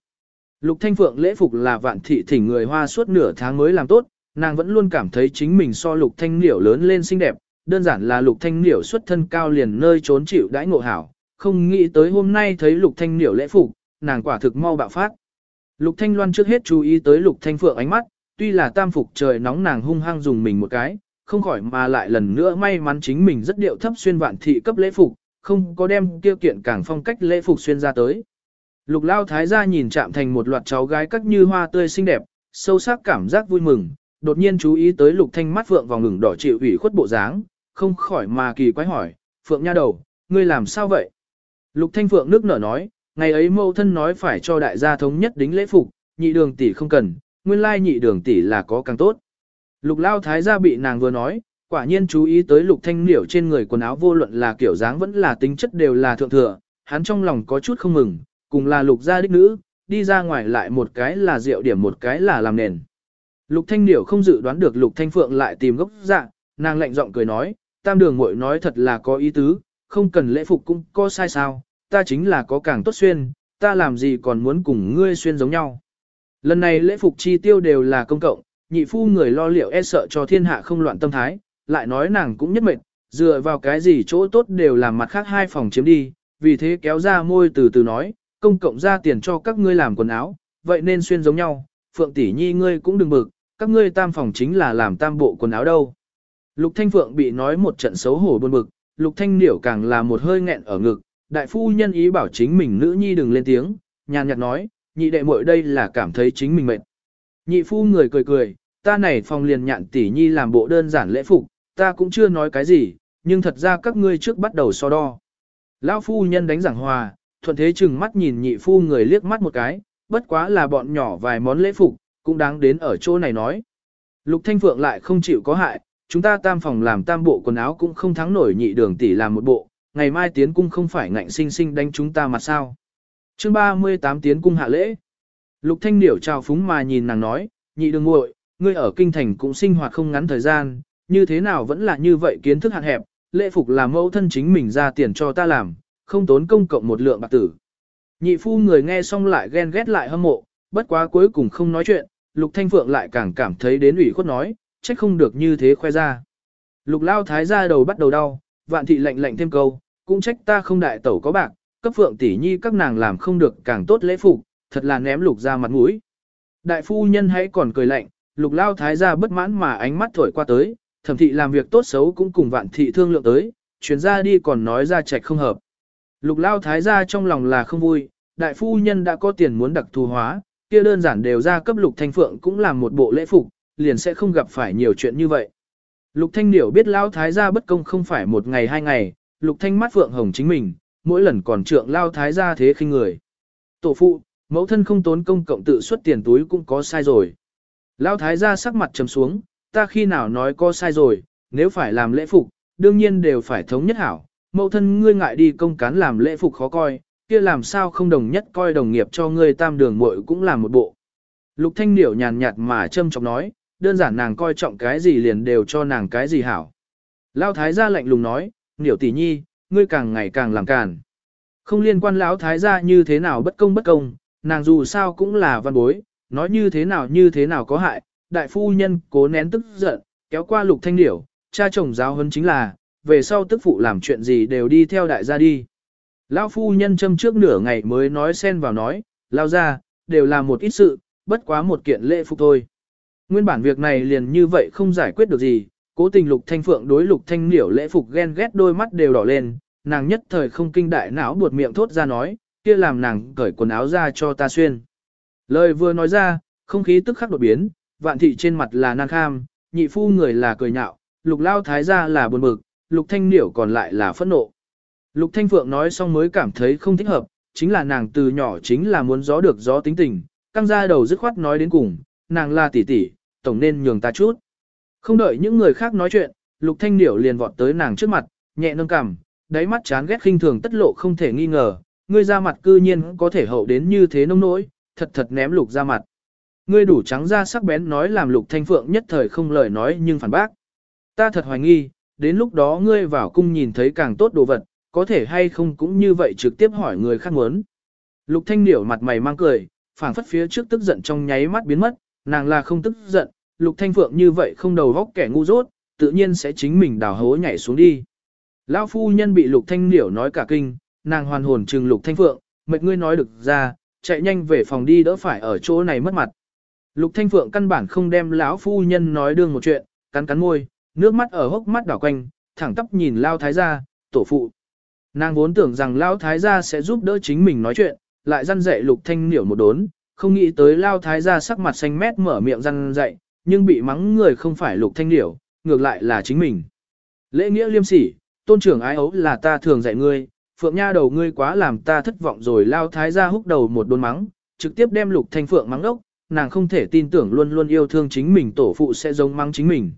Lục Thanh Phượng lễ phục là vạn thị thỉnh người hoa suốt nửa tháng mới làm tốt, nàng vẫn luôn cảm thấy chính mình so Lục Thanh Niểu lớn lên xinh đẹp, đơn giản là Lục Thanh Niểu xuất thân cao liền nơi trốn chịu đãi ngộ hảo, không nghĩ tới hôm nay thấy Lục Thanh Niểu lễ phục, nàng quả thực mau bạo phát. Lục Thanh Loan trước hết chú ý tới Lục Thanh Phượng ánh mắt, tuy là tam phục trời nóng nàng hung hăng dùng mình một cái, không khỏi mà lại lần nữa may mắn chính mình rất điệu thấp xuyên vạn thị cấp lễ phục, không có đem tiêu kiện càng phong cách lễ phục xuyên ra tới. Lục Lao Thái gia nhìn chạm thành một loạt cháu gái các như hoa tươi xinh đẹp, sâu sắc cảm giác vui mừng, đột nhiên chú ý tới Lục Thanh mắt Phượng vào ngừng đỏ chịu ủy khuất bộ dáng, không khỏi mà kỳ quái hỏi, Phượng nha đầu, ngươi làm sao vậy? Lục Thanh Phượng nước nở nói, ngày ấy mâu thân nói phải cho đại gia thống nhất đính lễ phục, nhị đường tỷ không cần, nguyên lai nhị đường tỷ là có càng tốt. Lục Lao Thái gia bị nàng vừa nói, quả nhiên chú ý tới Lục Thanh Niểu trên người quần áo vô luận là kiểu dáng vẫn là tính chất đều là thượng thừa, hắn trong lòng có chút không mừng, cùng là Lục gia đích nữ, đi ra ngoài lại một cái là rượu điểm một cái là làm nền. Lục Thanh Niểu không dự đoán được Lục Thanh Phượng lại tìm gốc dạng, nàng lạnh giọng cười nói, tam đường muội nói thật là có ý tứ, không cần lễ phục cũng có sai sao, ta chính là có càng tốt xuyên, ta làm gì còn muốn cùng ngươi xuyên giống nhau. Lần này lễ phục chi tiêu đều là công cộng, nhị phu người lo liệu e sợ cho thiên hạ không loạn tâm thái, lại nói nàng cũng nhất mệt, dựa vào cái gì chỗ tốt đều làm mặt khác hai phòng chiếm đi, vì thế kéo ra môi từ từ nói, công cộng ra tiền cho các ngươi làm quần áo, vậy nên xuyên giống nhau, phượng tỷ nhi ngươi cũng đừng bực, các ngươi tam phòng chính là làm tam bộ quần áo đâu. Lục Thanh Phượng bị nói một trận xấu hổ buồn bực, Lục Thanh Điểu càng là một hơi nghẹn ở ngực, đại phu nhân ý bảo chính mình nữ nhi đừng lên tiếng, nhàn nhạt nói, nhị đệ muội đây là cảm thấy chính mình mệt. Nhị phu người cười cười, ta này phòng liền nhạn tỷ nhi làm bộ đơn giản lễ phục, ta cũng chưa nói cái gì, nhưng thật ra các ngươi trước bắt đầu so đo. Lão phu nhân đánh giảng hòa, thuận thế chừng mắt nhìn nhị phu người liếc mắt một cái, bất quá là bọn nhỏ vài món lễ phục, cũng đáng đến ở chỗ này nói. Lục Thanh Phượng lại không chịu có hại, chúng ta tam phòng làm tam bộ quần áo cũng không thắng nổi nhị đường tỷ làm một bộ, ngày mai tiến cung không phải ngạnh sinh sinh đánh chúng ta mặt sao. Chương 38 tiến cung hạ lễ. Lục Thanh Điểu chào phúng mà nhìn nàng nói, nhị đường muội, ngươi ở kinh thành cũng sinh hoạt không ngắn thời gian, như thế nào vẫn là như vậy kiến thức hạn hẹp, lễ phục là mẫu thân chính mình ra tiền cho ta làm, không tốn công cộng một lượng bạc tử. Nhị phu người nghe xong lại ghen ghét lại hâm mộ, bất quá cuối cùng không nói chuyện, Lục Thanh Phượng lại càng cảm thấy đến ủy khuất nói, trách không được như thế khoe ra. Lục lao thái ra đầu bắt đầu đau, vạn thị lệnh lệnh thêm câu, cũng trách ta không đại tẩu có bạc, cấp phượng tỷ nhi các nàng làm không được càng tốt lễ phục, thật là ném lục ra mặt mũi. Đại phu nhân hãy còn cười lạnh, lục lao thái ra bất mãn mà ánh mắt thổi qua tới, thẩm thị làm việc tốt xấu cũng cùng vạn thị thương lượng tới, chuyến ra đi còn nói ra trạch không hợp. Lục lao thái ra trong lòng là không vui, đại phu nhân đã có tiền muốn đặc thù hóa, kia đơn giản đều ra cấp lục thanh phượng cũng làm một bộ lễ phục, liền sẽ không gặp phải nhiều chuyện như vậy. Lục thanh điểu biết lao thái gia bất công không phải một ngày hai ngày, lục thanh mắt phượng hồng chính mình, mỗi lần còn trượng lao thái gia thế khinh người. Tổ phụ, mẫu thân không tốn công cộng tự xuất tiền túi cũng có sai rồi. Lão thái gia sắc mặt trầm xuống, ta khi nào nói có sai rồi, nếu phải làm lễ phục, đương nhiên đều phải thống nhất hảo. Mẫu thân ngươi ngại đi công cán làm lễ phục khó coi, kia làm sao không đồng nhất coi đồng nghiệp cho ngươi tam đường muội cũng làm một bộ. Lục thanh điểu nhàn nhạt mà châm trọng nói, đơn giản nàng coi trọng cái gì liền đều cho nàng cái gì hảo. Lão thái gia lạnh lùng nói, "Điểu tỷ nhi, ngươi càng ngày càng làm càn. Không liên quan lão thái gia như thế nào bất công bất công, nàng dù sao cũng là văn bối, nói như thế nào như thế nào có hại, đại phu nhân cố nén tức giận, kéo qua lục thanh điểu, cha chồng giáo huấn chính là, về sau tức phụ làm chuyện gì đều đi theo đại gia đi. Lão phu nhân châm trước nửa ngày mới nói xen vào nói, lao ra, đều là một ít sự, bất quá một kiện lễ phục thôi. Nguyên bản việc này liền như vậy không giải quyết được gì, cố tình lục thanh phượng đối lục thanh điểu lễ phục ghen ghét đôi mắt đều đỏ lên, nàng nhất thời không kinh đại não buột miệng thốt ra nói, kia làm nàng cởi quần áo ra cho ta xuyên. Lời vừa nói ra, không khí tức khắc đột biến, vạn thị trên mặt là nan kham, nhị phu người là cười nhạo, lục lao thái gia là buồn bực, lục thanh niểu còn lại là phẫn nộ. Lục thanh phượng nói xong mới cảm thấy không thích hợp, chính là nàng từ nhỏ chính là muốn gió được gió tính tình, căng ra đầu dứt khoát nói đến cùng, nàng là tỷ tỷ, tổng nên nhường ta chút. Không đợi những người khác nói chuyện, Lục Thanh Điểu liền vọt tới nàng trước mặt, nhẹ nâng cằm, đáy mắt chán ghét khinh thường tất lộ không thể nghi ngờ, ngươi ra mặt cư nhiên có thể hậu đến như thế nông nỗi, thật thật ném Lục ra mặt. Ngươi đủ trắng ra sắc bén nói làm Lục Thanh Phượng nhất thời không lời nói nhưng phản bác. Ta thật hoài nghi, đến lúc đó ngươi vào cung nhìn thấy càng tốt đồ vật, có thể hay không cũng như vậy trực tiếp hỏi người khác muốn. Lục Thanh Điểu mặt mày mang cười, phảng phất phía trước tức giận trong nháy mắt biến mất, nàng là không tức giận, Lục Thanh Phượng như vậy không đầu góc kẻ ngu dốt, tự nhiên sẽ chính mình đào hố nhảy xuống đi. Lão phu nhân bị Lục Thanh điểu nói cả kinh, nàng hoàn hồn trừng Lục Thanh Phượng, mệt ngươi nói được ra, chạy nhanh về phòng đi đỡ phải ở chỗ này mất mặt. Lục Thanh Phượng căn bản không đem lão phu nhân nói đương một chuyện, cắn cắn môi, nước mắt ở hốc mắt đảo quanh, thẳng tắp nhìn Lão Thái gia, tổ phụ. Nàng vốn tưởng rằng Lão Thái gia sẽ giúp đỡ chính mình nói chuyện, lại răn dạy Lục Thanh niểu một đốn, không nghĩ tới lao thái gia sắc mặt xanh mét mở miệng răn dạy, nhưng bị mắng người không phải lục thanh điểu, ngược lại là chính mình. Lễ nghĩa liêm sỉ, tôn trưởng ái ấu là ta thường dạy ngươi, phượng nha đầu ngươi quá làm ta thất vọng rồi lao thái gia húc đầu một đôn mắng, trực tiếp đem lục thanh phượng mắng ốc, nàng không thể tin tưởng luôn luôn yêu thương chính mình tổ phụ sẽ giống mắng chính mình.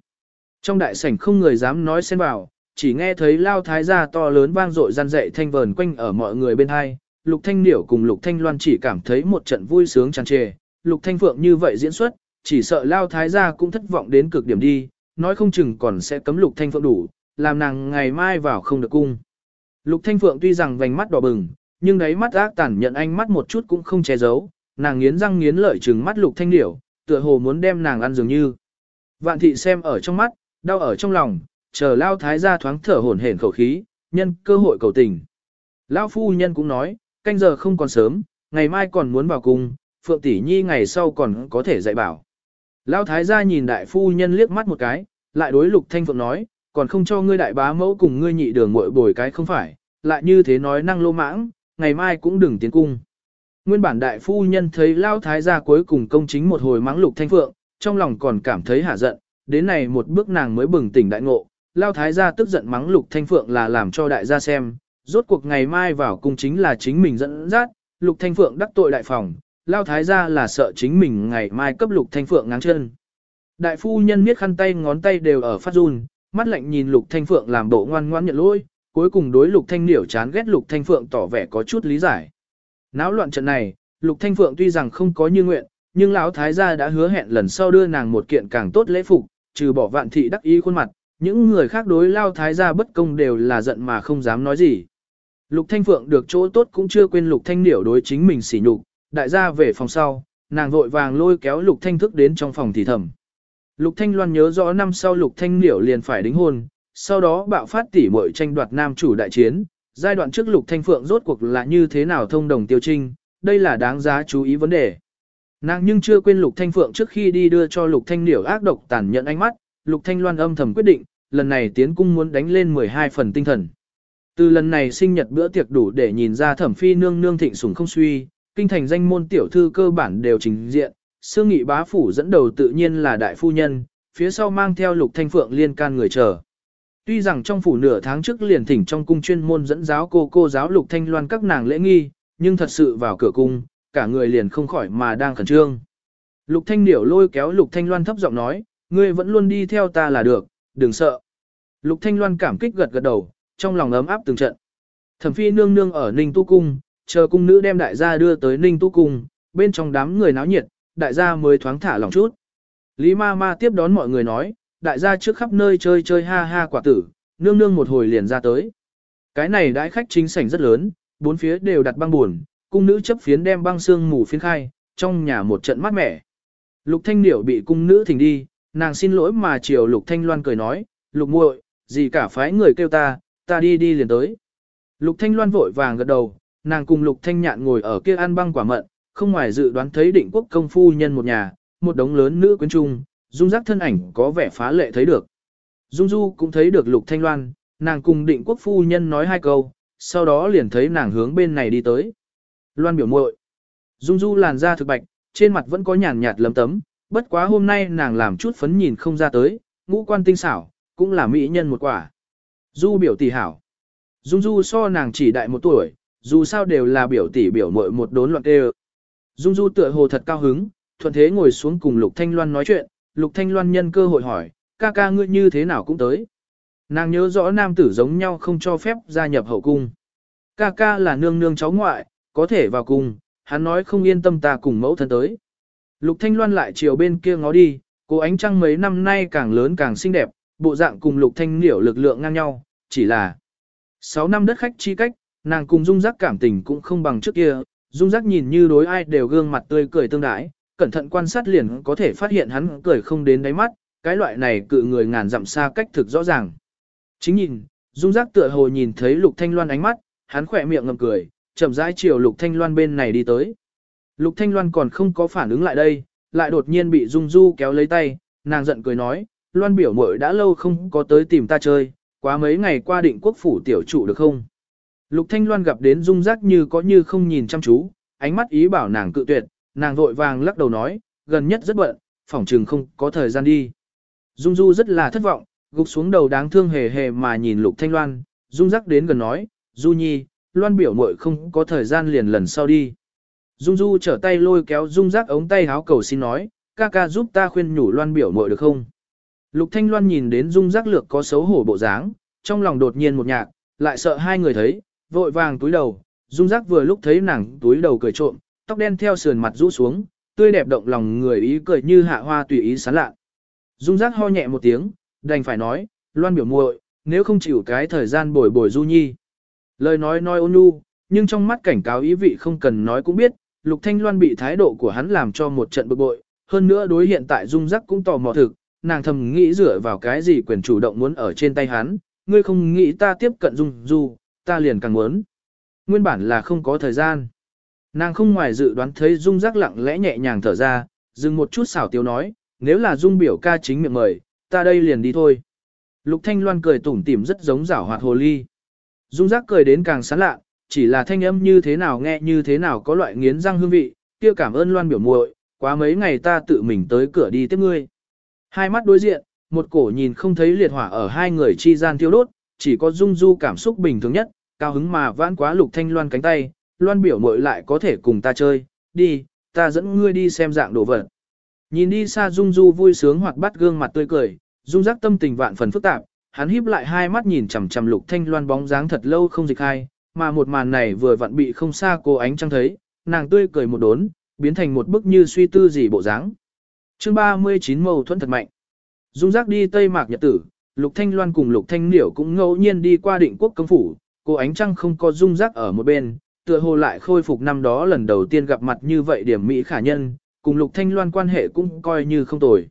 Trong đại sảnh không người dám nói xen vào, chỉ nghe thấy lao thái gia to lớn vang dội gian dậy thanh vờn quanh ở mọi người bên hai, Lục Thanh Điểu cùng Lục Thanh Loan chỉ cảm thấy một trận vui sướng tràn trề, Lục Thanh Phượng như vậy diễn xuất, chỉ sợ Lao Thái gia cũng thất vọng đến cực điểm đi, nói không chừng còn sẽ cấm Lục Thanh Phượng đủ, làm nàng ngày mai vào không được cung. Lục Thanh Phượng tuy rằng vành mắt đỏ bừng, nhưng đáy mắt ác tàn nhận anh mắt một chút cũng không che giấu, nàng nghiến răng nghiến lợi trừng mắt Lục Thanh Điểu, tựa hồ muốn đem nàng ăn dường như. Vạn thị xem ở trong mắt, đau ở trong lòng, chờ Lao Thái gia thoáng thở hổn hển khẩu khí, nhân cơ hội cầu tình. Lão phu nhân cũng nói, Canh giờ không còn sớm, ngày mai còn muốn vào cung, Phượng Tỷ Nhi ngày sau còn có thể dạy bảo. Lão thái gia nhìn đại phu nhân liếc mắt một cái, lại đối Lục Thanh Phượng nói, còn không cho ngươi đại bá mẫu cùng ngươi nhị đường muội bồi cái không phải, lại như thế nói năng lô mãng, ngày mai cũng đừng tiến cung. Nguyên bản đại phu nhân thấy Lao Thái gia cuối cùng công chính một hồi mắng Lục Thanh Phượng, trong lòng còn cảm thấy hả giận, đến này một bước nàng mới bừng tỉnh đại ngộ, Lao Thái gia tức giận mắng Lục Thanh Phượng là làm cho đại gia xem, rốt cuộc ngày mai vào cung chính là chính mình dẫn dắt, Lục Thanh Phượng đắc tội đại phòng, Lao Thái gia là sợ chính mình ngày mai cấp Lục Thanh Phượng ngáng chân. Đại phu nhân miết khăn tay ngón tay đều ở phát run, mắt lạnh nhìn Lục Thanh Phượng làm bộ ngoan ngoãn nhận lỗi, cuối cùng đối Lục Thanh Niểu chán ghét Lục Thanh Phượng tỏ vẻ có chút lý giải. Náo loạn trận này, Lục Thanh Phượng tuy rằng không có như nguyện, nhưng lão thái gia đã hứa hẹn lần sau đưa nàng một kiện càng tốt lễ phục, trừ bỏ vạn thị đắc ý khuôn mặt, những người khác đối lao thái gia bất công đều là giận mà không dám nói gì. Lục Thanh Phượng được chỗ tốt cũng chưa quên Lục Thanh Niểu đối chính mình sỉ nhục, đại gia về phòng sau, nàng vội vàng lôi kéo Lục Thanh thức đến trong phòng thì thầm. Lục Thanh Loan nhớ rõ năm sau Lục Thanh Liễu liền phải đính hôn, sau đó bạo phát tỉ muội tranh đoạt nam chủ đại chiến, giai đoạn trước Lục Thanh Phượng rốt cuộc là như thế nào thông đồng tiêu trinh, đây là đáng giá chú ý vấn đề. Nàng nhưng chưa quên Lục Thanh Phượng trước khi đi đưa cho Lục Thanh Liễu ác độc tàn nhẫn ánh mắt, Lục Thanh Loan âm thầm quyết định, lần này tiến cung muốn đánh lên 12 phần tinh thần. Từ lần này sinh nhật bữa tiệc đủ để nhìn ra thẩm phi nương nương thịnh sủng không suy, kinh thành danh môn tiểu thư cơ bản đều trình diện, Sương Nghị bá phủ dẫn đầu tự nhiên là đại phu nhân, phía sau mang theo Lục Thanh Phượng liên can người chờ. Tuy rằng trong phủ nửa tháng trước liền thỉnh trong cung chuyên môn dẫn giáo cô cô giáo Lục Thanh Loan các nàng lễ nghi, nhưng thật sự vào cửa cung, cả người liền không khỏi mà đang khẩn trương. Lục Thanh Điểu lôi kéo Lục Thanh Loan thấp giọng nói, ngươi vẫn luôn đi theo ta là được, đừng sợ. Lục Thanh Loan cảm kích gật gật đầu, trong lòng ấm áp từng trận. Thẩm phi nương nương ở Ninh Tu Cung, chờ cung nữ đem đại gia đưa tới Ninh Tu Cung, bên trong đám người náo nhiệt, đại gia mới thoáng thả lòng chút. Lý ma ma tiếp đón mọi người nói, đại gia trước khắp nơi chơi chơi ha ha quả tử, nương nương một hồi liền ra tới. Cái này đãi khách chính sảnh rất lớn, bốn phía đều đặt băng buồn, cung nữ chấp phiến đem băng xương mù phiến khai, trong nhà một trận mát mẻ. Lục Thanh Điểu bị cung nữ thỉnh đi, nàng xin lỗi mà chiều Lục Thanh Loan cười nói, Lục muội, gì cả phái người kêu ta, ta đi đi liền tới. Lục Thanh Loan vội vàng gật đầu, nàng cùng Lục Thanh Nhạn ngồi ở kia ăn băng quả mận, không ngoài dự đoán thấy định quốc công phu nhân một nhà, một đống lớn nữ quyến trung, dung giác thân ảnh có vẻ phá lệ thấy được. Dung Du cũng thấy được Lục Thanh Loan, nàng cùng định quốc phu nhân nói hai câu, sau đó liền thấy nàng hướng bên này đi tới. Loan biểu muội. Dung Du làn da thực bạch, trên mặt vẫn có nhàn nhạt lấm tấm, bất quá hôm nay nàng làm chút phấn nhìn không ra tới, ngũ quan tinh xảo, cũng là mỹ nhân một quả. Du biểu tỷ hảo. Dung Du so nàng chỉ đại một tuổi, dù sao đều là biểu tỷ biểu muội một đốn loạn tê Dung Du tựa hồ thật cao hứng, thuận thế ngồi xuống cùng Lục Thanh Loan nói chuyện, Lục Thanh Loan nhân cơ hội hỏi, ca ca ngươi như thế nào cũng tới. Nàng nhớ rõ nam tử giống nhau không cho phép gia nhập hậu cung. Ca ca là nương nương cháu ngoại, có thể vào cung, hắn nói không yên tâm ta cùng mẫu thân tới. Lục Thanh Loan lại chiều bên kia ngó đi, cô ánh trăng mấy năm nay càng lớn càng xinh đẹp, bộ dạng cùng Lục Thanh Niểu lực lượng ngang nhau, chỉ là 6 năm đất khách chi cách, nàng cùng dung giác cảm tình cũng không bằng trước kia, dung giác nhìn như đối ai đều gương mặt tươi cười tương đái, cẩn thận quan sát liền có thể phát hiện hắn cười không đến đáy mắt, cái loại này cự người ngàn dặm xa cách thực rõ ràng. Chính nhìn, dung giác tựa hồ nhìn thấy Lục Thanh Loan ánh mắt, hắn khỏe miệng ngậm cười, chậm rãi chiều Lục Thanh Loan bên này đi tới. Lục Thanh Loan còn không có phản ứng lại đây, lại đột nhiên bị Dung Du kéo lấy tay, nàng giận cười nói, Loan biểu muội đã lâu không có tới tìm ta chơi, quá mấy ngày qua định quốc phủ tiểu trụ được không? Lục Thanh Loan gặp đến Dung Giác như có như không nhìn chăm chú, ánh mắt ý bảo nàng cự tuyệt, nàng vội vàng lắc đầu nói, gần nhất rất bận, phỏng trường không có thời gian đi. Dung Du rất là thất vọng, gục xuống đầu đáng thương hề hề mà nhìn Lục Thanh Loan, Dung Giác đến gần nói, Du Nhi, Loan biểu muội không có thời gian liền lần sau đi. Dung Du trở tay lôi kéo Dung Giác ống tay háo cầu xin nói, ca ca giúp ta khuyên nhủ Loan biểu muội được không? Lục Thanh Loan nhìn đến Dung Giác lược có xấu hổ bộ dáng, trong lòng đột nhiên một nhạc, lại sợ hai người thấy, vội vàng túi đầu, Dung Giác vừa lúc thấy nàng túi đầu cười trộm, tóc đen theo sườn mặt rũ xuống, tươi đẹp động lòng người ý cười như hạ hoa tùy ý sán lạ. Dung Giác ho nhẹ một tiếng, đành phải nói, Loan biểu muội, nếu không chịu cái thời gian bồi bồi Du Nhi. Lời nói nói ôn nhu, nhưng trong mắt cảnh cáo ý vị không cần nói cũng biết, Lục Thanh Loan bị thái độ của hắn làm cho một trận bực bội, hơn nữa đối hiện tại Dung Giác cũng tò mò thực, nàng thầm nghĩ dựa vào cái gì quyền chủ động muốn ở trên tay hắn, ngươi không nghĩ ta tiếp cận Dung Du, ta liền càng muốn. Nguyên bản là không có thời gian. Nàng không ngoài dự đoán thấy Dung Giác lặng lẽ nhẹ nhàng thở ra, dừng một chút xảo tiếu nói, nếu là Dung biểu ca chính miệng mời, ta đây liền đi thôi. Lục Thanh Loan cười tủm tỉm rất giống giảo hoạt hồ ly. Dung giác cười đến càng sán lạ, chỉ là thanh âm như thế nào nghe như thế nào có loại nghiến răng hương vị, kia cảm ơn Loan biểu muội, quá mấy ngày ta tự mình tới cửa đi tiếp ngươi. Hai mắt đối diện, một cổ nhìn không thấy liệt hỏa ở hai người chi gian thiêu đốt, chỉ có Dung Du cảm xúc bình thường nhất, cao hứng mà vãn quá Lục Thanh Loan cánh tay, Loan biểu mội lại có thể cùng ta chơi, đi, ta dẫn ngươi đi xem dạng đồ vật. Nhìn đi xa Dung Du vui sướng hoặc bắt gương mặt tươi cười, Dung giác tâm tình vạn phần phức tạp, hắn híp lại hai mắt nhìn chằm chằm Lục Thanh Loan bóng dáng thật lâu không dịch hai, mà một màn này vừa vặn bị không xa cô ánh trăng thấy, nàng tươi cười một đốn, biến thành một bức như suy tư gì bộ dáng. Chương 39 mâu thuẫn thật mạnh. Dung giác đi Tây Mạc Nhật Tử, Lục Thanh Loan cùng Lục Thanh Niểu cũng ngẫu nhiên đi qua định quốc công phủ, cô ánh trăng không có dung giác ở một bên, tựa hồ lại khôi phục năm đó lần đầu tiên gặp mặt như vậy điểm mỹ khả nhân, cùng Lục Thanh Loan quan hệ cũng coi như không tồi.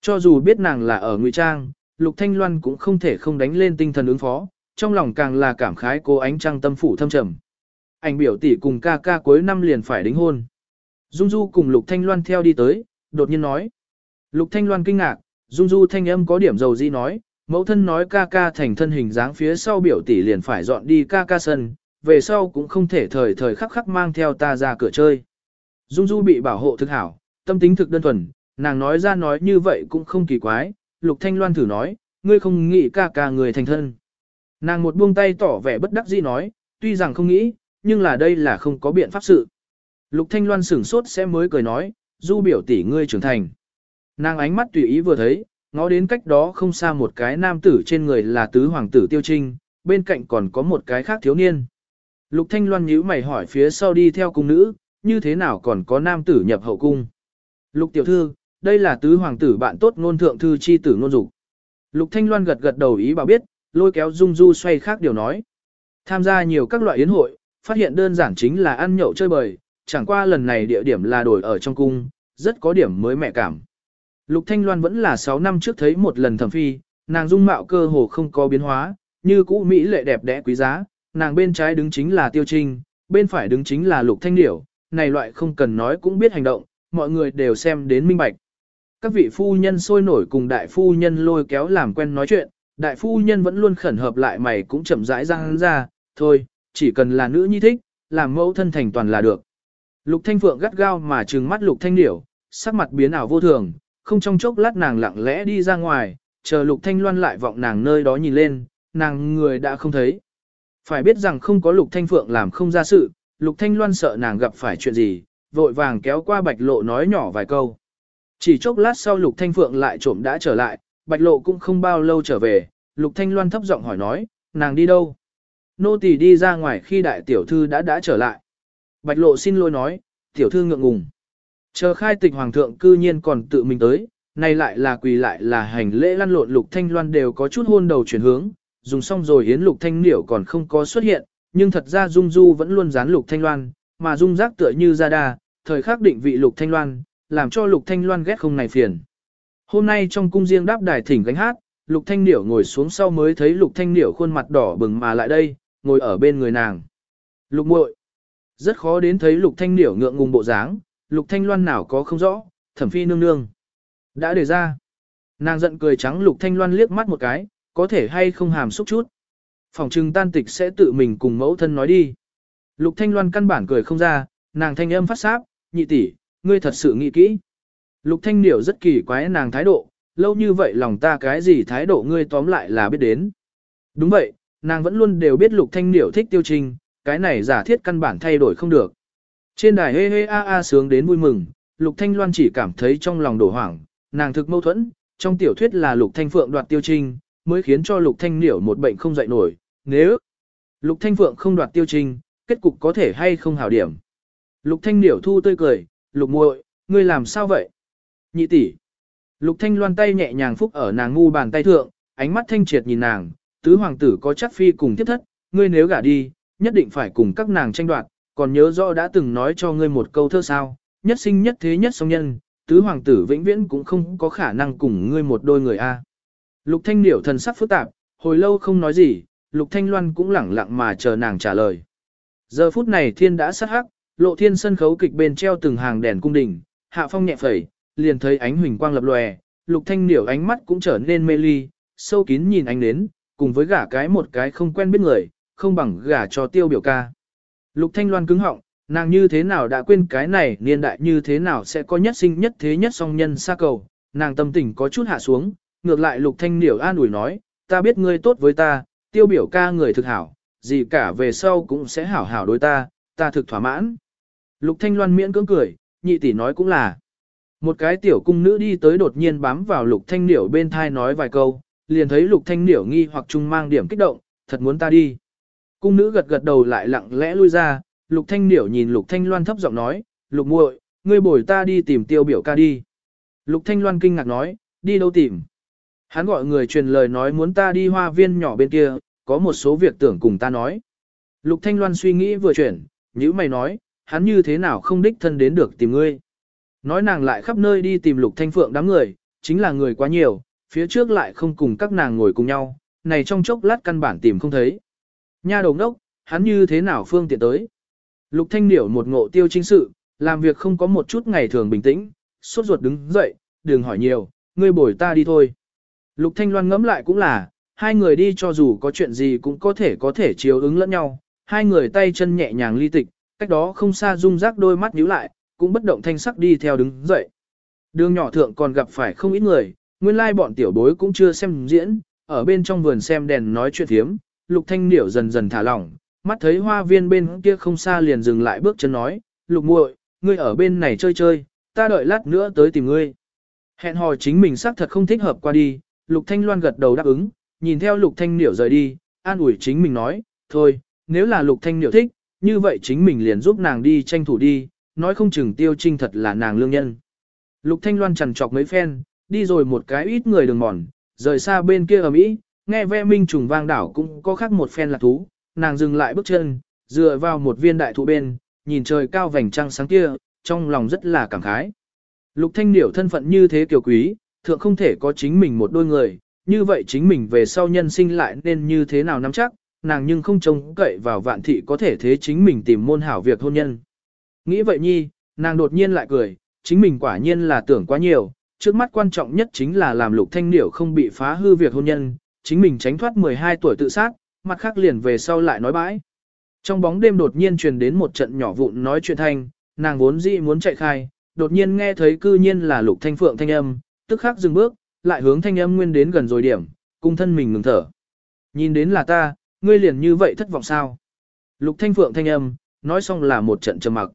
Cho dù biết nàng là ở ngụy trang, Lục Thanh Loan cũng không thể không đánh lên tinh thần ứng phó, trong lòng càng là cảm khái cô ánh trăng tâm phủ thâm trầm. Anh biểu tỷ cùng ca ca cuối năm liền phải đính hôn. Dung Du cùng Lục Thanh Loan theo đi tới, đột nhiên nói. Lục Thanh Loan kinh ngạc, Dung Du thanh âm có điểm dầu di nói, mẫu thân nói ca ca thành thân hình dáng phía sau biểu tỷ liền phải dọn đi ca ca sân, về sau cũng không thể thời thời khắc khắc mang theo ta ra cửa chơi. Dung Du bị bảo hộ thực hảo, tâm tính thực đơn thuần, nàng nói ra nói như vậy cũng không kỳ quái, Lục Thanh Loan thử nói, ngươi không nghĩ ca ca người thành thân. Nàng một buông tay tỏ vẻ bất đắc dĩ nói, tuy rằng không nghĩ, nhưng là đây là không có biện pháp sự. Lục Thanh Loan sửng sốt sẽ mới cười nói, du biểu tỷ ngươi trưởng thành. Nàng ánh mắt tùy ý vừa thấy, ngó đến cách đó không xa một cái nam tử trên người là tứ hoàng tử tiêu trinh, bên cạnh còn có một cái khác thiếu niên. Lục Thanh Loan nhíu mày hỏi phía sau đi theo cung nữ, như thế nào còn có nam tử nhập hậu cung. Lục tiểu thư, đây là tứ hoàng tử bạn tốt ngôn thượng thư chi tử ngôn dục. Lục Thanh Loan gật gật đầu ý bảo biết, lôi kéo Dung Du xoay khác điều nói. Tham gia nhiều các loại yến hội, phát hiện đơn giản chính là ăn nhậu chơi bời, chẳng qua lần này địa điểm là đổi ở trong cung, rất có điểm mới mẹ cảm. Lục Thanh Loan vẫn là 6 năm trước thấy một lần thẩm phi, nàng dung mạo cơ hồ không có biến hóa, như cũ Mỹ lệ đẹp đẽ quý giá, nàng bên trái đứng chính là Tiêu Trinh, bên phải đứng chính là Lục Thanh Điểu, này loại không cần nói cũng biết hành động, mọi người đều xem đến minh bạch. Các vị phu nhân sôi nổi cùng đại phu nhân lôi kéo làm quen nói chuyện, đại phu nhân vẫn luôn khẩn hợp lại mày cũng chậm rãi ra ra, thôi, chỉ cần là nữ nhi thích, làm mẫu thân thành toàn là được. Lục Thanh Phượng gắt gao mà trừng mắt Lục Thanh Điểu, sắc mặt biến ảo vô thường, không trong chốc lát nàng lặng lẽ đi ra ngoài, chờ Lục Thanh Loan lại vọng nàng nơi đó nhìn lên, nàng người đã không thấy. Phải biết rằng không có Lục Thanh Phượng làm không ra sự, Lục Thanh Loan sợ nàng gặp phải chuyện gì, vội vàng kéo qua Bạch Lộ nói nhỏ vài câu. Chỉ chốc lát sau Lục Thanh Phượng lại trộm đã trở lại, Bạch Lộ cũng không bao lâu trở về, Lục Thanh Loan thấp giọng hỏi nói, nàng đi đâu? Nô tỳ đi ra ngoài khi đại tiểu thư đã đã trở lại. Bạch Lộ xin lỗi nói, tiểu thư ngượng ngùng. Chờ khai tịch hoàng thượng cư nhiên còn tự mình tới, này lại là quỳ lại là hành lễ lăn lộn Lục Thanh Loan đều có chút hôn đầu chuyển hướng, dùng xong rồi hiến Lục Thanh Niểu còn không có xuất hiện, nhưng thật ra Dung Du vẫn luôn dán Lục Thanh Loan, mà Dung giác tựa như ra đa, thời khắc định vị Lục Thanh Loan, làm cho Lục Thanh Loan ghét không này phiền. Hôm nay trong cung riêng đáp đài thỉnh gánh hát, Lục Thanh Niểu ngồi xuống sau mới thấy Lục Thanh Niểu khuôn mặt đỏ bừng mà lại đây, ngồi ở bên người nàng. Lục muội, rất khó đến thấy Lục Thanh Niểu ngượng ngùng bộ dáng, Lục Thanh Loan nào có không rõ, thẩm phi nương nương. Đã đề ra. Nàng giận cười trắng Lục Thanh Loan liếc mắt một cái, có thể hay không hàm xúc chút. Phòng trừng tan tịch sẽ tự mình cùng mẫu thân nói đi. Lục Thanh Loan căn bản cười không ra, nàng thanh âm phát sáp, nhị tỷ, ngươi thật sự nghĩ kỹ. Lục Thanh Điểu rất kỳ quái nàng thái độ, lâu như vậy lòng ta cái gì thái độ ngươi tóm lại là biết đến. Đúng vậy, nàng vẫn luôn đều biết Lục Thanh Điểu thích tiêu trình, cái này giả thiết căn bản thay đổi không được. Trên đài hê hê a a sướng đến vui mừng, Lục Thanh Loan chỉ cảm thấy trong lòng đổ hoảng, nàng thực mâu thuẫn, trong tiểu thuyết là Lục Thanh Phượng đoạt tiêu trình, mới khiến cho Lục Thanh Niểu một bệnh không dậy nổi, nếu Lục Thanh Phượng không đoạt tiêu trình, kết cục có thể hay không hảo điểm. Lục Thanh Niểu thu tươi cười, Lục muội, ngươi làm sao vậy? Nhị tỷ. Lục Thanh Loan tay nhẹ nhàng phúc ở nàng ngu bàn tay thượng, ánh mắt thanh triệt nhìn nàng, tứ hoàng tử có chắc phi cùng tiếp thất, ngươi nếu gả đi, nhất định phải cùng các nàng tranh đoạt, còn nhớ rõ đã từng nói cho ngươi một câu thơ sao, nhất sinh nhất thế nhất song nhân, tứ hoàng tử vĩnh viễn cũng không có khả năng cùng ngươi một đôi người a. Lục Thanh Điểu thần sắc phức tạp, hồi lâu không nói gì, Lục Thanh Loan cũng lẳng lặng mà chờ nàng trả lời. Giờ phút này thiên đã sát hắc, lộ thiên sân khấu kịch bên treo từng hàng đèn cung đình, hạ phong nhẹ phẩy, liền thấy ánh huỳnh quang lập lòe, lục thanh điểu ánh mắt cũng trở nên mê ly, sâu kín nhìn anh đến, cùng với gả cái một cái không quen biết người, không bằng gả cho tiêu biểu ca. Lục thanh loan cứng họng, nàng như thế nào đã quên cái này niên đại như thế nào sẽ có nhất sinh nhất thế nhất song nhân xa cầu, nàng tâm tình có chút hạ xuống, ngược lại lục thanh Niểu an ủi nói, ta biết ngươi tốt với ta, tiêu biểu ca người thực hảo, gì cả về sau cũng sẽ hảo hảo đối ta, ta thực thỏa mãn. Lục thanh loan miễn cưỡng cười, nhị tỷ nói cũng là. Một cái tiểu cung nữ đi tới đột nhiên bám vào lục thanh Niểu bên thai nói vài câu, liền thấy lục thanh Niểu nghi hoặc trung mang điểm kích động, thật muốn ta đi. Cung nữ gật gật đầu lại lặng lẽ lui ra, lục thanh điểu nhìn lục thanh loan thấp giọng nói, lục muội, ngươi bồi ta đi tìm tiêu biểu ca đi. Lục thanh loan kinh ngạc nói, đi đâu tìm. Hắn gọi người truyền lời nói muốn ta đi hoa viên nhỏ bên kia, có một số việc tưởng cùng ta nói. Lục thanh loan suy nghĩ vừa chuyển, như mày nói, hắn như thế nào không đích thân đến được tìm ngươi. Nói nàng lại khắp nơi đi tìm lục thanh phượng đám người, chính là người quá nhiều, phía trước lại không cùng các nàng ngồi cùng nhau, này trong chốc lát căn bản tìm không thấy. Nha đầu ngốc, hắn như thế nào phương tiện tới. Lục thanh điểu một ngộ tiêu chính sự, làm việc không có một chút ngày thường bình tĩnh, suốt ruột đứng dậy, đừng hỏi nhiều, ngươi bồi ta đi thôi. Lục thanh loan ngẫm lại cũng là, hai người đi cho dù có chuyện gì cũng có thể có thể chiếu ứng lẫn nhau, hai người tay chân nhẹ nhàng ly tịch, cách đó không xa rung rác đôi mắt nhíu lại, cũng bất động thanh sắc đi theo đứng dậy. Đường nhỏ thượng còn gặp phải không ít người, nguyên lai bọn tiểu bối cũng chưa xem diễn, ở bên trong vườn xem đèn nói chuyện thiếm, lục thanh điểu dần dần thả lỏng, mắt thấy hoa viên bên kia không xa liền dừng lại bước chân nói, lục muội, ngươi ở bên này chơi chơi, ta đợi lát nữa tới tìm ngươi. Hẹn hò chính mình xác thật không thích hợp qua đi, lục thanh loan gật đầu đáp ứng, nhìn theo lục thanh điểu rời đi, an ủi chính mình nói, thôi, nếu là lục thanh điểu thích, như vậy chính mình liền giúp nàng đi tranh thủ đi, nói không chừng tiêu trinh thật là nàng lương nhân. Lục Thanh Loan chằn chọc mấy phen, đi rồi một cái ít người đường mòn, rời xa bên kia ở Mỹ, nghe ve minh trùng vang đảo cũng có khác một phen là thú, nàng dừng lại bước chân, dựa vào một viên đại thụ bên, nhìn trời cao vành trăng sáng kia, trong lòng rất là cảm khái. Lục Thanh Điểu thân phận như thế kiều quý, thượng không thể có chính mình một đôi người, như vậy chính mình về sau nhân sinh lại nên như thế nào nắm chắc, nàng nhưng không trông cậy vào vạn thị có thể thế chính mình tìm môn hảo việc hôn nhân. Nghĩ vậy nhi, nàng đột nhiên lại cười, chính mình quả nhiên là tưởng quá nhiều, trước mắt quan trọng nhất chính là làm lục thanh điểu không bị phá hư việc hôn nhân, chính mình tránh thoát 12 tuổi tự sát, mặt khác liền về sau lại nói bãi. Trong bóng đêm đột nhiên truyền đến một trận nhỏ vụn nói chuyện thanh, nàng vốn dĩ muốn chạy khai, đột nhiên nghe thấy cư nhiên là lục thanh phượng thanh âm, tức khắc dừng bước, lại hướng thanh âm nguyên đến gần rồi điểm, cung thân mình ngừng thở. Nhìn đến là ta, ngươi liền như vậy thất vọng sao? Lục thanh phượng thanh âm, nói xong là một trận trầm mặc.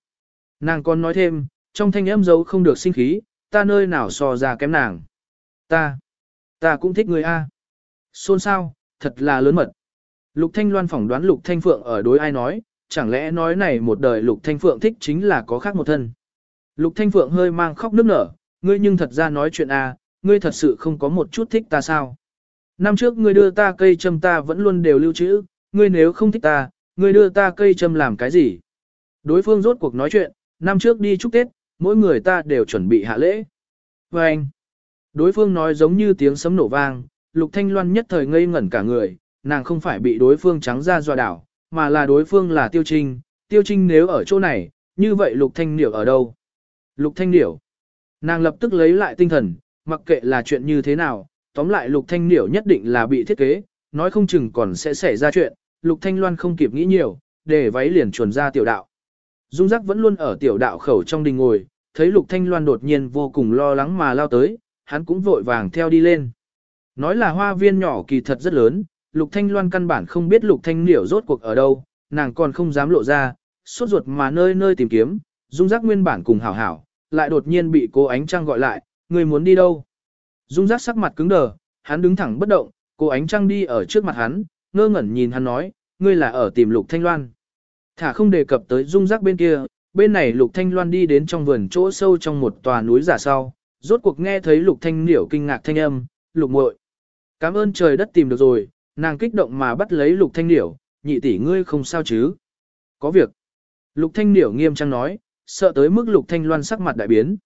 Nàng còn nói thêm, trong thanh âm giấu không được sinh khí, ta nơi nào so ra kém nàng. Ta, ta cũng thích ngươi A. Xôn sao, thật là lớn mật. Lục Thanh Loan phỏng đoán Lục Thanh Phượng ở đối ai nói, chẳng lẽ nói này một đời Lục Thanh Phượng thích chính là có khác một thân. Lục Thanh Phượng hơi mang khóc nức nở, ngươi nhưng thật ra nói chuyện A, ngươi thật sự không có một chút thích ta sao. Năm trước ngươi đưa ta cây châm ta vẫn luôn đều lưu trữ, ngươi nếu không thích ta, ngươi đưa ta cây châm làm cái gì? Đối phương rốt cuộc nói chuyện, năm trước đi chúc Tết, mỗi người ta đều chuẩn bị hạ lễ. Và anh, đối phương nói giống như tiếng sấm nổ vang, Lục Thanh Loan nhất thời ngây ngẩn cả người, nàng không phải bị đối phương trắng ra dọa đảo, mà là đối phương là Tiêu Trinh, Tiêu Trinh nếu ở chỗ này, như vậy Lục Thanh Điểu ở đâu? Lục Thanh Điểu. Nàng lập tức lấy lại tinh thần, mặc kệ là chuyện như thế nào, tóm lại Lục Thanh Điểu nhất định là bị thiết kế, nói không chừng còn sẽ xảy ra chuyện, Lục Thanh Loan không kịp nghĩ nhiều, để váy liền chuẩn ra tiểu đạo. Dung giác vẫn luôn ở tiểu đạo khẩu trong đình ngồi, thấy Lục Thanh Loan đột nhiên vô cùng lo lắng mà lao tới, hắn cũng vội vàng theo đi lên. Nói là hoa viên nhỏ kỳ thật rất lớn, Lục Thanh Loan căn bản không biết Lục Thanh Niểu rốt cuộc ở đâu, nàng còn không dám lộ ra, suốt ruột mà nơi nơi tìm kiếm, Dung giác nguyên bản cùng hảo hảo, lại đột nhiên bị cô ánh trăng gọi lại, người muốn đi đâu? Dung giác sắc mặt cứng đờ, hắn đứng thẳng bất động, cô ánh trăng đi ở trước mặt hắn, ngơ ngẩn nhìn hắn nói, ngươi là ở tìm Lục Thanh Loan. Thả không đề cập tới dung giác bên kia, bên này Lục Thanh Loan đi đến trong vườn chỗ sâu trong một tòa núi giả sau, rốt cuộc nghe thấy Lục Thanh Niểu kinh ngạc thanh âm, Lục muội, Cảm ơn trời đất tìm được rồi, nàng kích động mà bắt lấy Lục Thanh điểu nhị tỷ ngươi không sao chứ? Có việc. Lục Thanh điểu nghiêm trang nói, sợ tới mức Lục Thanh Loan sắc mặt đại biến.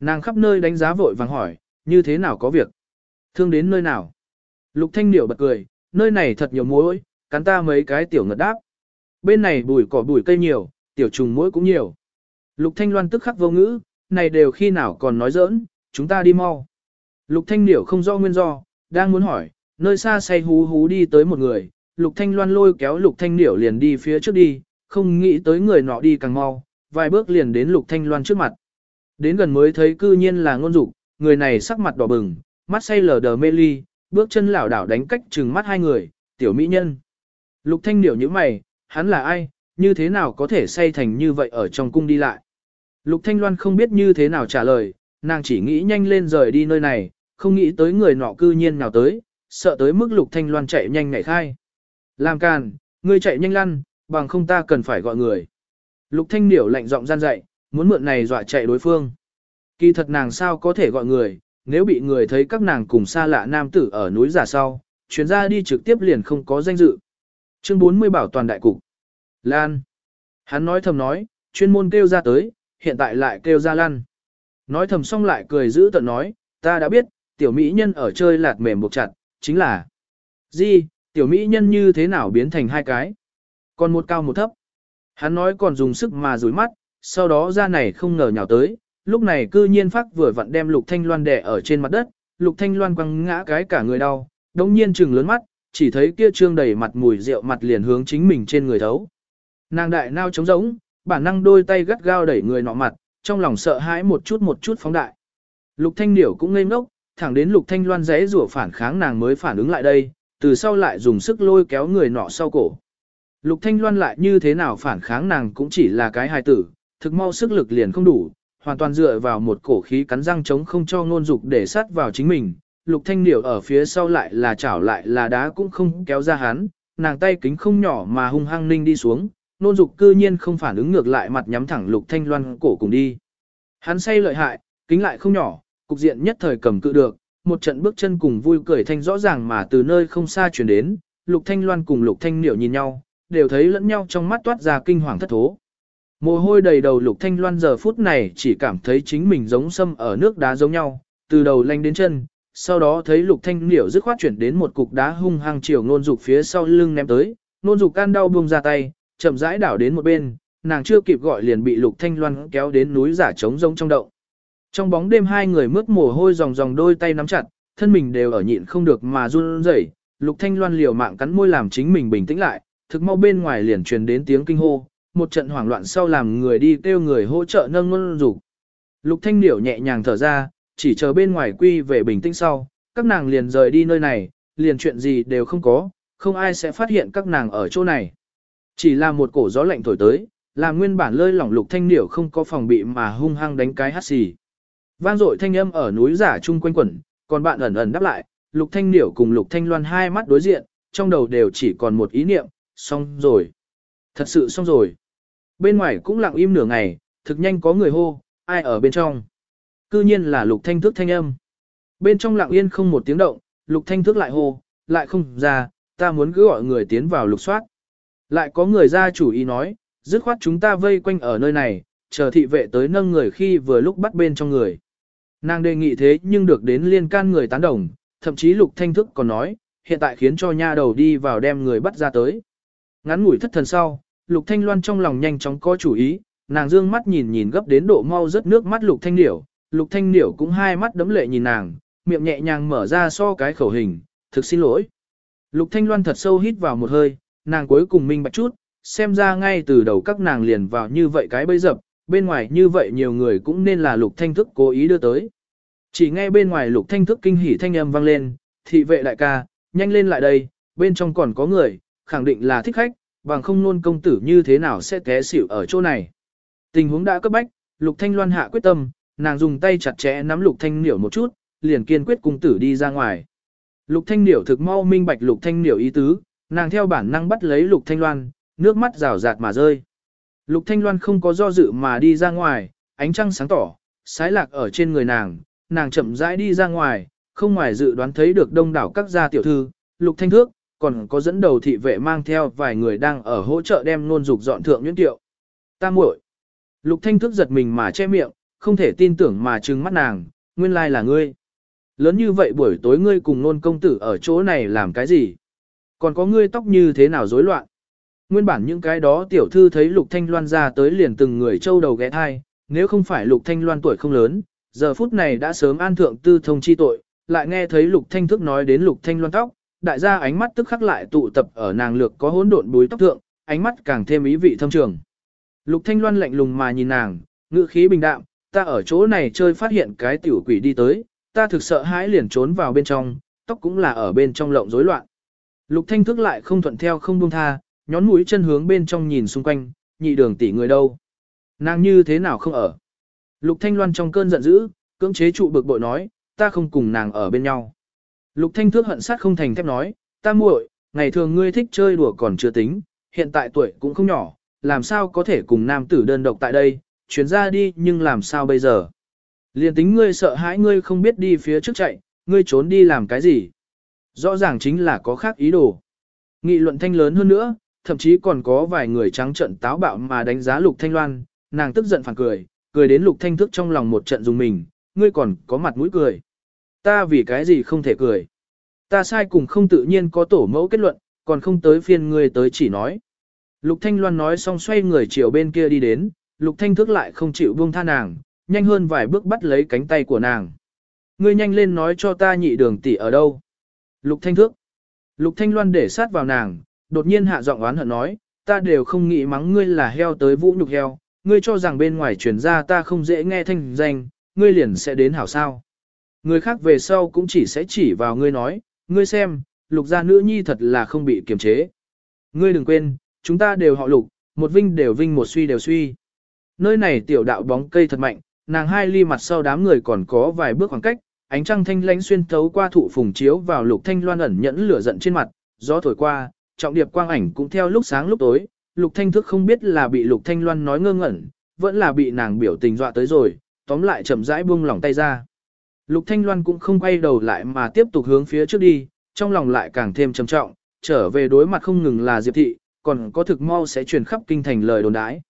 Nàng khắp nơi đánh giá vội vàng hỏi, như thế nào có việc? Thương đến nơi nào? Lục Thanh điểu bật cười, nơi này thật nhiều mối, cắn ta mấy cái tiểu ngật đáp. Bên này bùi cỏ bùi cây nhiều, tiểu trùng muỗi cũng nhiều. Lục Thanh Loan tức khắc vô ngữ, này đều khi nào còn nói giỡn, chúng ta đi mau. Lục Thanh Điểu không rõ nguyên do, đang muốn hỏi, nơi xa say hú hú đi tới một người, Lục Thanh Loan lôi kéo Lục Thanh Điểu liền đi phía trước đi, không nghĩ tới người nọ đi càng mau, vài bước liền đến Lục Thanh Loan trước mặt. Đến gần mới thấy cư nhiên là ngôn dục, người này sắc mặt đỏ bừng, mắt say lờ đờ mê ly, bước chân lảo đảo đánh cách chừng mắt hai người, tiểu mỹ nhân. Lục Thanh Điểu như mày, hắn là ai, như thế nào có thể say thành như vậy ở trong cung đi lại. Lục Thanh Loan không biết như thế nào trả lời, nàng chỉ nghĩ nhanh lên rời đi nơi này, không nghĩ tới người nọ cư nhiên nào tới, sợ tới mức Lục Thanh Loan chạy nhanh ngại khai. Làm càn, ngươi chạy nhanh lăn, bằng không ta cần phải gọi người. Lục Thanh Điểu lạnh giọng gian dạy, muốn mượn này dọa chạy đối phương. Kỳ thật nàng sao có thể gọi người, nếu bị người thấy các nàng cùng xa lạ nam tử ở núi giả sau, chuyến ra đi trực tiếp liền không có danh dự. Chương 40 bảo toàn đại cục. Lan. Hắn nói thầm nói, chuyên môn kêu ra tới, hiện tại lại kêu ra lan. Nói thầm xong lại cười giữ tận nói, ta đã biết, tiểu mỹ nhân ở chơi lạt mềm buộc chặt, chính là. Gì, tiểu mỹ nhân như thế nào biến thành hai cái? Còn một cao một thấp. Hắn nói còn dùng sức mà rủi mắt, sau đó ra này không ngờ nhào tới, lúc này cư nhiên phát vừa vặn đem lục thanh loan đè ở trên mặt đất, lục thanh loan quăng ngã cái cả người đau, đống nhiên trừng lớn mắt, chỉ thấy kia trương đầy mặt mùi rượu mặt liền hướng chính mình trên người thấu. Nàng đại nao trống rỗng, bản năng đôi tay gắt gao đẩy người nọ mặt, trong lòng sợ hãi một chút một chút phóng đại. Lục thanh điểu cũng ngây ngốc, thẳng đến lục thanh loan rẽ rủa phản kháng nàng mới phản ứng lại đây, từ sau lại dùng sức lôi kéo người nọ sau cổ. Lục thanh loan lại như thế nào phản kháng nàng cũng chỉ là cái hài tử, thực mau sức lực liền không đủ, hoàn toàn dựa vào một cổ khí cắn răng chống không cho ngôn dục để sát vào chính mình. Lục thanh điểu ở phía sau lại là chảo lại là đá cũng không kéo ra hắn, nàng tay kính không nhỏ mà hung hăng ninh đi xuống, nôn dục cư nhiên không phản ứng ngược lại mặt nhắm thẳng lục thanh loan cổ cùng đi. Hắn say lợi hại, kính lại không nhỏ, cục diện nhất thời cầm cự được, một trận bước chân cùng vui cười thanh rõ ràng mà từ nơi không xa chuyển đến, lục thanh loan cùng lục thanh niệu nhìn nhau, đều thấy lẫn nhau trong mắt toát ra kinh hoàng thất thố. Mồ hôi đầy đầu lục thanh loan giờ phút này chỉ cảm thấy chính mình giống sâm ở nước đá giống nhau, từ đầu lanh đến chân, sau đó thấy lục thanh niệu dứt khoát chuyển đến một cục đá hung hăng chiều nôn dục phía sau lưng ném tới, nôn dục can đau buông ra tay, chậm rãi đảo đến một bên, nàng chưa kịp gọi liền bị Lục Thanh Loan kéo đến núi giả trống rông trong động. Trong bóng đêm hai người mướt mồ hôi ròng ròng đôi tay nắm chặt, thân mình đều ở nhịn không được mà run rẩy. Lục Thanh Loan liều mạng cắn môi làm chính mình bình tĩnh lại, thực mau bên ngoài liền truyền đến tiếng kinh hô, một trận hoảng loạn sau làm người đi kêu người hỗ trợ nâng ngôn dục. Lục Thanh Điểu nhẹ nhàng thở ra, chỉ chờ bên ngoài quy về bình tĩnh sau, các nàng liền rời đi nơi này, liền chuyện gì đều không có, không ai sẽ phát hiện các nàng ở chỗ này. Chỉ là một cổ gió lạnh thổi tới, làm nguyên bản lơi lỏng lục thanh điểu không có phòng bị mà hung hăng đánh cái hắt xì. Vang dội thanh âm ở núi giả chung quanh quẩn, còn bạn ẩn ẩn đáp lại, lục thanh Niểu cùng lục thanh loan hai mắt đối diện, trong đầu đều chỉ còn một ý niệm, xong rồi. Thật sự xong rồi. Bên ngoài cũng lặng im nửa ngày, thực nhanh có người hô, ai ở bên trong. Cư nhiên là lục thanh thức thanh âm. Bên trong lặng yên không một tiếng động, lục thanh thức lại hô, lại không ra, ta muốn cứ gọi người tiến vào lục soát. Lại có người ra chủ ý nói, dứt khoát chúng ta vây quanh ở nơi này, chờ thị vệ tới nâng người khi vừa lúc bắt bên trong người. Nàng đề nghị thế nhưng được đến liên can người tán đồng, thậm chí lục thanh thức còn nói, hiện tại khiến cho nha đầu đi vào đem người bắt ra tới. Ngắn ngủi thất thần sau, lục thanh loan trong lòng nhanh chóng có chủ ý, nàng dương mắt nhìn nhìn gấp đến độ mau rớt nước mắt lục thanh điểu, lục thanh điểu cũng hai mắt đấm lệ nhìn nàng, miệng nhẹ nhàng mở ra so cái khẩu hình, thực xin lỗi. Lục thanh loan thật sâu hít vào một hơi, nàng cuối cùng minh bạch chút, xem ra ngay từ đầu các nàng liền vào như vậy cái bây dập, bên ngoài như vậy nhiều người cũng nên là lục thanh thức cố ý đưa tới. Chỉ nghe bên ngoài lục thanh thức kinh hỉ thanh âm vang lên, thị vệ đại ca, nhanh lên lại đây, bên trong còn có người, khẳng định là thích khách, bằng không nôn công tử như thế nào sẽ té xỉu ở chỗ này. Tình huống đã cấp bách, lục thanh loan hạ quyết tâm, nàng dùng tay chặt chẽ nắm lục thanh niểu một chút, liền kiên quyết cung tử đi ra ngoài. Lục thanh niểu thực mau minh bạch lục thanh niểu ý tứ, Nàng theo bản năng bắt lấy Lục Thanh Loan, nước mắt rào rạt mà rơi. Lục Thanh Loan không có do dự mà đi ra ngoài, ánh trăng sáng tỏ, sái lạc ở trên người nàng, nàng chậm rãi đi ra ngoài, không ngoài dự đoán thấy được đông đảo các gia tiểu thư, Lục Thanh Thước, còn có dẫn đầu thị vệ mang theo vài người đang ở hỗ trợ đem nôn dục dọn thượng nhuyễn tiệu. Ta muội. Lục Thanh Thước giật mình mà che miệng, không thể tin tưởng mà trừng mắt nàng, nguyên lai là ngươi. Lớn như vậy buổi tối ngươi cùng nôn công tử ở chỗ này làm cái gì? Còn có ngươi tóc như thế nào rối loạn. Nguyên bản những cái đó tiểu thư thấy Lục Thanh Loan ra tới liền từng người châu đầu ghé thai, nếu không phải Lục Thanh Loan tuổi không lớn, giờ phút này đã sớm an thượng tư thông chi tội, lại nghe thấy Lục Thanh Thức nói đến Lục Thanh Loan tóc, đại gia ánh mắt tức khắc lại tụ tập ở nàng lược có hỗn độn búi tóc thượng, ánh mắt càng thêm ý vị thâm trường. Lục Thanh Loan lạnh lùng mà nhìn nàng, ngữ khí bình đạm, ta ở chỗ này chơi phát hiện cái tiểu quỷ đi tới, ta thực sợ hãi liền trốn vào bên trong, tóc cũng là ở bên trong lộng rối loạn. Lục Thanh Thức lại không thuận theo không buông tha, nhón mũi chân hướng bên trong nhìn xung quanh, nhị đường tỷ người đâu. Nàng như thế nào không ở. Lục Thanh Loan trong cơn giận dữ, cưỡng chế trụ bực bội nói, ta không cùng nàng ở bên nhau. Lục Thanh Thước hận sát không thành thép nói, ta muội, ngày thường ngươi thích chơi đùa còn chưa tính, hiện tại tuổi cũng không nhỏ, làm sao có thể cùng nam tử đơn độc tại đây, chuyến ra đi nhưng làm sao bây giờ. Liên tính ngươi sợ hãi ngươi không biết đi phía trước chạy, ngươi trốn đi làm cái gì. Rõ ràng chính là có khác ý đồ. Nghị luận thanh lớn hơn nữa, thậm chí còn có vài người trắng trận táo bạo mà đánh giá Lục Thanh Loan, nàng tức giận phản cười, cười đến Lục Thanh Thức trong lòng một trận dùng mình, ngươi còn có mặt mũi cười. Ta vì cái gì không thể cười. Ta sai cùng không tự nhiên có tổ mẫu kết luận, còn không tới phiên ngươi tới chỉ nói. Lục Thanh Loan nói xong xoay người chiều bên kia đi đến, Lục Thanh Thức lại không chịu buông tha nàng, nhanh hơn vài bước bắt lấy cánh tay của nàng. Ngươi nhanh lên nói cho ta nhị đường tỷ ở đâu. Lục Thanh Thức. Lục Thanh Loan để sát vào nàng, đột nhiên hạ giọng oán hận nói, ta đều không nghĩ mắng ngươi là heo tới vũ nhục heo, ngươi cho rằng bên ngoài truyền ra ta không dễ nghe thanh danh, ngươi liền sẽ đến hảo sao. Người khác về sau cũng chỉ sẽ chỉ vào ngươi nói, ngươi xem, lục gia nữ nhi thật là không bị kiềm chế. Ngươi đừng quên, chúng ta đều họ lục, một vinh đều vinh một suy đều suy. Nơi này tiểu đạo bóng cây thật mạnh, nàng hai ly mặt sau đám người còn có vài bước khoảng cách, ánh trăng thanh lánh xuyên thấu qua thụ phùng chiếu vào lục thanh loan ẩn nhẫn lửa giận trên mặt, gió thổi qua, trọng điệp quang ảnh cũng theo lúc sáng lúc tối, lục thanh thức không biết là bị lục thanh loan nói ngơ ngẩn, vẫn là bị nàng biểu tình dọa tới rồi, tóm lại chậm rãi buông lỏng tay ra. Lục Thanh Loan cũng không quay đầu lại mà tiếp tục hướng phía trước đi, trong lòng lại càng thêm trầm trọng, trở về đối mặt không ngừng là Diệp Thị, còn có thực mau sẽ truyền khắp kinh thành lời đồn đãi.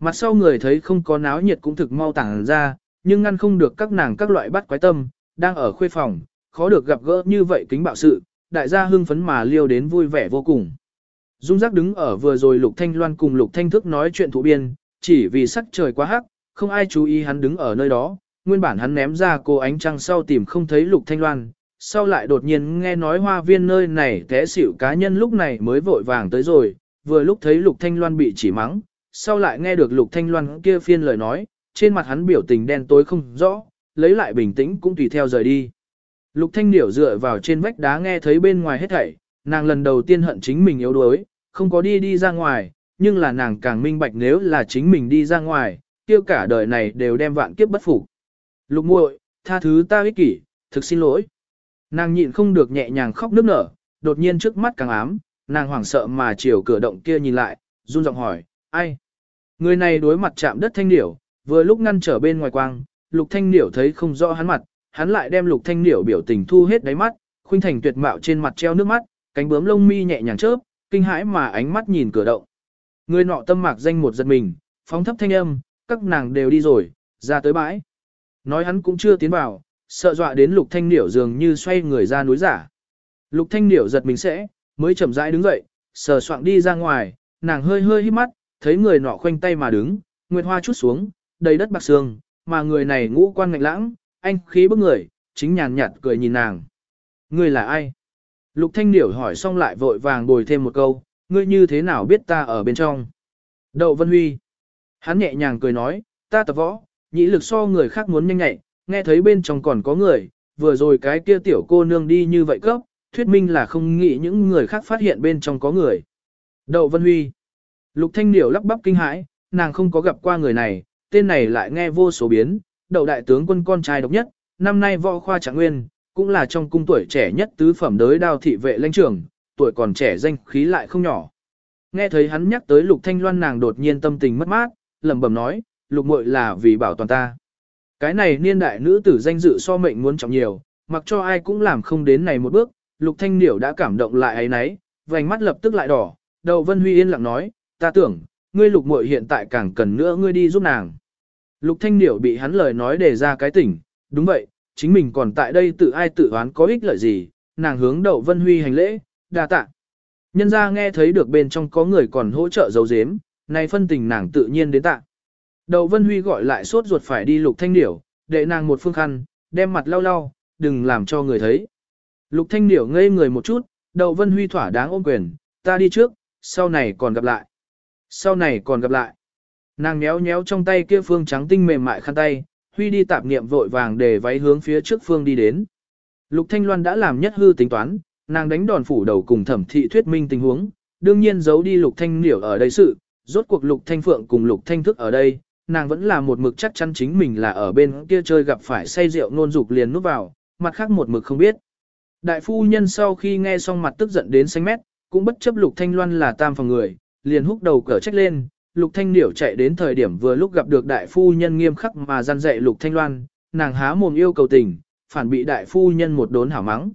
Mặt sau người thấy không có náo nhiệt cũng thực mau tàng ra, nhưng ngăn không được các nàng các loại bắt quái tâm, đang ở khuê phòng, khó được gặp gỡ như vậy kính bạo sự, đại gia hưng phấn mà liêu đến vui vẻ vô cùng. Dung giác đứng ở vừa rồi Lục Thanh Loan cùng Lục Thanh Thức nói chuyện thụ biên, chỉ vì sắc trời quá hắc, không ai chú ý hắn đứng ở nơi đó, nguyên bản hắn ném ra cô ánh trăng sau tìm không thấy Lục Thanh Loan, sau lại đột nhiên nghe nói hoa viên nơi này té xỉu cá nhân lúc này mới vội vàng tới rồi, vừa lúc thấy Lục Thanh Loan bị chỉ mắng, sau lại nghe được Lục Thanh Loan kia phiên lời nói, trên mặt hắn biểu tình đen tối không rõ, lấy lại bình tĩnh cũng tùy theo rời đi. Lục Thanh Điểu dựa vào trên vách đá nghe thấy bên ngoài hết thảy, nàng lần đầu tiên hận chính mình yếu đuối, không có đi đi ra ngoài, nhưng là nàng càng minh bạch nếu là chính mình đi ra ngoài, kia cả đời này đều đem vạn kiếp bất phục. Lục muội, tha thứ ta ích kỷ, thực xin lỗi. Nàng nhịn không được nhẹ nhàng khóc nức nở, đột nhiên trước mắt càng ám, nàng hoảng sợ mà chiều cửa động kia nhìn lại, run giọng hỏi, ai? Người này đối mặt chạm đất thanh điểu, vừa lúc ngăn trở bên ngoài quang, lục thanh điểu thấy không rõ hắn mặt, hắn lại đem lục thanh điểu biểu tình thu hết đáy mắt, khuynh thành tuyệt mạo trên mặt treo nước mắt, cánh bướm lông mi nhẹ nhàng chớp, kinh hãi mà ánh mắt nhìn cửa động. Người nọ tâm mạc danh một giật mình, phóng thấp thanh âm, các nàng đều đi rồi, ra tới bãi. Nói hắn cũng chưa tiến vào, sợ dọa đến lục thanh điểu dường như xoay người ra núi giả. Lục thanh điểu giật mình sẽ, mới chậm rãi đứng dậy, sờ soạng đi ra ngoài, nàng hơi hơi hít mắt, thấy người nọ khoanh tay mà đứng, nguyệt hoa chút xuống, đầy đất bạc sương, mà người này ngũ quan ngạnh lãng, anh khí bức người, chính nhàn nhạt cười nhìn nàng. Ngươi là ai? Lục thanh điểu hỏi xong lại vội vàng bồi thêm một câu, ngươi như thế nào biết ta ở bên trong? Đậu Vân Huy. Hắn nhẹ nhàng cười nói, ta tập võ, nhĩ lực so người khác muốn nhanh nhạy, nghe thấy bên trong còn có người, vừa rồi cái kia tiểu cô nương đi như vậy cấp, thuyết minh là không nghĩ những người khác phát hiện bên trong có người. Đậu Vân Huy. Lục Thanh Điểu lắp bắp kinh hãi, nàng không có gặp qua người này, tên này lại nghe vô số biến, đậu đại tướng quân con trai độc nhất, năm nay võ khoa trạng nguyên, cũng là trong cung tuổi trẻ nhất tứ phẩm đới đao thị vệ lãnh trưởng, tuổi còn trẻ danh khí lại không nhỏ. Nghe thấy hắn nhắc tới Lục Thanh Loan nàng đột nhiên tâm tình mất mát, lẩm bẩm nói, Lục muội là vì bảo toàn ta. Cái này niên đại nữ tử danh dự so mệnh muốn trọng nhiều, mặc cho ai cũng làm không đến này một bước, Lục Thanh Điểu đã cảm động lại ấy nấy, vành mắt lập tức lại đỏ, đầu Vân Huy yên lặng nói, ta tưởng, ngươi Lục muội hiện tại càng cần nữa ngươi đi giúp nàng. Lục Thanh Điểu bị hắn lời nói để ra cái tỉnh, đúng vậy, chính mình còn tại đây tự ai tự oán có ích lợi gì, nàng hướng đậu Vân Huy hành lễ, đa tạ. Nhân gia nghe thấy được bên trong có người còn hỗ trợ giấu giếm, này phân tình nàng tự nhiên đến tạ. Đậu Vân Huy gọi lại sốt ruột phải đi lục thanh điểu, để nàng một phương khăn, đem mặt lau lau, đừng làm cho người thấy. Lục Thanh Điểu ngây người một chút, Đậu Vân Huy thỏa đáng ôm quyền, ta đi trước, sau này còn gặp lại. Sau này còn gặp lại. Nàng nhéo nhéo trong tay kia phương trắng tinh mềm mại khăn tay, Huy đi tạp niệm vội vàng để váy hướng phía trước phương đi đến. Lục Thanh Loan đã làm nhất hư tính toán, nàng đánh đòn phủ đầu cùng thẩm thị thuyết minh tình huống, đương nhiên giấu đi Lục Thanh Niểu ở đây sự, rốt cuộc Lục Thanh Phượng cùng Lục Thanh Thức ở đây, nàng vẫn là một mực chắc chắn chính mình là ở bên kia chơi gặp phải say rượu nôn dục liền núp vào, mặt khác một mực không biết. Đại phu nhân sau khi nghe xong mặt tức giận đến xanh mét, cũng bất chấp Lục Thanh Loan là tam phòng người, liền húc đầu cở trách lên, Lục Thanh Điểu chạy đến thời điểm vừa lúc gặp được đại phu nhân nghiêm khắc mà gian dạy Lục Thanh Loan, nàng há mồm yêu cầu tình, phản bị đại phu nhân một đốn hảo mắng.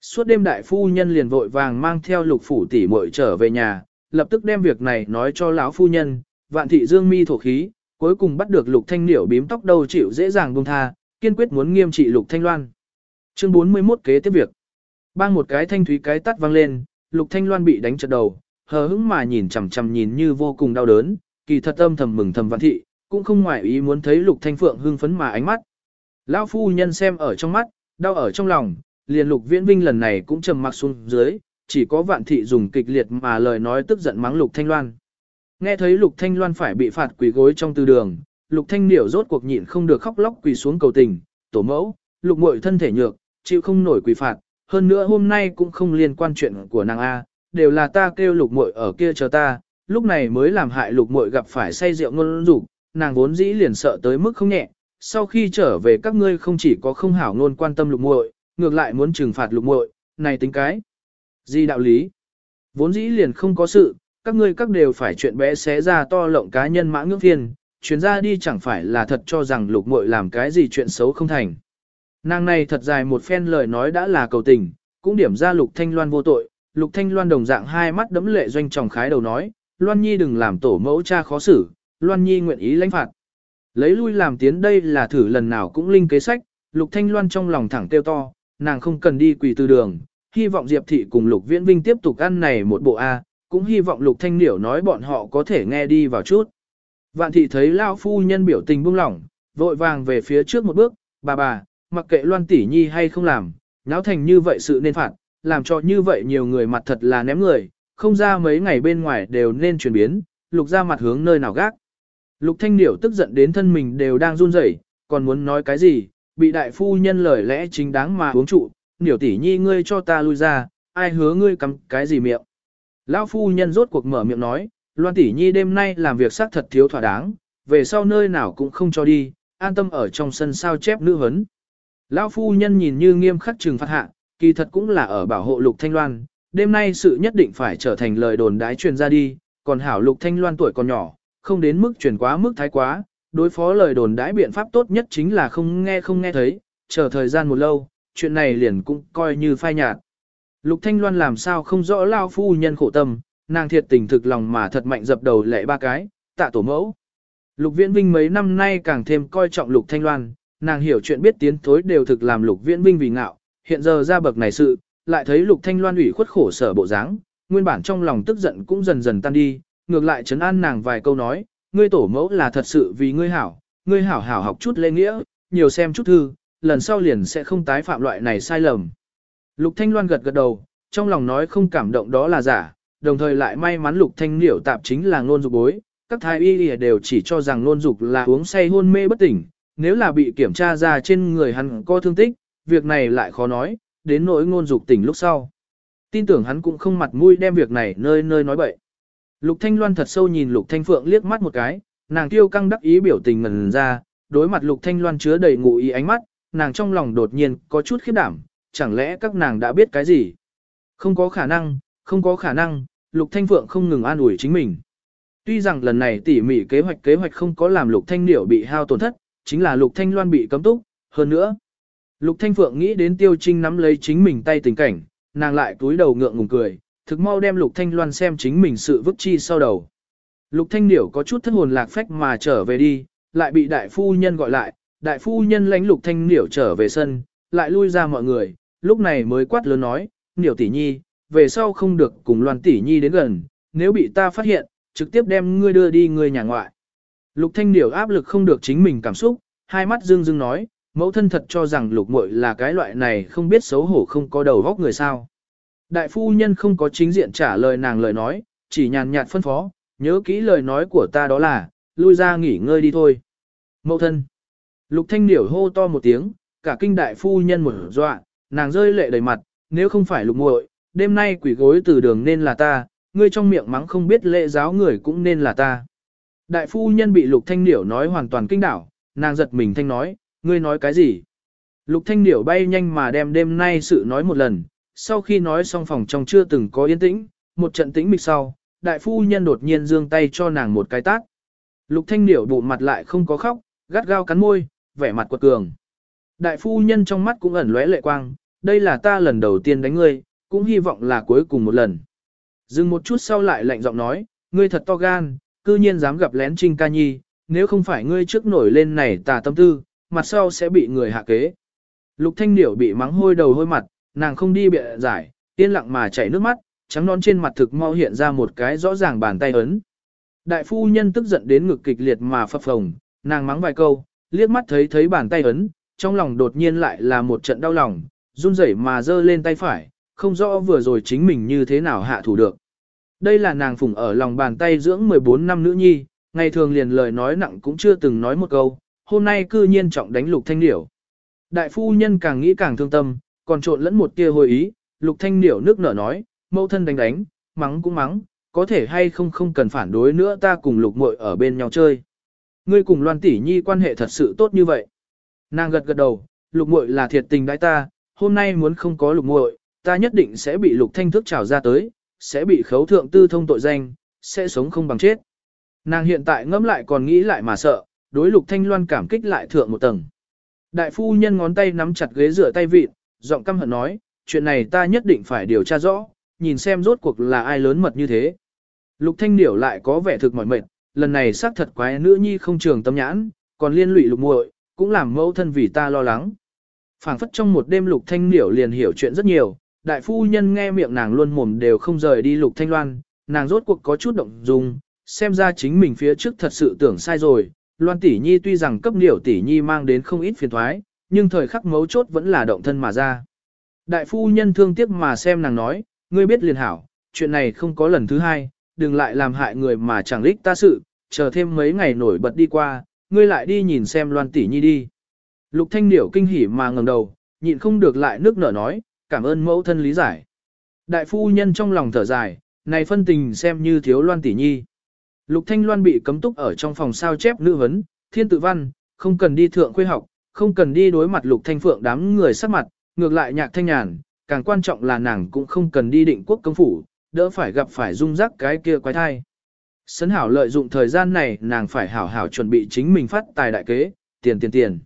Suốt đêm đại phu nhân liền vội vàng mang theo Lục phủ tỷ muội trở về nhà, lập tức đem việc này nói cho lão phu nhân, vạn thị dương mi thổ khí, cuối cùng bắt được Lục Thanh Điểu bím tóc đầu chịu dễ dàng buông tha, kiên quyết muốn nghiêm trị Lục Thanh Loan. Chương 41 kế tiếp việc. Bang một cái thanh thúy cái tắt vang lên, Lục Thanh Loan bị đánh trật đầu, hờ hững mà nhìn chằm chằm nhìn như vô cùng đau đớn, kỳ thật âm thầm mừng thầm vạn thị, cũng không ngoại ý muốn thấy Lục Thanh Phượng hưng phấn mà ánh mắt. Lão phu nhân xem ở trong mắt, đau ở trong lòng, liền Lục Viễn Vinh lần này cũng trầm mặc xuống dưới, chỉ có vạn thị dùng kịch liệt mà lời nói tức giận mắng Lục Thanh Loan. Nghe thấy Lục Thanh Loan phải bị phạt quỳ gối trong tư đường, Lục Thanh Niểu rốt cuộc nhịn không được khóc lóc quỳ xuống cầu tình, tổ mẫu, Lục muội thân thể nhược, chịu không nổi quỳ phạt, hơn nữa hôm nay cũng không liên quan chuyện của nàng A, đều là ta kêu lục muội ở kia chờ ta, lúc này mới làm hại lục muội gặp phải say rượu ngôn dục, nàng vốn dĩ liền sợ tới mức không nhẹ, sau khi trở về các ngươi không chỉ có không hảo ngôn quan tâm lục muội, ngược lại muốn trừng phạt lục muội, này tính cái gì đạo lý? Vốn dĩ liền không có sự, các ngươi các đều phải chuyện bé xé ra to lộng cá nhân mã ngưỡng phiền, chuyến ra đi chẳng phải là thật cho rằng lục muội làm cái gì chuyện xấu không thành. Nàng này thật dài một phen lời nói đã là cầu tình, cũng điểm ra Lục Thanh Loan vô tội, Lục Thanh Loan đồng dạng hai mắt đẫm lệ doanh tròng khái đầu nói, Loan Nhi đừng làm tổ mẫu cha khó xử, Loan Nhi nguyện ý lãnh phạt. Lấy lui làm tiến đây là thử lần nào cũng linh kế sách, Lục Thanh Loan trong lòng thẳng tiêu to, nàng không cần đi quỳ từ đường, hy vọng Diệp Thị cùng Lục Viễn Vinh tiếp tục ăn này một bộ A, cũng hy vọng Lục Thanh Niểu nói bọn họ có thể nghe đi vào chút. Vạn Thị thấy Lão Phu Nhân biểu tình buông lỏng, vội vàng về phía trước một bước, bà bà, mặc kệ Loan tỷ nhi hay không làm, náo thành như vậy sự nên phạt, làm cho như vậy nhiều người mặt thật là ném người, không ra mấy ngày bên ngoài đều nên chuyển biến, lục ra mặt hướng nơi nào gác. Lục thanh điểu tức giận đến thân mình đều đang run rẩy, còn muốn nói cái gì, bị đại phu nhân lời lẽ chính đáng mà uống trụ, điểu tỷ nhi ngươi cho ta lui ra, ai hứa ngươi cắm cái gì miệng. Lão phu nhân rốt cuộc mở miệng nói, Loan tỷ nhi đêm nay làm việc xác thật thiếu thỏa đáng, về sau nơi nào cũng không cho đi, an tâm ở trong sân sao chép nữ hấn. Lão phu nhân nhìn như nghiêm khắc trừng phạt hạ, kỳ thật cũng là ở bảo hộ Lục Thanh Loan, đêm nay sự nhất định phải trở thành lời đồn đái truyền ra đi, còn hảo Lục Thanh Loan tuổi còn nhỏ, không đến mức truyền quá mức thái quá, đối phó lời đồn đái biện pháp tốt nhất chính là không nghe không nghe thấy, chờ thời gian một lâu, chuyện này liền cũng coi như phai nhạt. Lục Thanh Loan làm sao không rõ lao phu nhân khổ tâm, nàng thiệt tình thực lòng mà thật mạnh dập đầu lệ ba cái, tạ tổ mẫu. Lục Viễn Vinh mấy năm nay càng thêm coi trọng Lục Thanh Loan, nàng hiểu chuyện biết tiến thối đều thực làm lục viễn vinh vì ngạo, hiện giờ ra bậc này sự, lại thấy lục thanh loan ủy khuất khổ sở bộ dáng, nguyên bản trong lòng tức giận cũng dần dần tan đi, ngược lại trấn an nàng vài câu nói, ngươi tổ mẫu là thật sự vì ngươi hảo, ngươi hảo hảo học chút lễ nghĩa, nhiều xem chút thư, lần sau liền sẽ không tái phạm loại này sai lầm. Lục thanh loan gật gật đầu, trong lòng nói không cảm động đó là giả, đồng thời lại may mắn lục thanh liễu tạp chính là ngôn dục bối, các thái y đều chỉ cho rằng ngôn dục là uống say hôn mê bất tỉnh, nếu là bị kiểm tra ra trên người hắn có thương tích, việc này lại khó nói, đến nỗi ngôn dục tỉnh lúc sau. Tin tưởng hắn cũng không mặt mũi đem việc này nơi nơi nói bậy. Lục Thanh Loan thật sâu nhìn Lục Thanh Phượng liếc mắt một cái, nàng tiêu căng đắc ý biểu tình ngần ra, đối mặt Lục Thanh Loan chứa đầy ngụ ý ánh mắt, nàng trong lòng đột nhiên có chút khiếp đảm, chẳng lẽ các nàng đã biết cái gì? Không có khả năng, không có khả năng, Lục Thanh Phượng không ngừng an ủi chính mình. Tuy rằng lần này tỉ mỉ kế hoạch kế hoạch không có làm Lục Thanh Điểu bị hao tổn thất, chính là Lục Thanh Loan bị cấm túc, hơn nữa. Lục Thanh Phượng nghĩ đến Tiêu Trinh nắm lấy chính mình tay tình cảnh, nàng lại túi đầu ngượng ngùng cười, thực mau đem Lục Thanh Loan xem chính mình sự vứt chi sau đầu. Lục Thanh Điểu có chút thất hồn lạc phách mà trở về đi, lại bị đại phu nhân gọi lại, đại phu nhân lãnh Lục Thanh Điểu trở về sân, lại lui ra mọi người, lúc này mới quát lớn nói, Điểu tỷ nhi, về sau không được cùng Loan tỷ nhi đến gần, nếu bị ta phát hiện, trực tiếp đem ngươi đưa đi người nhà ngoại. Lục Thanh Điểu áp lực không được chính mình cảm xúc, hai mắt dương dương nói, mẫu thân thật cho rằng lục muội là cái loại này không biết xấu hổ không có đầu góc người sao. Đại phu nhân không có chính diện trả lời nàng lời nói, chỉ nhàn nhạt phân phó, nhớ kỹ lời nói của ta đó là, lui ra nghỉ ngơi đi thôi. Mẫu thân. Lục thanh điểu hô to một tiếng, cả kinh đại phu nhân một dọa, nàng rơi lệ đầy mặt, nếu không phải lục muội, đêm nay quỷ gối từ đường nên là ta, ngươi trong miệng mắng không biết lễ giáo người cũng nên là ta. Đại phu nhân bị lục thanh điểu nói hoàn toàn kinh đảo, nàng giật mình thanh nói, ngươi nói cái gì? Lục thanh điểu bay nhanh mà đem đêm nay sự nói một lần, sau khi nói xong phòng trong chưa từng có yên tĩnh, một trận tĩnh mịch sau, đại phu nhân đột nhiên giương tay cho nàng một cái tát. Lục thanh điểu bụ mặt lại không có khóc, gắt gao cắn môi, vẻ mặt quật cường. Đại phu nhân trong mắt cũng ẩn lóe lệ quang, đây là ta lần đầu tiên đánh ngươi, cũng hy vọng là cuối cùng một lần. Dừng một chút sau lại lạnh giọng nói, ngươi thật to gan, cư nhiên dám gặp lén Trinh Ca Nhi, nếu không phải ngươi trước nổi lên này tà tâm tư, mặt sau sẽ bị người hạ kế. Lục Thanh Điểu bị mắng hôi đầu hôi mặt, nàng không đi bịa giải, yên lặng mà chảy nước mắt, trắng non trên mặt thực mau hiện ra một cái rõ ràng bàn tay ấn. Đại phu nhân tức giận đến ngực kịch liệt mà phập phồng, nàng mắng vài câu, liếc mắt thấy thấy bàn tay ấn, trong lòng đột nhiên lại là một trận đau lòng, run rẩy mà giơ lên tay phải, không rõ vừa rồi chính mình như thế nào hạ thủ được. Đây là nàng phụng ở lòng bàn tay dưỡng 14 năm nữ nhi, ngày thường liền lời nói nặng cũng chưa từng nói một câu, hôm nay cư nhiên trọng đánh lục thanh điểu. Đại phu nhân càng nghĩ càng thương tâm, còn trộn lẫn một tia hồi ý, lục thanh điểu nước nở nói, mẫu thân đánh đánh, mắng cũng mắng, có thể hay không không cần phản đối nữa ta cùng lục muội ở bên nhau chơi. Ngươi cùng loan tỷ nhi quan hệ thật sự tốt như vậy. Nàng gật gật đầu, lục muội là thiệt tình đãi ta, hôm nay muốn không có lục muội, ta nhất định sẽ bị lục thanh thức trào ra tới, sẽ bị khấu thượng tư thông tội danh, sẽ sống không bằng chết. Nàng hiện tại ngẫm lại còn nghĩ lại mà sợ, đối lục thanh loan cảm kích lại thượng một tầng. Đại phu nhân ngón tay nắm chặt ghế rửa tay vịt, giọng căm hận nói, chuyện này ta nhất định phải điều tra rõ, nhìn xem rốt cuộc là ai lớn mật như thế. Lục thanh điểu lại có vẻ thực mỏi mệt, lần này xác thật quái nữ nhi không trường tâm nhãn, còn liên lụy lục muội, cũng làm mẫu thân vì ta lo lắng. phảng phất trong một đêm lục thanh điểu liền hiểu chuyện rất nhiều, đại phu nhân nghe miệng nàng luôn mồm đều không rời đi lục thanh loan, nàng rốt cuộc có chút động dung, xem ra chính mình phía trước thật sự tưởng sai rồi, loan tỷ nhi tuy rằng cấp điểu tỷ nhi mang đến không ít phiền thoái, nhưng thời khắc mấu chốt vẫn là động thân mà ra. Đại phu nhân thương tiếc mà xem nàng nói, ngươi biết liền hảo, chuyện này không có lần thứ hai, đừng lại làm hại người mà chẳng lích ta sự, chờ thêm mấy ngày nổi bật đi qua, ngươi lại đi nhìn xem loan tỷ nhi đi. Lục thanh điểu kinh hỉ mà ngẩng đầu, nhịn không được lại nước nở nói, cảm ơn mẫu thân lý giải. Đại phu nhân trong lòng thở dài, này phân tình xem như thiếu loan tỷ nhi. Lục Thanh Loan bị cấm túc ở trong phòng sao chép nữ vấn, thiên tự văn, không cần đi thượng khuê học, không cần đi đối mặt Lục Thanh Phượng đám người sắc mặt, ngược lại nhạc thanh nhàn, càng quan trọng là nàng cũng không cần đi định quốc công phủ, đỡ phải gặp phải dung rắc cái kia quái thai. Sấn hảo lợi dụng thời gian này nàng phải hảo hảo chuẩn bị chính mình phát tài đại kế, tiền tiền tiền.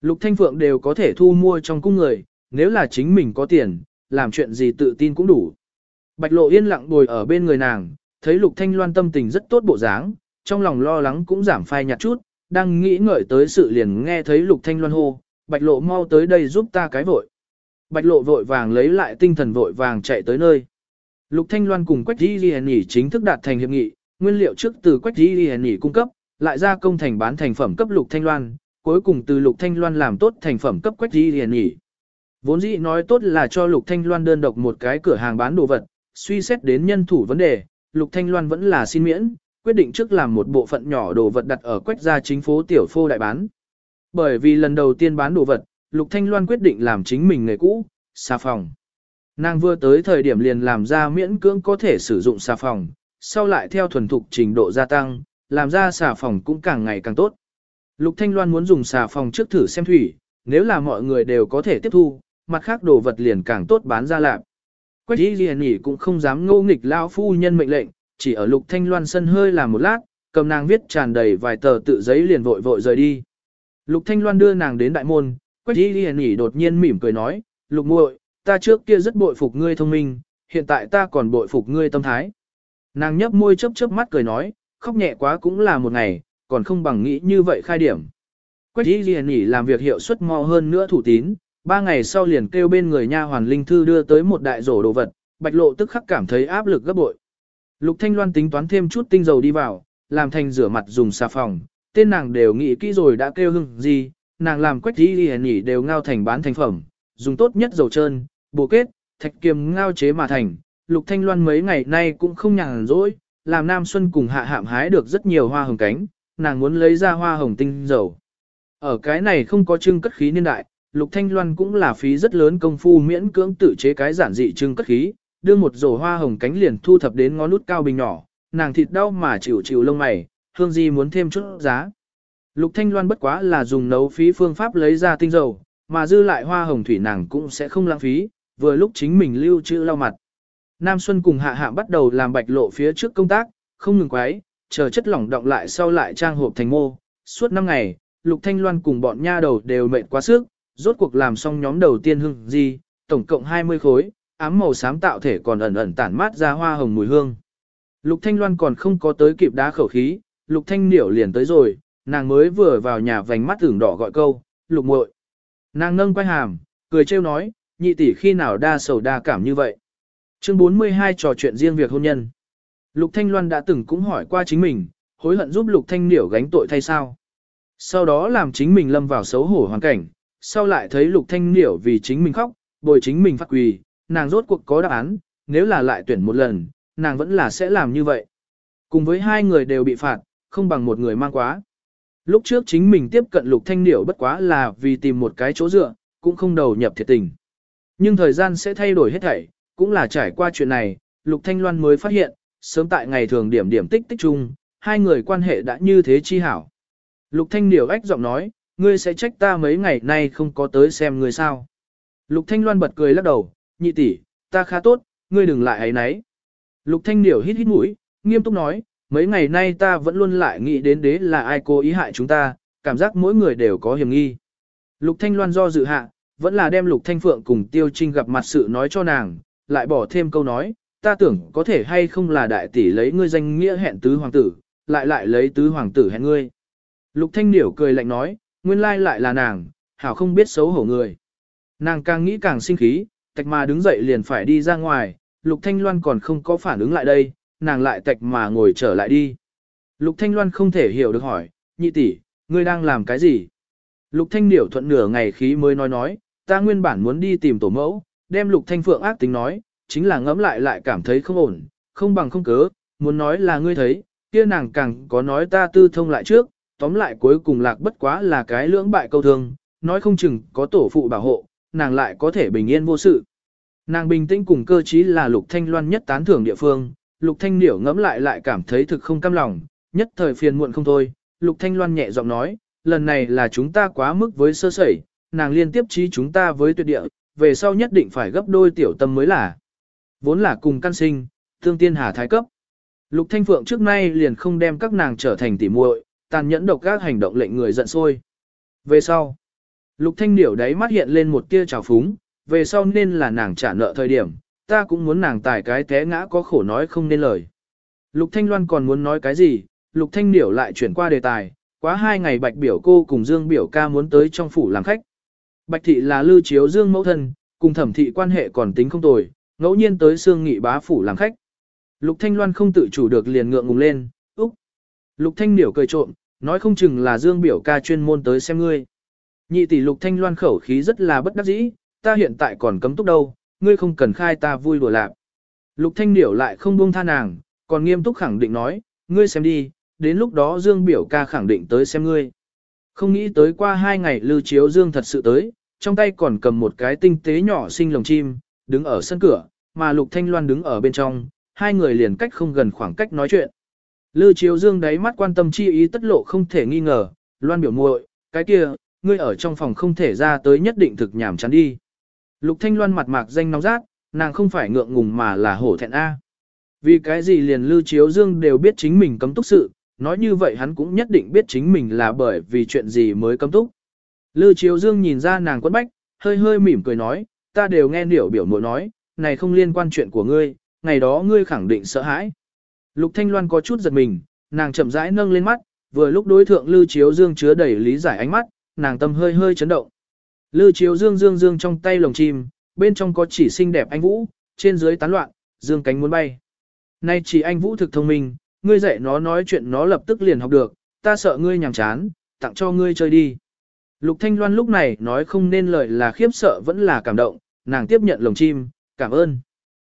Lục Thanh Phượng đều có thể thu mua trong cung người, nếu là chính mình có tiền, làm chuyện gì tự tin cũng đủ. Bạch lộ yên lặng ngồi ở bên người nàng, thấy Lục Thanh Loan tâm tình rất tốt bộ dáng, trong lòng lo lắng cũng giảm phai nhạt chút, đang nghĩ ngợi tới sự liền nghe thấy Lục Thanh Loan hô, Bạch lộ mau tới đây giúp ta cái vội. Bạch lộ vội vàng lấy lại tinh thần vội vàng chạy tới nơi. Lục Thanh Loan cùng Quách Di Liên Nhỉ chính thức đạt thành hiệp nghị, nguyên liệu trước từ Quách Di Liên Nhỉ cung cấp, lại ra công thành bán thành phẩm cấp Lục Thanh Loan, cuối cùng từ Lục Thanh Loan làm tốt thành phẩm cấp Quách Di Liên Nhỉ. Vốn dĩ nói tốt là cho Lục Thanh Loan đơn độc một cái cửa hàng bán đồ vật, suy xét đến nhân thủ vấn đề, Lục Thanh Loan vẫn là xin miễn, quyết định trước làm một bộ phận nhỏ đồ vật đặt ở quách gia chính phố tiểu phô đại bán. Bởi vì lần đầu tiên bán đồ vật, Lục Thanh Loan quyết định làm chính mình nghề cũ, xà phòng. Nàng vừa tới thời điểm liền làm ra miễn cưỡng có thể sử dụng xà phòng, sau lại theo thuần thục trình độ gia tăng, làm ra xà phòng cũng càng ngày càng tốt. Lục Thanh Loan muốn dùng xà phòng trước thử xem thủy, nếu là mọi người đều có thể tiếp thu, mặt khác đồ vật liền càng tốt bán ra lạc. Quách y liền nhỉ cũng không dám ngô nghịch lão phu nhân mệnh lệnh, chỉ ở lục thanh loan sân hơi làm một lát, cầm nàng viết tràn đầy vài tờ tự giấy liền vội vội rời đi. Lục thanh loan đưa nàng đến đại môn, quách y liền nhỉ đột nhiên mỉm cười nói, lục muội, ta trước kia rất bội phục ngươi thông minh, hiện tại ta còn bội phục ngươi tâm thái. Nàng nhấp môi chớp chớp mắt cười nói, khóc nhẹ quá cũng là một ngày, còn không bằng nghĩ như vậy khai điểm. Quách y liền nhỉ làm việc hiệu suất mau hơn nữa thủ tín, Ba ngày sau liền kêu bên người nha hoàn linh thư đưa tới một đại rổ đồ vật, bạch lộ tức khắc cảm thấy áp lực gấp bội. Lục Thanh Loan tính toán thêm chút tinh dầu đi vào, làm thành rửa mặt dùng xà phòng, tên nàng đều nghĩ kỹ rồi đã kêu hưng gì, nàng làm quách tí đi nhỉ đều ngao thành bán thành phẩm, dùng tốt nhất dầu trơn, bộ kết, thạch kiềm ngao chế mà thành. Lục Thanh Loan mấy ngày nay cũng không nhàn rỗi, làm Nam Xuân cùng hạ hạm hái được rất nhiều hoa hồng cánh, nàng muốn lấy ra hoa hồng tinh dầu. Ở cái này không có trưng cất khí niên đại, Lục Thanh Loan cũng là phí rất lớn công phu miễn cưỡng tự chế cái giản dị trưng cất khí, đưa một rổ hoa hồng cánh liền thu thập đến ngón nút cao bình nhỏ, nàng thịt đau mà chịu chịu lông mày, hương gì muốn thêm chút giá. Lục Thanh Loan bất quá là dùng nấu phí phương pháp lấy ra tinh dầu, mà dư lại hoa hồng thủy nàng cũng sẽ không lãng phí, vừa lúc chính mình lưu trữ lau mặt. Nam Xuân cùng Hạ Hạ bắt đầu làm bạch lộ phía trước công tác, không ngừng quấy, chờ chất lỏng động lại sau lại trang hộp thành mô. Suốt 5 ngày, Lục Thanh Loan cùng bọn nha đầu đều mệt quá sức, rốt cuộc làm xong nhóm đầu tiên hương gì, tổng cộng 20 khối, ám màu xám tạo thể còn ẩn ẩn tản mát ra hoa hồng mùi hương. Lục Thanh Loan còn không có tới kịp đá khẩu khí, Lục Thanh Niểu liền tới rồi, nàng mới vừa vào nhà vành mắt tưởng đỏ gọi câu, Lục muội. Nàng nâng quay hàm, cười trêu nói, nhị tỷ khi nào đa sầu đa cảm như vậy. Chương 42 trò chuyện riêng việc hôn nhân. Lục Thanh Loan đã từng cũng hỏi qua chính mình, hối hận giúp Lục Thanh Niểu gánh tội thay sao. Sau đó làm chính mình lâm vào xấu hổ hoàn cảnh, sau lại thấy Lục Thanh Niểu vì chính mình khóc, bồi chính mình phát quỳ, nàng rốt cuộc có đáp án, nếu là lại tuyển một lần, nàng vẫn là sẽ làm như vậy. Cùng với hai người đều bị phạt, không bằng một người mang quá. Lúc trước chính mình tiếp cận Lục Thanh Niểu bất quá là vì tìm một cái chỗ dựa, cũng không đầu nhập thiệt tình. Nhưng thời gian sẽ thay đổi hết thảy, cũng là trải qua chuyện này, Lục Thanh Loan mới phát hiện, sớm tại ngày thường điểm điểm tích tích chung, hai người quan hệ đã như thế chi hảo. Lục Thanh Điểu ách giọng nói, ngươi sẽ trách ta mấy ngày nay không có tới xem ngươi sao. Lục Thanh Loan bật cười lắc đầu, nhị tỷ, ta khá tốt, ngươi đừng lại ấy nấy. Lục Thanh Điểu hít hít mũi, nghiêm túc nói, mấy ngày nay ta vẫn luôn lại nghĩ đến đế là ai cố ý hại chúng ta, cảm giác mỗi người đều có hiểm nghi. Lục Thanh Loan do dự hạ, vẫn là đem Lục Thanh Phượng cùng Tiêu Trinh gặp mặt sự nói cho nàng, lại bỏ thêm câu nói, ta tưởng có thể hay không là đại tỷ lấy ngươi danh nghĩa hẹn tứ hoàng tử, lại lại lấy tứ hoàng tử hẹn ngươi. Lục Thanh Điểu cười lạnh nói, nguyên lai lại là nàng, hảo không biết xấu hổ người. Nàng càng nghĩ càng sinh khí, tạch mà đứng dậy liền phải đi ra ngoài, Lục Thanh Loan còn không có phản ứng lại đây, nàng lại tạch mà ngồi trở lại đi. Lục Thanh Loan không thể hiểu được hỏi, nhị tỷ, ngươi đang làm cái gì? Lục Thanh Điểu thuận nửa ngày khí mới nói nói, ta nguyên bản muốn đi tìm tổ mẫu, đem Lục Thanh Phượng ác tính nói, chính là ngẫm lại lại cảm thấy không ổn, không bằng không cớ, muốn nói là ngươi thấy, kia nàng càng có nói ta tư thông lại trước, tóm lại cuối cùng lạc bất quá là cái lưỡng bại câu thương, nói không chừng có tổ phụ bảo hộ, nàng lại có thể bình yên vô sự. Nàng bình tĩnh cùng cơ trí là Lục Thanh Loan nhất tán thưởng địa phương, Lục Thanh Điểu ngẫm lại lại cảm thấy thực không cam lòng, nhất thời phiền muộn không thôi, Lục Thanh Loan nhẹ giọng nói, lần này là chúng ta quá mức với sơ sẩy, nàng liên tiếp trí chúng ta với tuyệt địa, về sau nhất định phải gấp đôi tiểu tâm mới là. Vốn là cùng căn sinh, thương tiên hà thái cấp. Lục Thanh Phượng trước nay liền không đem các nàng trở thành tỉ muội, tàn nhẫn độc các hành động lệnh người giận sôi. Về sau, Lục Thanh Điểu đáy mắt hiện lên một tia trào phúng, về sau nên là nàng trả nợ thời điểm, ta cũng muốn nàng tài cái té ngã có khổ nói không nên lời. Lục Thanh Loan còn muốn nói cái gì, Lục Thanh Điểu lại chuyển qua đề tài, quá hai ngày Bạch Biểu cô cùng Dương Biểu ca muốn tới trong phủ làm khách. Bạch Thị là lưu chiếu Dương mẫu thân, cùng thẩm thị quan hệ còn tính không tồi, ngẫu nhiên tới xương nghị bá phủ làm khách. Lục Thanh Loan không tự chủ được liền ngượng ngùng lên, úc. Lục Thanh Điểu cười trộm, nói không chừng là Dương biểu ca chuyên môn tới xem ngươi. Nhị tỷ Lục Thanh Loan khẩu khí rất là bất đắc dĩ, ta hiện tại còn cấm túc đâu, ngươi không cần khai ta vui đùa lạc. Lục Thanh Điểu lại không buông tha nàng, còn nghiêm túc khẳng định nói, ngươi xem đi, đến lúc đó Dương biểu ca khẳng định tới xem ngươi. Không nghĩ tới qua hai ngày lưu chiếu Dương thật sự tới, trong tay còn cầm một cái tinh tế nhỏ sinh lồng chim, đứng ở sân cửa, mà Lục Thanh Loan đứng ở bên trong, hai người liền cách không gần khoảng cách nói chuyện. Lư Chiếu Dương đáy mắt quan tâm chi ý tất lộ không thể nghi ngờ, Loan biểu muội, cái kia, ngươi ở trong phòng không thể ra tới nhất định thực nhảm chán đi. Lục Thanh Loan mặt mạc danh nóng rát, nàng không phải ngượng ngùng mà là hổ thẹn A. À. Vì cái gì liền Lư Chiếu Dương đều biết chính mình cấm túc sự, nói như vậy hắn cũng nhất định biết chính mình là bởi vì chuyện gì mới cấm túc. Lư Chiếu Dương nhìn ra nàng quấn bách, hơi hơi mỉm cười nói, ta đều nghe điểu biểu muội nói, này không liên quan chuyện của ngươi, ngày đó ngươi khẳng định sợ hãi. Lục Thanh Loan có chút giật mình, nàng chậm rãi nâng lên mắt, vừa lúc đối thượng Lư Chiếu Dương chứa đầy lý giải ánh mắt, nàng tâm hơi hơi chấn động. Lư Chiếu Dương dương dương trong tay lồng chim, bên trong có chỉ xinh đẹp anh Vũ, trên dưới tán loạn, dương cánh muốn bay. Nay chỉ anh Vũ thực thông minh, ngươi dạy nó nói chuyện nó lập tức liền học được, ta sợ ngươi nhàm chán, tặng cho ngươi chơi đi. Lục Thanh Loan lúc này nói không nên lời là khiếp sợ vẫn là cảm động, nàng tiếp nhận lồng chim, cảm ơn.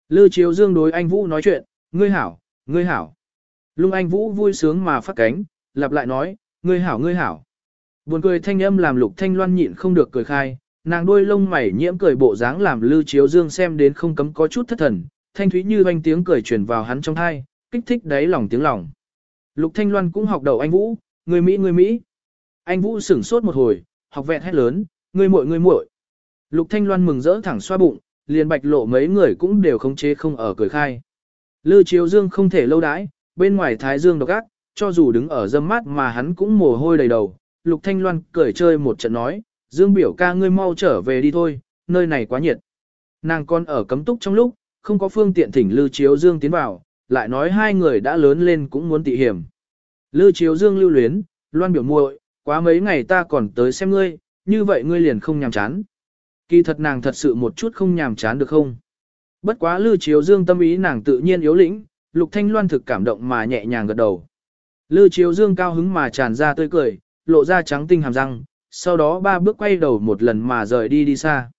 Lư Chiếu Dương đối anh Vũ nói chuyện, ngươi hảo, ngươi hảo. Lung anh Vũ vui sướng mà phát cánh, lặp lại nói, ngươi hảo ngươi hảo. Buồn cười thanh âm làm Lục Thanh Loan nhịn không được cười khai, nàng đôi lông mày nhiễm cười bộ dáng làm Lư Chiếu Dương xem đến không cấm có chút thất thần, thanh thúy như vang tiếng cười truyền vào hắn trong tai, kích thích đáy lòng tiếng lòng. Lục Thanh Loan cũng học đầu anh Vũ, người Mỹ người Mỹ. Anh Vũ sửng sốt một hồi, học vẹn hét lớn, người muội người muội. Lục Thanh Loan mừng rỡ thẳng xoa bụng, liền bạch lộ mấy người cũng đều khống chế không ở cười khai. Lư Chiếu Dương không thể lâu đãi, bên ngoài Thái Dương độc ác, cho dù đứng ở dâm mát mà hắn cũng mồ hôi đầy đầu. Lục Thanh Loan cười chơi một trận nói, Dương biểu ca ngươi mau trở về đi thôi, nơi này quá nhiệt. Nàng con ở cấm túc trong lúc, không có phương tiện thỉnh Lư Chiếu Dương tiến vào, lại nói hai người đã lớn lên cũng muốn tị hiểm. Lư Chiếu Dương lưu luyến, Loan biểu muội, quá mấy ngày ta còn tới xem ngươi, như vậy ngươi liền không nhàm chán. Kỳ thật nàng thật sự một chút không nhàm chán được không? Bất quá Lư Chiếu Dương tâm ý nàng tự nhiên yếu lĩnh, Lục Thanh Loan thực cảm động mà nhẹ nhàng gật đầu. Lư Chiếu Dương cao hứng mà tràn ra tươi cười, lộ ra trắng tinh hàm răng, sau đó ba bước quay đầu một lần mà rời đi đi xa.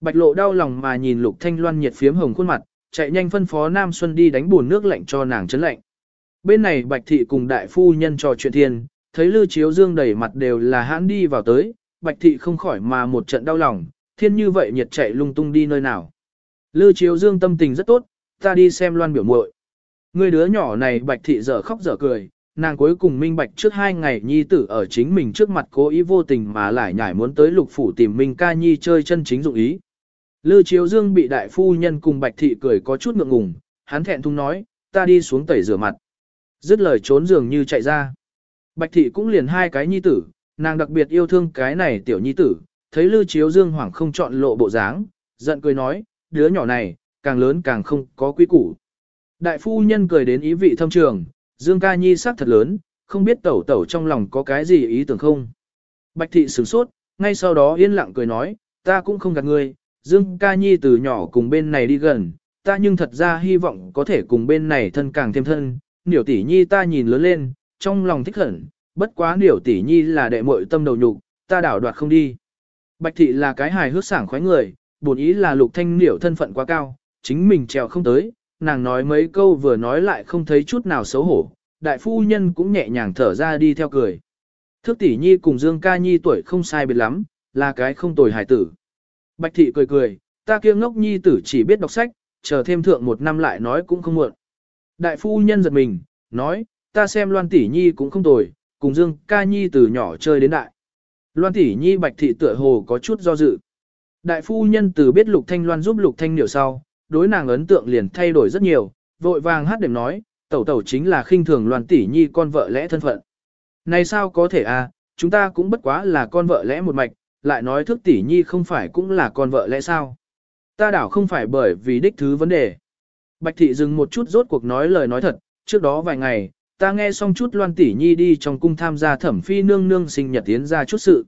Bạch lộ đau lòng mà nhìn Lục Thanh Loan nhiệt phiếm hồng khuôn mặt, chạy nhanh phân phó Nam Xuân đi đánh buồn nước lạnh cho nàng chấn lạnh. Bên này Bạch Thị cùng đại phu nhân trò chuyện thiên, thấy Lư Chiếu Dương đầy mặt đều là hãn đi vào tới, Bạch Thị không khỏi mà một trận đau lòng, thiên như vậy nhiệt chạy lung tung đi nơi nào. Lư Chiếu Dương tâm tình rất tốt, ta đi xem loan biểu muội. Người đứa nhỏ này Bạch Thị dở khóc dở cười, nàng cuối cùng minh bạch trước hai ngày nhi tử ở chính mình trước mặt cố ý vô tình mà lại nhảy muốn tới lục phủ tìm Minh ca nhi chơi chân chính dụng ý. Lư Chiếu Dương bị đại phu nhân cùng Bạch Thị cười có chút ngượng ngùng, hắn thẹn thùng nói, ta đi xuống tẩy rửa mặt. Dứt lời trốn giường như chạy ra. Bạch Thị cũng liền hai cái nhi tử, nàng đặc biệt yêu thương cái này tiểu nhi tử, thấy Lư Chiếu Dương hoảng không chọn lộ bộ dáng, giận cười nói, đứa nhỏ này, càng lớn càng không có quý củ. Đại phu nhân cười đến ý vị thâm trường, Dương ca nhi sắc thật lớn, không biết tẩu tẩu trong lòng có cái gì ý tưởng không. Bạch thị sửng sốt, ngay sau đó yên lặng cười nói, ta cũng không gạt ngươi, Dương ca nhi từ nhỏ cùng bên này đi gần, ta nhưng thật ra hy vọng có thể cùng bên này thân càng thêm thân, niểu tỷ nhi ta nhìn lớn lên, trong lòng thích hẳn, bất quá niểu tỷ nhi là đệ muội tâm đầu nhục, ta đảo đoạt không đi. Bạch thị là cái hài hước sảng khoái người, bổn ý là lục thanh niểu thân phận quá cao, chính mình trèo không tới, nàng nói mấy câu vừa nói lại không thấy chút nào xấu hổ, đại phu nhân cũng nhẹ nhàng thở ra đi theo cười. Thước tỷ nhi cùng Dương ca nhi tuổi không sai biệt lắm, là cái không tồi hài tử. Bạch thị cười cười, ta kia ngốc nhi tử chỉ biết đọc sách, chờ thêm thượng một năm lại nói cũng không muộn. Đại phu nhân giật mình, nói, ta xem loan tỷ nhi cũng không tồi, cùng Dương ca nhi từ nhỏ chơi đến đại. Loan tỷ nhi bạch thị tựa hồ có chút do dự. Đại phu nhân từ biết lục thanh loan giúp lục thanh niệu sau, đối nàng ấn tượng liền thay đổi rất nhiều, vội vàng hát đệm nói, tẩu tẩu chính là khinh thường loan tỷ nhi con vợ lẽ thân phận. Này sao có thể à, chúng ta cũng bất quá là con vợ lẽ một mạch, lại nói thức tỷ nhi không phải cũng là con vợ lẽ sao. Ta đảo không phải bởi vì đích thứ vấn đề. Bạch thị dừng một chút rốt cuộc nói lời nói thật, trước đó vài ngày, ta nghe xong chút loan tỷ nhi đi trong cung tham gia thẩm phi nương nương sinh nhật tiến ra chút sự.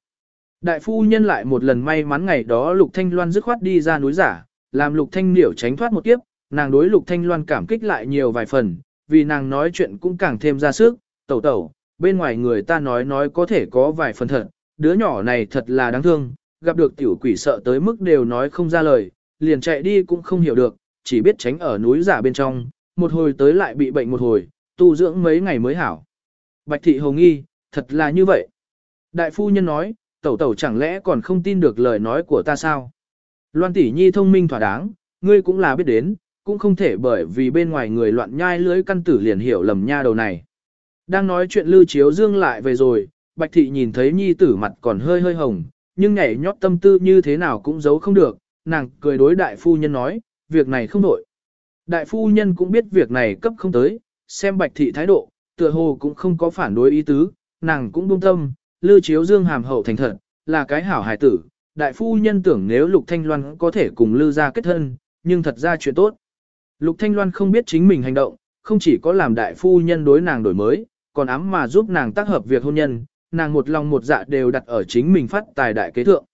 Đại phu nhân lại một lần may mắn ngày đó lục thanh loan dứt khoát đi ra núi giả, làm lục thanh niểu tránh thoát một kiếp, nàng đối lục thanh loan cảm kích lại nhiều vài phần, vì nàng nói chuyện cũng càng thêm ra sức, tẩu tẩu, bên ngoài người ta nói nói có thể có vài phần thật, đứa nhỏ này thật là đáng thương, gặp được tiểu quỷ sợ tới mức đều nói không ra lời, liền chạy đi cũng không hiểu được, chỉ biết tránh ở núi giả bên trong, một hồi tới lại bị bệnh một hồi, tu dưỡng mấy ngày mới hảo. Bạch thị hồng nghi, thật là như vậy. Đại phu nhân nói, tẩu tẩu chẳng lẽ còn không tin được lời nói của ta sao? Loan tỷ nhi thông minh thỏa đáng, ngươi cũng là biết đến, cũng không thể bởi vì bên ngoài người loạn nhai lưới căn tử liền hiểu lầm nha đầu này. Đang nói chuyện lưu chiếu dương lại về rồi, bạch thị nhìn thấy nhi tử mặt còn hơi hơi hồng, nhưng nhảy nhót tâm tư như thế nào cũng giấu không được, nàng cười đối đại phu nhân nói, việc này không đổi. Đại phu nhân cũng biết việc này cấp không tới, xem bạch thị thái độ, tựa hồ cũng không có phản đối ý tứ, nàng cũng buông tâm, lưu chiếu dương hàm hậu thành thật, là cái hảo hài tử, đại phu nhân tưởng nếu Lục Thanh Loan có thể cùng Lư gia kết thân, nhưng thật ra chuyện tốt. Lục Thanh Loan không biết chính mình hành động, không chỉ có làm đại phu nhân đối nàng đổi mới, còn ám mà giúp nàng tác hợp việc hôn nhân, nàng một lòng một dạ đều đặt ở chính mình phát tài đại kế thượng.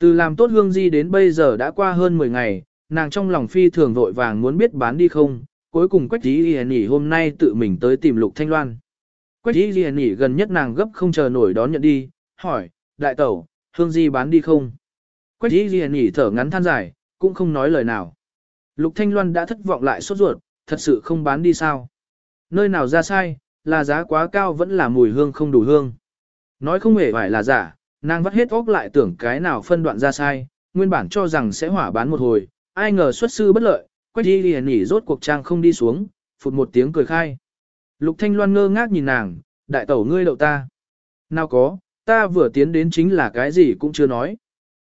Từ làm tốt hương di đến bây giờ đã qua hơn 10 ngày, nàng trong lòng phi thường vội vàng muốn biết bán đi không, cuối cùng Quách Tí Ghi Nhỉ hôm nay tự mình tới tìm Lục Thanh Loan. Quách y Ghi Nhỉ gần nhất nàng gấp không chờ nổi đón nhận đi, hỏi, đại tẩu, hương di bán đi không? Quách y ghi nhỉ thở ngắn than dài, cũng không nói lời nào. Lục Thanh Loan đã thất vọng lại sốt ruột, thật sự không bán đi sao? Nơi nào ra sai, là giá quá cao vẫn là mùi hương không đủ hương. Nói không hề phải là giả, nàng vắt hết óc lại tưởng cái nào phân đoạn ra sai, nguyên bản cho rằng sẽ hỏa bán một hồi, ai ngờ xuất sư bất lợi, quách đi liền nhỉ rốt cuộc trang không đi xuống, phụt một tiếng cười khai. Lục Thanh Loan ngơ ngác nhìn nàng, đại tẩu ngươi đậu ta. Nào có, ta vừa tiến đến chính là cái gì cũng chưa nói.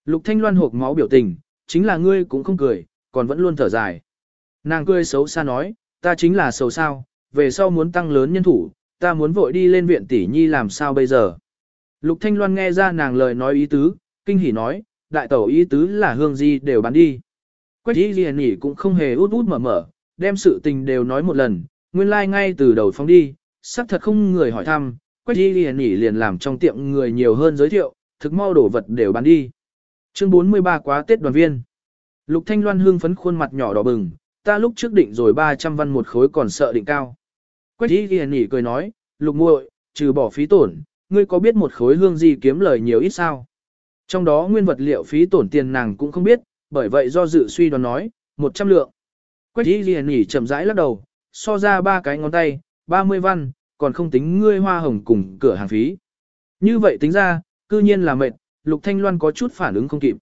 Lục Thanh Loan hộp máu biểu tình, chính là ngươi cũng không cười, còn vẫn luôn thở dài. Nàng cười xấu xa nói, ta chính là xấu sao, về sau muốn tăng lớn nhân thủ, ta muốn vội đi lên viện tỷ nhi làm sao bây giờ. Lục Thanh Loan nghe ra nàng lời nói ý tứ, kinh hỉ nói, đại tẩu ý tứ là hương gì đều bán đi. Quách y liền nhỉ cũng không hề út út mở mở, đem sự tình đều nói một lần, nguyên lai like ngay từ đầu phóng đi, xác thật không người hỏi thăm, quách y liền nhỉ liền làm trong tiệm người nhiều hơn giới thiệu, thực mau đổ vật đều bán đi. Chương 43 quá Tết đoàn viên. Lục Thanh Loan hương phấn khuôn mặt nhỏ đỏ bừng, ta lúc trước định rồi 300 văn một khối còn sợ định cao. Quách y liền nhỉ cười nói, lục muội, trừ bỏ phí tổn, ngươi có biết một khối hương gì kiếm lời nhiều ít sao? Trong đó nguyên vật liệu phí tổn tiền nàng cũng không biết, bởi vậy do dự suy đoán nói, 100 lượng. Quách y liền nhỉ chậm rãi lắc đầu, so ra ba cái ngón tay, 30 văn, còn không tính ngươi hoa hồng cùng cửa hàng phí. Như vậy tính ra, cư nhiên là mệt, Lục Thanh Loan có chút phản ứng không kịp.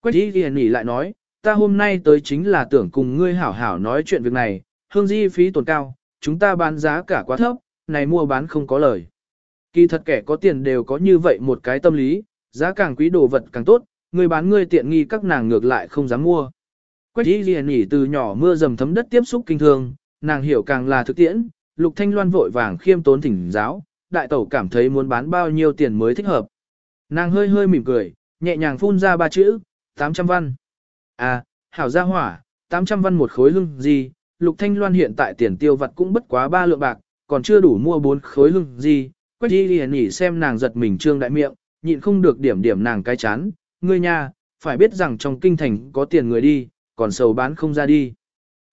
Quách y liền nhỉ lại nói, ta hôm nay tới chính là tưởng cùng ngươi hảo hảo nói chuyện việc này, hương di phí tổn cao, chúng ta bán giá cả quá thấp, này mua bán không có lời. Kỳ thật kẻ có tiền đều có như vậy một cái tâm lý, giá càng quý đồ vật càng tốt, người bán ngươi tiện nghi các nàng ngược lại không dám mua. Quách y liền nhỉ từ nhỏ mưa dầm thấm đất tiếp xúc kinh thường, nàng hiểu càng là thực tiễn, lục thanh loan vội vàng khiêm tốn thỉnh giáo, đại tẩu cảm thấy muốn bán bao nhiêu tiền mới thích hợp. Nàng hơi hơi mỉm cười, nhẹ nhàng phun ra ba chữ, 800 văn. À, hảo gia hỏa, 800 văn một khối lưng gì, lục thanh loan hiện tại tiền tiêu vặt cũng bất quá ba lượng bạc, còn chưa đủ mua bốn khối lưng gì. Quách y liền nhỉ xem nàng giật mình trương đại miệng, nhịn không được điểm điểm nàng cái chán, ngươi nha, phải biết rằng trong kinh thành có tiền người đi, còn sầu bán không ra đi.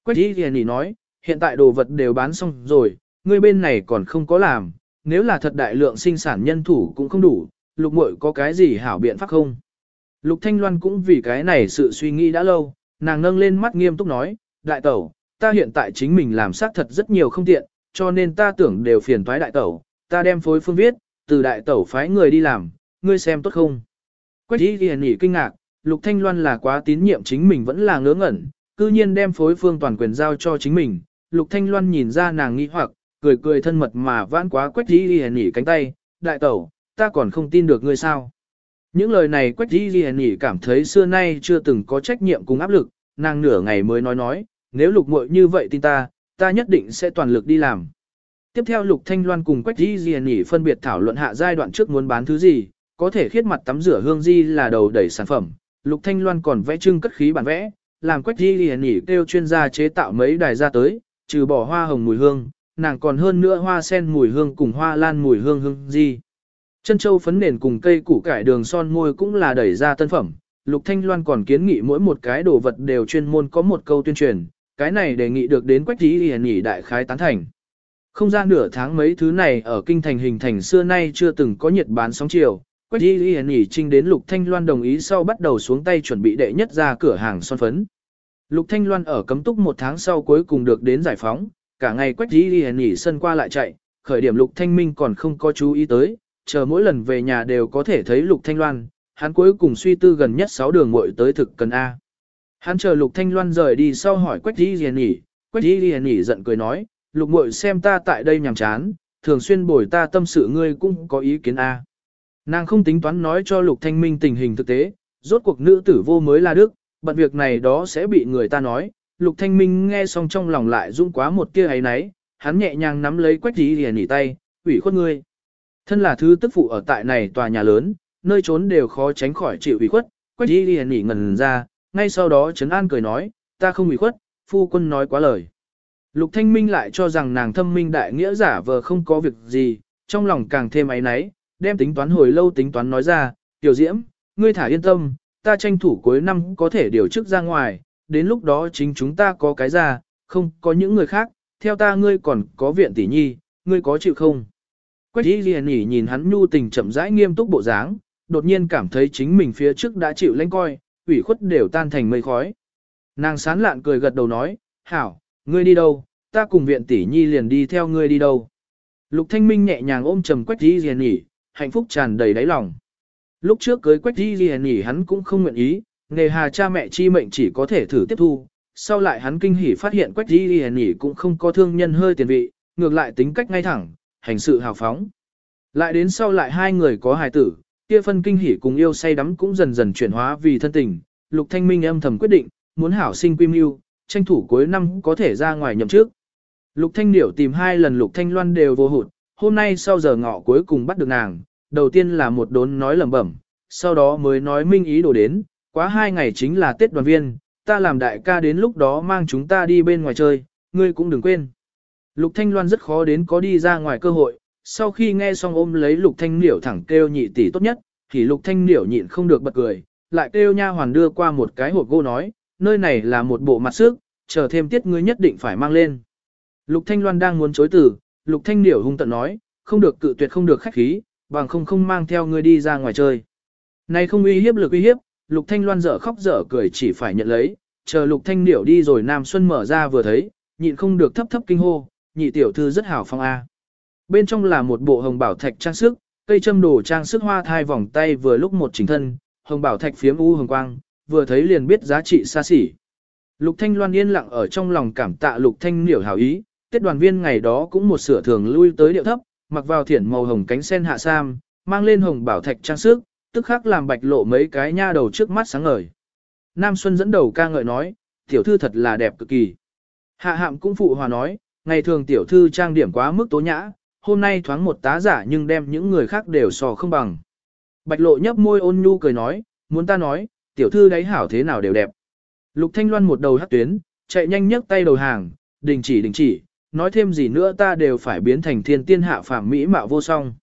Quách y liền nhỉ nói, hiện tại đồ vật đều bán xong rồi, ngươi bên này còn không có làm, nếu là thật đại lượng sinh sản nhân thủ cũng không đủ, lục muội có cái gì hảo biện pháp không? Lục Thanh Loan cũng vì cái này sự suy nghĩ đã lâu, nàng nâng lên mắt nghiêm túc nói, đại tẩu, ta hiện tại chính mình làm xác thật rất nhiều không tiện, cho nên ta tưởng đều phiền toái đại tẩu, ta đem phối phương viết, từ đại tẩu phái người đi làm, ngươi xem tốt không? Quách y ghi nhỉ kinh ngạc, Lục Thanh Loan là quá tín nhiệm chính mình vẫn là ngớ ngẩn, cư nhiên đem phối phương toàn quyền giao cho chính mình. Lục Thanh Loan nhìn ra nàng nghi hoặc, cười cười thân mật mà vãn quá Quách y ghi nhỉ cánh tay, đại tẩu, ta còn không tin được ngươi sao? Những lời này Quách y ghi nhỉ cảm thấy xưa nay chưa từng có trách nhiệm cùng áp lực, nàng nửa ngày mới nói nói, nếu lục muội như vậy tin ta, ta nhất định sẽ toàn lực đi làm. Tiếp theo Lục Thanh Loan cùng Quách Di Di nhỉ phân biệt thảo luận hạ giai đoạn trước muốn bán thứ gì, có thể khiết mặt tắm rửa hương di là đầu đẩy sản phẩm. Lục Thanh Loan còn vẽ trưng cất khí bản vẽ, làm Quách Di Di nhỉ kêu chuyên gia chế tạo mấy đài ra tới, trừ bỏ hoa hồng mùi hương, nàng còn hơn nữa hoa sen mùi hương cùng hoa lan mùi hương hương gì, Chân châu phấn nền cùng cây củ cải đường son môi cũng là đẩy ra tân phẩm. Lục Thanh Loan còn kiến nghị mỗi một cái đồ vật đều chuyên môn có một câu tuyên truyền, cái này đề nghị được đến Quách Di Di nhỉ đại khái tán thành. Không gian nửa tháng mấy thứ này ở kinh thành hình thành xưa nay chưa từng có nhiệt bán sóng chiều. Quách y Yên nhỉ trinh đến Lục Thanh Loan đồng ý sau bắt đầu xuống tay chuẩn bị đệ nhất ra cửa hàng son phấn. Lục Thanh Loan ở cấm túc một tháng sau cuối cùng được đến giải phóng, cả ngày Quách đi y nghỉ sân qua lại chạy, khởi điểm Lục Thanh Minh còn không có chú ý tới, chờ mỗi lần về nhà đều có thể thấy Lục Thanh Loan, hắn cuối cùng suy tư gần nhất 6 đường muội tới thực cần A. Hắn chờ Lục Thanh Loan rời đi sau hỏi Quách đi y nghỉ, Quách đi y nghỉ giận cười nói, lục muội xem ta tại đây nhàm chán, thường xuyên bồi ta tâm sự ngươi cũng có ý kiến A. Nàng không tính toán nói cho lục thanh minh tình hình thực tế, rốt cuộc nữ tử vô mới là đức, bận việc này đó sẽ bị người ta nói. Lục thanh minh nghe xong trong lòng lại rung quá một tia ấy náy, hắn nhẹ nhàng nắm lấy quách tí liền nỉ tay, ủy khuất ngươi. Thân là thứ tức phụ ở tại này tòa nhà lớn, nơi trốn đều khó tránh khỏi chịu ủy khuất, quách tí liền nỉ ngần ra, ngay sau đó Trấn An cười nói, ta không ủy khuất, phu quân nói quá lời. Lục Thanh Minh lại cho rằng nàng thâm minh đại nghĩa giả vờ không có việc gì, trong lòng càng thêm ấy náy, đem tính toán hồi lâu tính toán nói ra, tiểu diễm, ngươi thả yên tâm, ta tranh thủ cuối năm có thể điều chức ra ngoài, đến lúc đó chính chúng ta có cái ra, không có những người khác, theo ta ngươi còn có viện tỷ nhi, ngươi có chịu không? Quách y liền nhỉ nhìn hắn nhu tình chậm rãi nghiêm túc bộ dáng, đột nhiên cảm thấy chính mình phía trước đã chịu lãnh coi, ủy khuất đều tan thành mây khói. Nàng sán lạn cười gật đầu nói, hảo, ngươi đi đâu, ta cùng viện tỷ nhi liền đi theo ngươi đi đâu. Lục Thanh Minh nhẹ nhàng ôm trầm Quách Y Liền nhỉ, hạnh phúc tràn đầy đáy lòng. Lúc trước cưới Quách Di ghi nhỉ hắn cũng không nguyện ý, nghề hà cha mẹ chi mệnh chỉ có thể thử tiếp thu. Sau lại hắn kinh hỉ phát hiện Quách Di ghi nhỉ cũng không có thương nhân hơi tiền vị, ngược lại tính cách ngay thẳng, hành sự hào phóng. Lại đến sau lại hai người có hài tử, kia phân kinh hỉ cùng yêu say đắm cũng dần dần chuyển hóa vì thân tình. Lục Thanh Minh âm thầm quyết định, muốn hảo sinh quy mưu, tranh thủ cuối năm có thể ra ngoài nhậm trước. Lục Thanh Điểu tìm hai lần Lục Thanh Loan đều vô hụt, hôm nay sau giờ ngọ cuối cùng bắt được nàng, đầu tiên là một đốn nói lẩm bẩm, sau đó mới nói minh ý đồ đến, quá hai ngày chính là Tết đoàn viên, ta làm đại ca đến lúc đó mang chúng ta đi bên ngoài chơi, ngươi cũng đừng quên. Lục Thanh Loan rất khó đến có đi ra ngoài cơ hội, sau khi nghe xong ôm lấy Lục Thanh Niểu thẳng kêu nhị tỷ tốt nhất, thì Lục Thanh Niểu nhịn không được bật cười, lại kêu nha hoàn đưa qua một cái hộp gỗ nói, nơi này là một bộ mặt sức, chờ thêm tiết ngươi nhất định phải mang lên. Lục Thanh Loan đang muốn chối từ, Lục Thanh Niểu hung tận nói, không được cự tuyệt không được khách khí, bằng không không mang theo ngươi đi ra ngoài chơi. Này không uy hiếp lực uy hiếp, Lục Thanh Loan dở khóc dở cười chỉ phải nhận lấy, chờ Lục Thanh Điểu đi rồi Nam Xuân mở ra vừa thấy, nhịn không được thấp thấp kinh hô, nhị tiểu thư rất hảo phong a. À. Bên trong là một bộ hồng bảo thạch trang sức, cây châm đồ trang sức hoa thai vòng tay vừa lúc một chỉnh thân, hồng bảo thạch phiếm u hồng quang, vừa thấy liền biết giá trị xa xỉ. Lục Thanh Loan yên lặng ở trong lòng cảm tạ Lục Thanh Điểu hảo ý, Tết đoàn viên ngày đó cũng một sửa thường lui tới điệu thấp, mặc vào thiển màu hồng cánh sen hạ sam, mang lên hồng bảo thạch trang sức, tức khắc làm bạch lộ mấy cái nha đầu trước mắt sáng ngời. Nam Xuân dẫn đầu ca ngợi nói, tiểu thư thật là đẹp cực kỳ. Hạ hạm cũng phụ hòa nói, ngày thường tiểu thư trang điểm quá mức tố nhã, hôm nay thoáng một tá giả nhưng đem những người khác đều sò không bằng. Bạch lộ nhấp môi ôn nhu cười nói, muốn ta nói, tiểu thư đấy hảo thế nào đều đẹp. Lục Thanh Loan một đầu hắt tuyến, chạy nhanh nhấc tay đầu hàng, đình chỉ đình chỉ, nói thêm gì nữa ta đều phải biến thành thiên tiên hạ phàm mỹ mạo vô song.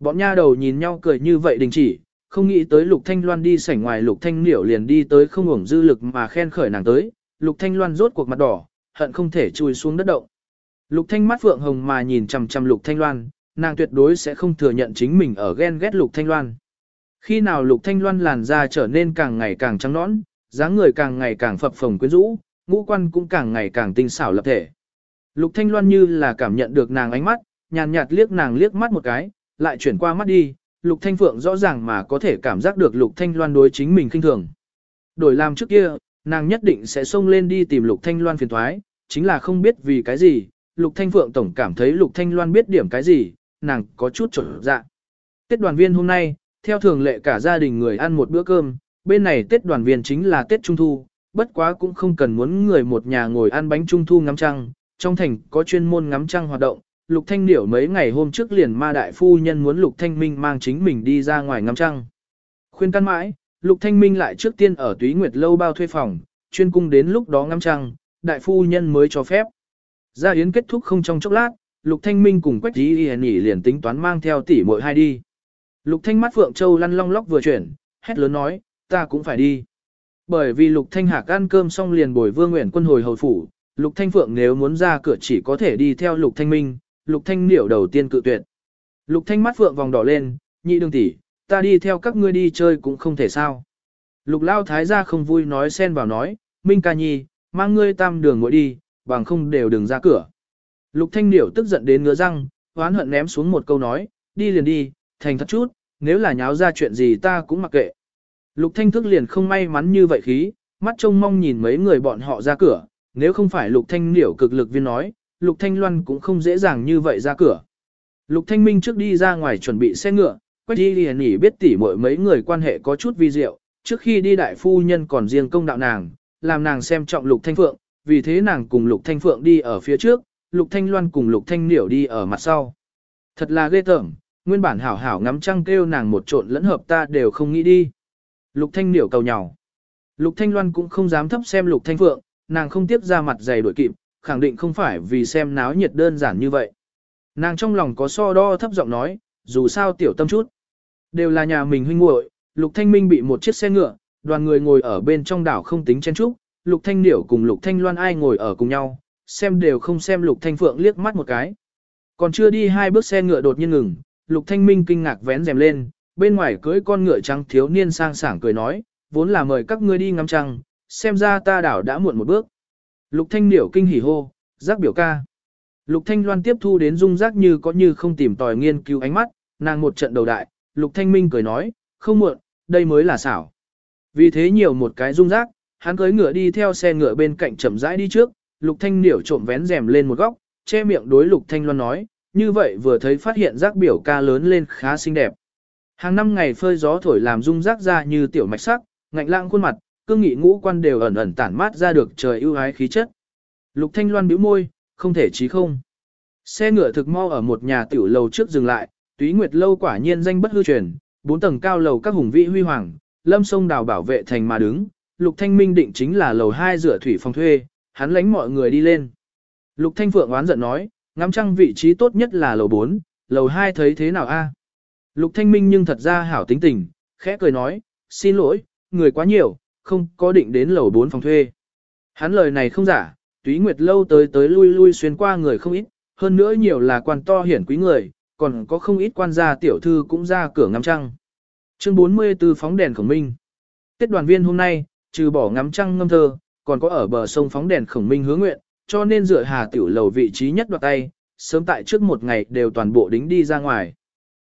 Bọn nha đầu nhìn nhau cười như vậy đình chỉ, không nghĩ tới Lục Thanh Loan đi sảnh ngoài Lục Thanh Niểu liền đi tới không ủng dư lực mà khen khởi nàng tới, Lục Thanh Loan rốt cuộc mặt đỏ, hận không thể chui xuống đất động. Lục Thanh mắt phượng hồng mà nhìn chằm chằm Lục Thanh Loan, nàng tuyệt đối sẽ không thừa nhận chính mình ở ghen ghét Lục Thanh Loan. Khi nào Lục Thanh Loan làn da trở nên càng ngày càng trắng nõn, dáng người càng ngày càng phập phồng quyến rũ, ngũ quan cũng càng ngày càng tinh xảo lập thể. Lục Thanh Loan như là cảm nhận được nàng ánh mắt, nhàn nhạt liếc nàng liếc mắt một cái, lại chuyển qua mắt đi, Lục Thanh Phượng rõ ràng mà có thể cảm giác được Lục Thanh Loan đối chính mình khinh thường. Đổi làm trước kia, nàng nhất định sẽ xông lên đi tìm Lục Thanh Loan phiền toái, chính là không biết vì cái gì, Lục Thanh Phượng tổng cảm thấy Lục Thanh Loan biết điểm cái gì, nàng có chút trở dạ. Tết đoàn viên hôm nay, theo thường lệ cả gia đình người ăn một bữa cơm, bên này Tết đoàn viên chính là Tết Trung Thu, bất quá cũng không cần muốn người một nhà ngồi ăn bánh Trung Thu ngắm trăng, trong thành có chuyên môn ngắm trăng hoạt động, Lục Thanh Điểu mấy ngày hôm trước liền ma đại phu nhân muốn Lục Thanh Minh mang chính mình đi ra ngoài ngắm trăng. Khuyên can mãi, Lục Thanh Minh lại trước tiên ở túy nguyệt lâu bao thuê phòng, chuyên cung đến lúc đó ngắm trăng, đại phu nhân mới cho phép. Gia yến kết thúc không trong chốc lát, Lục Thanh Minh cùng Quách Dĩ Y nhỉ liền tính toán mang theo tỷ muội hai đi. Lục Thanh mắt Phượng Châu lăn long lóc vừa chuyển, hét lớn nói, ta cũng phải đi. Bởi vì Lục Thanh Hạc ăn cơm xong liền bồi Vương Nguyện quân hồi hầu phủ, Lục Thanh Phượng nếu muốn ra cửa chỉ có thể đi theo Lục Thanh Minh, Lục Thanh Niểu đầu tiên cự tuyệt. Lục Thanh mắt Phượng vòng đỏ lên, nhị đường tỷ, ta đi theo các ngươi đi chơi cũng không thể sao. Lục Lao Thái gia không vui nói xen vào nói, Minh ca nhi, mang ngươi tam đường ngồi đi, bằng không đều đừng ra cửa. Lục Thanh Niểu tức giận đến ngứa răng, hoán hận ném xuống một câu nói, đi liền đi, thành thật chút, nếu là nháo ra chuyện gì ta cũng mặc kệ. Lục Thanh thức liền không may mắn như vậy khí, mắt trông mong nhìn mấy người bọn họ ra cửa, nếu không phải Lục Thanh liễu cực lực viên nói, Lục Thanh Loan cũng không dễ dàng như vậy ra cửa. Lục Thanh Minh trước đi ra ngoài chuẩn bị xe ngựa, Quách Y liền nghỉ biết tỉ muội mấy người quan hệ có chút vi diệu, trước khi đi đại phu nhân còn riêng công đạo nàng, làm nàng xem trọng Lục Thanh Phượng, vì thế nàng cùng Lục Thanh Phượng đi ở phía trước, Lục Thanh Loan cùng Lục Thanh liễu đi ở mặt sau. Thật là ghê tởm, nguyên bản hảo hảo ngắm trăng kêu nàng một trộn lẫn hợp ta đều không nghĩ đi. Lục Thanh liễu cầu nhào. Lục Thanh Loan cũng không dám thấp xem Lục Thanh Phượng, nàng không tiếp ra mặt dày đuổi kịp, khẳng định không phải vì xem náo nhiệt đơn giản như vậy. Nàng trong lòng có so đo thấp giọng nói, dù sao tiểu tâm chút. Đều là nhà mình huynh muội, Lục Thanh Minh bị một chiếc xe ngựa, đoàn người ngồi ở bên trong đảo không tính chen trúc, Lục Thanh Điểu cùng Lục Thanh Loan ai ngồi ở cùng nhau, xem đều không xem Lục Thanh Phượng liếc mắt một cái. Còn chưa đi hai bước xe ngựa đột nhiên ngừng, Lục Thanh Minh kinh ngạc vén rèm lên, bên ngoài cưỡi con ngựa trắng thiếu niên sang sảng cười nói, vốn là mời các ngươi đi ngắm trăng, xem ra ta đảo đã muộn một bước. Lục Thanh Niểu kinh hỉ hô, giác biểu ca. Lục Thanh Loan tiếp thu đến dung giác như có như không tìm tòi nghiên cứu ánh mắt, nàng một trận đầu đại, Lục Thanh Minh cười nói, không muộn, đây mới là xảo. Vì thế nhiều một cái dung giác, hắn cưỡi ngựa đi theo xe ngựa bên cạnh chậm rãi đi trước, Lục Thanh Niểu trộm vén rèm lên một góc, che miệng đối Lục Thanh Loan nói, như vậy vừa thấy phát hiện giác biểu ca lớn lên khá xinh đẹp. Hàng năm ngày phơi gió thổi làm dung giác ra như tiểu mạch sắc, ngạnh lãng khuôn mặt, cương nghị ngũ quan đều ẩn ẩn tản mát ra được trời ưu ái khí chất. Lục Thanh Loan bĩu môi, không thể chí không. Xe ngựa thực mau ở một nhà tiểu lầu trước dừng lại, túy nguyệt lâu quả nhiên danh bất hư truyền, bốn tầng cao lầu các hùng vĩ huy hoàng, lâm sông đào bảo vệ thành mà đứng, Lục Thanh Minh định chính là lầu 2 rửa thủy phòng thuê, hắn lánh mọi người đi lên. Lục Thanh Phượng oán giận nói, ngắm trăng vị trí tốt nhất là lầu 4, lầu 2 thấy thế nào a? Lục Thanh Minh nhưng thật ra hảo tính tình, khẽ cười nói, xin lỗi, người quá nhiều, không có định đến lầu 4 phòng thuê. Hắn lời này không giả, túy nguyệt lâu tới tới lui lui xuyên qua người không ít, hơn nữa nhiều là quan to hiển quý người, còn có không ít quan gia tiểu thư cũng ra cửa ngắm trăng. Chương 44 phóng đèn khổng minh. Tết đoàn viên hôm nay, trừ bỏ ngắm trăng ngâm thơ, còn có ở bờ sông phóng đèn khổng minh hướng nguyện, cho nên dựa hà tiểu lầu vị trí nhất đoạt tay, sớm tại trước một ngày đều toàn bộ đính đi ra ngoài.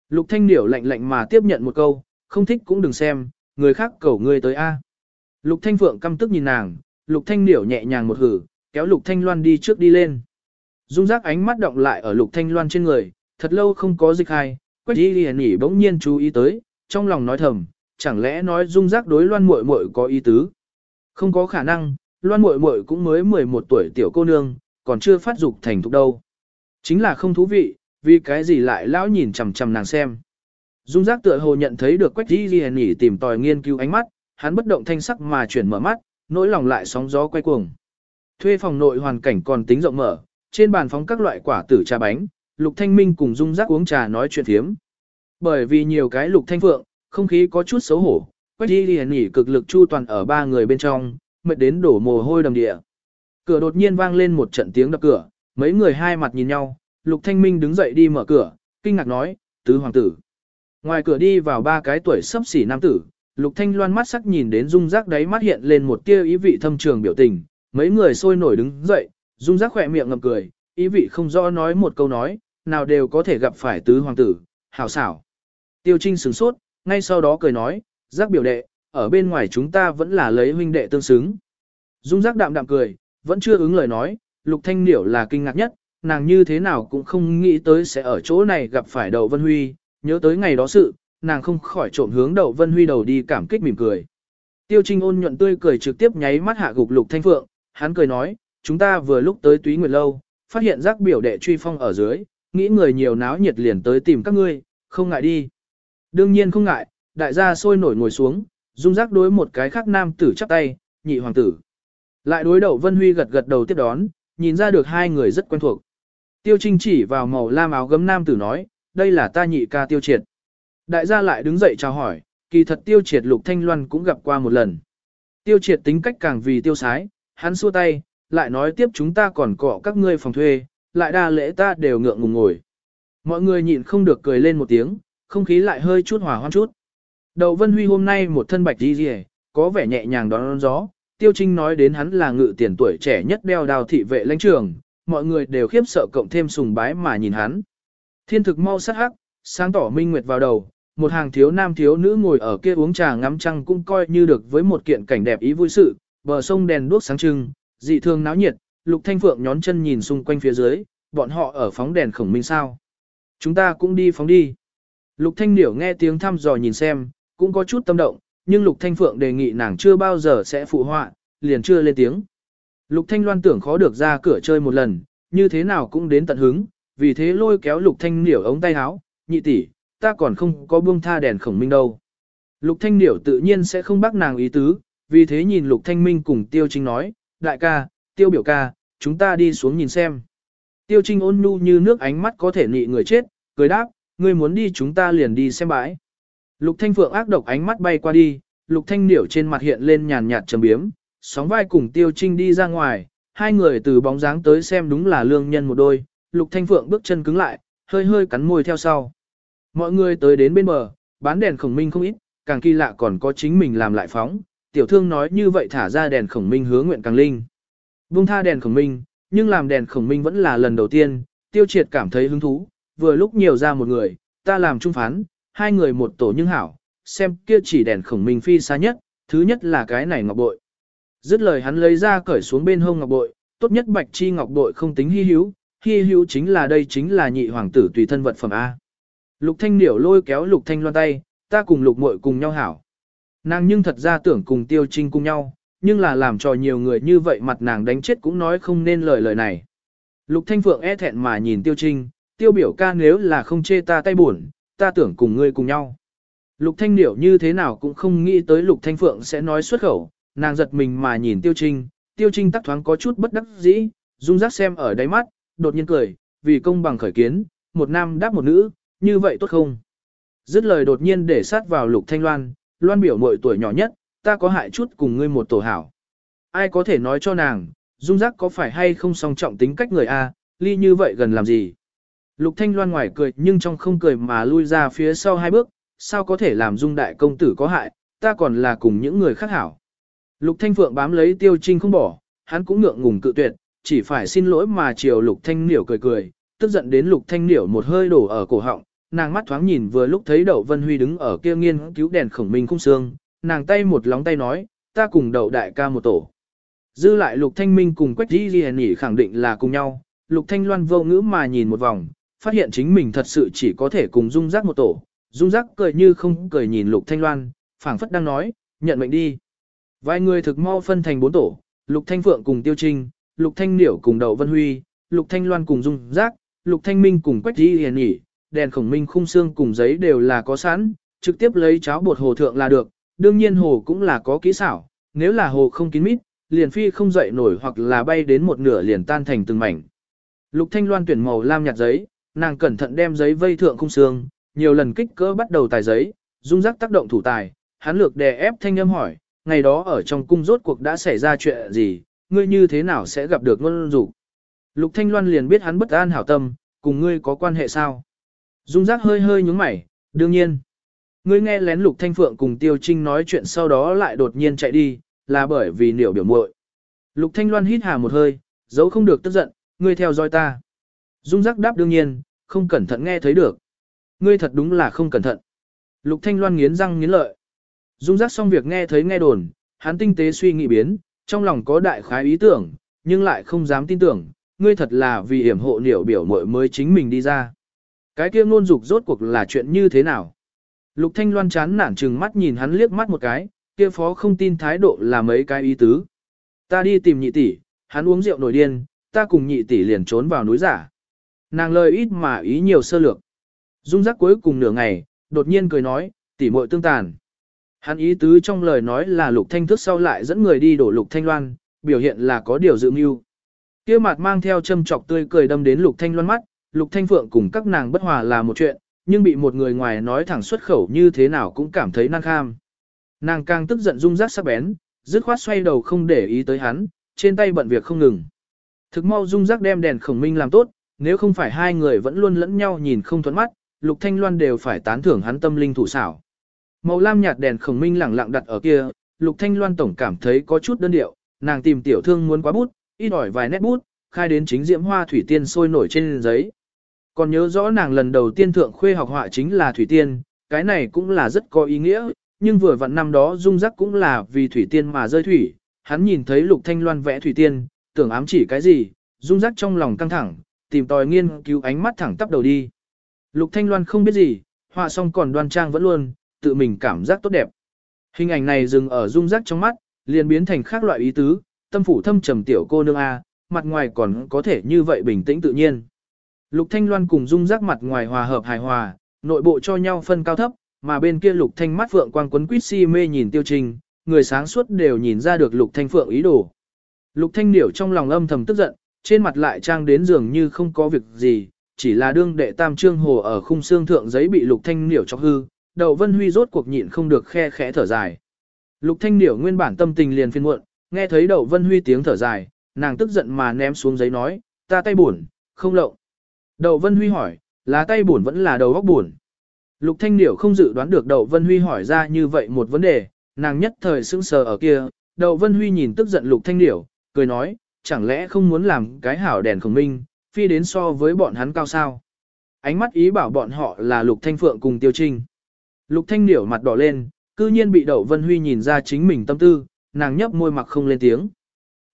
Lục Thanh Điểu lạnh lạnh mà tiếp nhận một câu, không thích cũng đừng xem, người khác cầu ngươi tới A. Lục Thanh Phượng căm tức nhìn nàng, Lục Thanh Điểu nhẹ nhàng một hử, kéo Lục Thanh Loan đi trước đi lên. Dung giác ánh mắt động lại ở Lục Thanh Loan trên người, thật lâu không có dịch hay, Quách Y liền nhỉ bỗng nhiên chú ý tới, trong lòng nói thầm, chẳng lẽ nói Dung giác đối Loan muội muội có ý tứ? Không có khả năng, Loan muội muội cũng mới 11 tuổi tiểu cô nương, còn chưa phát dục thành thục đâu. Chính là không thú vị, vì cái gì lại lão nhìn chằm chằm nàng xem. Dung giác tựa hồ nhận thấy được Quách Y liền nhỉ tìm tòi nghiên cứu ánh mắt, hắn bất động thanh sắc mà chuyển mở mắt, nỗi lòng lại sóng gió quay cuồng. Thuê phòng nội hoàn cảnh còn tính rộng mở, trên bàn phóng các loại quả tử trà bánh, Lục Thanh Minh cùng Dung Giác uống trà nói chuyện thiếm. Bởi vì nhiều cái Lục Thanh Phượng, không khí có chút xấu hổ, Quách Di liền nghỉ cực lực chu toàn ở ba người bên trong, mệt đến đổ mồ hôi đầm địa. Cửa đột nhiên vang lên một trận tiếng đập cửa, mấy người hai mặt nhìn nhau, Lục Thanh Minh đứng dậy đi mở cửa, kinh ngạc nói, tứ hoàng tử. Ngoài cửa đi vào ba cái tuổi sắp xỉ nam tử, Lục Thanh Loan mắt sắc nhìn đến Dung Giác đáy mắt hiện lên một tia ý vị thâm trường biểu tình, mấy người sôi nổi đứng dậy, Dung Giác khỏe miệng ngậm cười, ý vị không rõ nói một câu nói, nào đều có thể gặp phải tứ hoàng tử, hảo xảo. Tiêu Trinh sửng sốt, ngay sau đó cười nói, Giác biểu đệ, ở bên ngoài chúng ta vẫn là lấy huynh đệ tương xứng. Dung Giác đạm đạm cười, vẫn chưa ứng lời nói, Lục Thanh Niểu là kinh ngạc nhất, nàng như thế nào cũng không nghĩ tới sẽ ở chỗ này gặp phải Đậu Vân Huy, nhớ tới ngày đó sự, nàng không khỏi trộm hướng Đậu Vân Huy đầu đi cảm kích mỉm cười. Tiêu Trinh ôn nhuận tươi cười trực tiếp nháy mắt hạ gục Lục Thanh Phượng, hắn cười nói, chúng ta vừa lúc tới Túy Nguyệt lâu, phát hiện giác biểu đệ truy phong ở dưới, nghĩ người nhiều náo nhiệt liền tới tìm các ngươi, không ngại đi. Đương nhiên không ngại, đại gia sôi nổi ngồi xuống, dung giác đối một cái khác nam tử chắp tay, nhị hoàng tử. Lại đối Đậu Vân Huy gật gật đầu tiếp đón, nhìn ra được hai người rất quen thuộc. Tiêu Trinh chỉ vào màu lam áo gấm nam tử nói, đây là ta nhị ca tiêu triệt. Đại gia lại đứng dậy chào hỏi, kỳ thật tiêu triệt lục thanh loan cũng gặp qua một lần. Tiêu triệt tính cách càng vì tiêu sái, hắn xua tay, lại nói tiếp chúng ta còn cọ các ngươi phòng thuê, lại đa lễ ta đều ngượng ngùng ngồi. Mọi người nhịn không được cười lên một tiếng, không khí lại hơi chút hòa hoan chút. Đầu Vân Huy hôm nay một thân bạch đi rìa, có vẻ nhẹ nhàng đón, gió. Tiêu Trinh nói đến hắn là ngự tiền tuổi trẻ nhất đeo đào thị vệ lãnh trường, mọi người đều khiếp sợ cộng thêm sùng bái mà nhìn hắn. Thiên thực mau sát hắc, sáng tỏ minh nguyệt vào đầu, một hàng thiếu nam thiếu nữ ngồi ở kia uống trà ngắm trăng cũng coi như được với một kiện cảnh đẹp ý vui sự, bờ sông đèn đuốc sáng trưng, dị thường náo nhiệt, Lục Thanh Phượng nhón chân nhìn xung quanh phía dưới, bọn họ ở phóng đèn khổng minh sao. Chúng ta cũng đi phóng đi. Lục Thanh Điểu nghe tiếng thăm dò nhìn xem, cũng có chút tâm động, nhưng Lục Thanh Phượng đề nghị nàng chưa bao giờ sẽ phụ họa, liền chưa lên tiếng. Lục Thanh Loan tưởng khó được ra cửa chơi một lần, như thế nào cũng đến tận hứng, vì thế lôi kéo Lục Thanh Điểu ống tay áo, nhị tỷ, ta còn không có buông tha đèn khổng minh đâu. Lục Thanh Điểu tự nhiên sẽ không bác nàng ý tứ, vì thế nhìn Lục Thanh Minh cùng Tiêu Trinh nói, đại ca, Tiêu biểu ca, chúng ta đi xuống nhìn xem. Tiêu Trinh ôn nhu như nước ánh mắt có thể nị người chết, cười đáp, ngươi muốn đi chúng ta liền đi xem bãi. Lục Thanh Phượng ác độc ánh mắt bay qua đi, Lục Thanh Điểu trên mặt hiện lên nhàn nhạt trầm biếm, sóng vai cùng Tiêu Trinh đi ra ngoài, hai người từ bóng dáng tới xem đúng là lương nhân một đôi, Lục Thanh Phượng bước chân cứng lại, hơi hơi cắn môi theo sau. Mọi người tới đến bên bờ, bán đèn khổng minh không ít, càng kỳ lạ còn có chính mình làm lại phóng, tiểu thương nói như vậy thả ra đèn khổng minh hứa nguyện càng linh. Vung tha đèn khổng minh, nhưng làm đèn khổng minh vẫn là lần đầu tiên, tiêu triệt cảm thấy hứng thú, vừa lúc nhiều ra một người, ta làm trung phán, hai người một tổ nhưng hảo, xem kia chỉ đèn khổng minh phi xa nhất, thứ nhất là cái này ngọc bội. Dứt lời hắn lấy ra cởi xuống bên hông ngọc bội, tốt nhất bạch chi ngọc bội không tính hy hữu, hy hữu chính là đây chính là nhị hoàng tử tùy thân vật phẩm A. Lục thanh điểu lôi kéo lục thanh loan tay, ta cùng lục muội cùng nhau hảo. Nàng nhưng thật ra tưởng cùng tiêu trinh cùng nhau, nhưng là làm cho nhiều người như vậy mặt nàng đánh chết cũng nói không nên lời lời này. Lục thanh phượng e thẹn mà nhìn tiêu trinh, tiêu biểu ca nếu là không chê ta tay buồn, ta tưởng cùng ngươi cùng nhau. Lục thanh điểu như thế nào cũng không nghĩ tới lục thanh phượng sẽ nói xuất khẩu, nàng giật mình mà nhìn tiêu trinh, tiêu trinh tắc thoáng có chút bất đắc dĩ, dung giác xem ở đáy mắt, đột nhiên cười, vì công bằng khởi kiến, một nam đáp một nữ, như vậy tốt không? Dứt lời đột nhiên để sát vào lục thanh loan, loan biểu mội tuổi nhỏ nhất, ta có hại chút cùng ngươi một tổ hảo. Ai có thể nói cho nàng, dung giác có phải hay không song trọng tính cách người A, ly như vậy gần làm gì? Lục thanh loan ngoài cười nhưng trong không cười mà lui ra phía sau hai bước, sao có thể làm dung đại công tử có hại, ta còn là cùng những người khác hảo. Lục thanh phượng bám lấy tiêu trinh không bỏ, hắn cũng ngượng ngùng cự tuyệt, chỉ phải xin lỗi mà chiều lục thanh niểu cười cười, tức giận đến lục thanh niểu một hơi đổ ở cổ họng, nàng mắt thoáng nhìn vừa lúc thấy đậu vân huy đứng ở kia nghiên cứu đèn khổng minh khung xương, nàng tay một lóng tay nói, ta cùng đậu đại ca một tổ. Dư lại lục thanh minh cùng quách đi ghi nhỉ khẳng định là cùng nhau, lục thanh loan vô ngữ mà nhìn một vòng, phát hiện chính mình thật sự chỉ có thể cùng dung giác một tổ, dung giác cười như không cười nhìn lục thanh loan, phảng phất đang nói, nhận mệnh đi. Vài người thực mau phân thành bốn tổ, lục thanh phượng cùng tiêu trinh, lục thanh điểu cùng đậu vân huy, lục thanh loan cùng dung giác, lục thanh minh cùng quách đi hiền nhỉ, đèn khổng minh khung xương cùng giấy đều là có sẵn, trực tiếp lấy cháo bột hồ thượng là được, đương nhiên hồ cũng là có kỹ xảo, nếu là hồ không kín mít, liền phi không dậy nổi hoặc là bay đến một nửa liền tan thành từng mảnh. Lục Thanh Loan tuyển màu lam nhạt giấy, nàng cẩn thận đem giấy vây thượng khung xương, nhiều lần kích cỡ bắt đầu tài giấy, dung giác tác động thủ tài, hắn lược đè ép thanh âm hỏi, ngày đó ở trong cung rốt cuộc đã xảy ra chuyện gì, ngươi như thế nào sẽ gặp được ngôn dục. Lục Thanh Loan liền biết hắn bất an hảo tâm, cùng ngươi có quan hệ sao. Dung giác hơi hơi nhúng mày, đương nhiên. Ngươi nghe lén Lục Thanh Phượng cùng Tiêu Trinh nói chuyện sau đó lại đột nhiên chạy đi, là bởi vì niệu biểu muội. Lục Thanh Loan hít hà một hơi, giấu không được tức giận, ngươi theo dõi ta. Dung giác đáp đương nhiên, không cẩn thận nghe thấy được. Ngươi thật đúng là không cẩn thận. Lục Thanh Loan nghiến răng nghiến lợi. Dung giác xong việc nghe thấy nghe đồn, hắn tinh tế suy nghĩ biến, trong lòng có đại khái ý tưởng, nhưng lại không dám tin tưởng, ngươi thật là vì hiểm hộ niệu biểu muội mới chính mình đi ra. Cái kia ngôn dục rốt cuộc là chuyện như thế nào? Lục Thanh Loan chán nản trừng mắt nhìn hắn liếc mắt một cái, kia phó không tin thái độ là mấy cái ý tứ. Ta đi tìm nhị tỷ, hắn uống rượu nổi điên, ta cùng nhị tỷ liền trốn vào núi giả. Nàng lời ít mà ý nhiều sơ lược. Dung giác cuối cùng nửa ngày, đột nhiên cười nói, tỷ muội tương tàn. Hắn ý tứ trong lời nói là lục thanh thức sau lại dẫn người đi đổ lục thanh loan, biểu hiện là có điều dự mưu. Kia mặt mang theo châm chọc tươi cười đâm đến lục thanh loan mắt, lục thanh phượng cùng các nàng bất hòa là một chuyện, nhưng bị một người ngoài nói thẳng xuất khẩu như thế nào cũng cảm thấy năng kham. Nàng càng tức giận rung rác sắc bén, dứt khoát xoay đầu không để ý tới hắn, trên tay bận việc không ngừng. Thực mau rung rác đem đèn khổng minh làm tốt, nếu không phải hai người vẫn luôn lẫn nhau nhìn không thuẫn mắt, lục thanh loan đều phải tán thưởng hắn tâm linh thủ xảo. Màu lam nhạt đèn khổng minh lẳng lặng đặt ở kia, lục thanh loan tổng cảm thấy có chút đơn điệu, nàng tìm tiểu thương muốn quá bút, ít ỏi vài nét bút, khai đến chính diễm hoa thủy tiên sôi nổi trên giấy. Còn nhớ rõ nàng lần đầu tiên thượng khuê học họa chính là thủy tiên, cái này cũng là rất có ý nghĩa, nhưng vừa vặn năm đó dung giác cũng là vì thủy tiên mà rơi thủy, hắn nhìn thấy lục thanh loan vẽ thủy tiên, tưởng ám chỉ cái gì, dung giác trong lòng căng thẳng, tìm tòi nghiên cứu ánh mắt thẳng tắp đầu đi. Lục thanh loan không biết gì, họa xong còn đoan trang vẫn luôn, tự mình cảm giác tốt đẹp. Hình ảnh này dừng ở dung giác trong mắt, liền biến thành khác loại ý tứ, tâm phủ thâm trầm tiểu cô nương A, mặt ngoài còn có thể như vậy bình tĩnh tự nhiên. Lục Thanh Loan cùng dung giác mặt ngoài hòa hợp hài hòa, nội bộ cho nhau phân cao thấp, mà bên kia Lục Thanh mắt phượng quang quấn quýt si mê nhìn tiêu trình, người sáng suốt đều nhìn ra được Lục Thanh phượng ý đồ. Lục Thanh điểu trong lòng âm thầm tức giận, trên mặt lại trang đến dường như không có việc gì, chỉ là đương đệ tam trương hồ ở khung xương thượng giấy bị Lục Thanh điểu chọc hư, đầu vân huy rốt cuộc nhịn không được khe khẽ thở dài. Lục Thanh điểu nguyên bản tâm tình liền phiền muộn, nghe thấy đầu vân huy tiếng thở dài, nàng tức giận mà ném xuống giấy nói, ta tay buồn, không lộng. Đậu vân huy hỏi, là tay buồn vẫn là đầu góc buồn. Lục Thanh Điểu không dự đoán được Đậu Vân Huy hỏi ra như vậy một vấn đề, nàng nhất thời sững sờ ở kia. Đậu Vân Huy nhìn tức giận Lục Thanh Điểu, cười nói, chẳng lẽ không muốn làm cái hảo đèn khổng minh, phi đến so với bọn hắn cao sao. Ánh mắt ý bảo bọn họ là Lục Thanh Phượng cùng Tiêu Trinh. Lục Thanh Điểu mặt đỏ lên, cư nhiên bị Đậu Vân Huy nhìn ra chính mình tâm tư, nàng nhấp môi mặc không lên tiếng.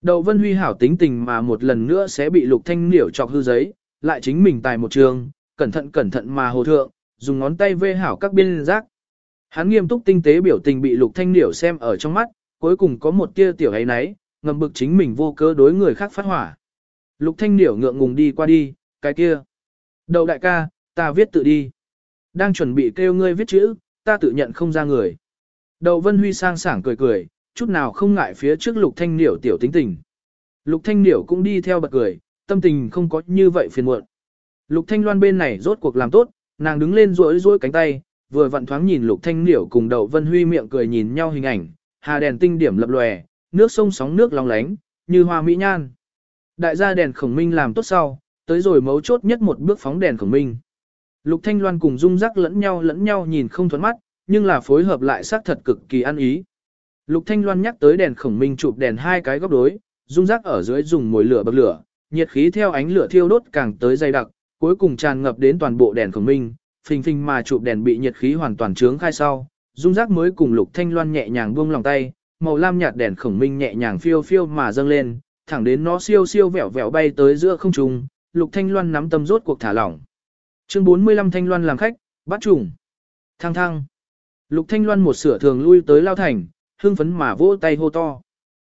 Đậu Vân Huy hảo tính tình mà một lần nữa sẽ bị Lục Thanh Điểu chọc hư giấy, lại chính mình tài một trường, cẩn thận cẩn thận mà hồ thượng, dùng ngón tay vê hảo các biên giác. Hắn nghiêm túc tinh tế biểu tình bị Lục Thanh Điểu xem ở trong mắt, cuối cùng có một tia tiểu ấy nấy, ngầm bực chính mình vô cớ đối người khác phát hỏa. Lục Thanh Điểu ngượng ngùng đi qua đi, cái kia. đầu đại ca, ta viết tự đi. Đang chuẩn bị kêu ngươi viết chữ, ta tự nhận không ra người. đầu Vân Huy sang sảng cười cười, chút nào không ngại phía trước Lục Thanh Điểu tiểu tính tình. Lục Thanh Điểu cũng đi theo bật cười, tâm tình không có như vậy phiền muộn. Lục Thanh Loan bên này rốt cuộc làm tốt, nàng đứng lên duỗi duỗi cánh tay, vừa vặn thoáng nhìn Lục Thanh liễu cùng Đậu Vân Huy miệng cười nhìn nhau hình ảnh, hà đèn tinh điểm lập lòe, nước sông sóng nước long lánh, như hoa mỹ nhan. Đại gia đèn khổng minh làm tốt sau, tới rồi mấu chốt nhất một bước phóng đèn khổng minh. Lục Thanh Loan cùng Dung Giác lẫn nhau lẫn nhau nhìn không thuận mắt, nhưng là phối hợp lại xác thật cực kỳ ăn ý. Lục Thanh Loan nhắc tới đèn khổng minh chụp đèn hai cái góc đối, Dung Giác ở dưới dùng mồi lửa bậc lửa, nhiệt khí theo ánh lửa thiêu đốt càng tới dày đặc, cuối cùng tràn ngập đến toàn bộ đèn khổng minh, phình phình mà chụp đèn bị nhiệt khí hoàn toàn trướng khai sau. Dung Giác mới cùng Lục Thanh Loan nhẹ nhàng buông lòng tay, màu lam nhạt đèn khổng minh nhẹ nhàng phiêu phiêu mà dâng lên, thẳng đến nó siêu siêu vẹo vẹo bay tới giữa không trung, Lục Thanh Loan nắm tâm rốt cuộc thả lỏng. Chương 45 Thanh Loan làm khách, bắt trùng. Thăng thăng. Lục Thanh Loan một sửa thường lui tới lao thành, hưng phấn mà vỗ tay hô to.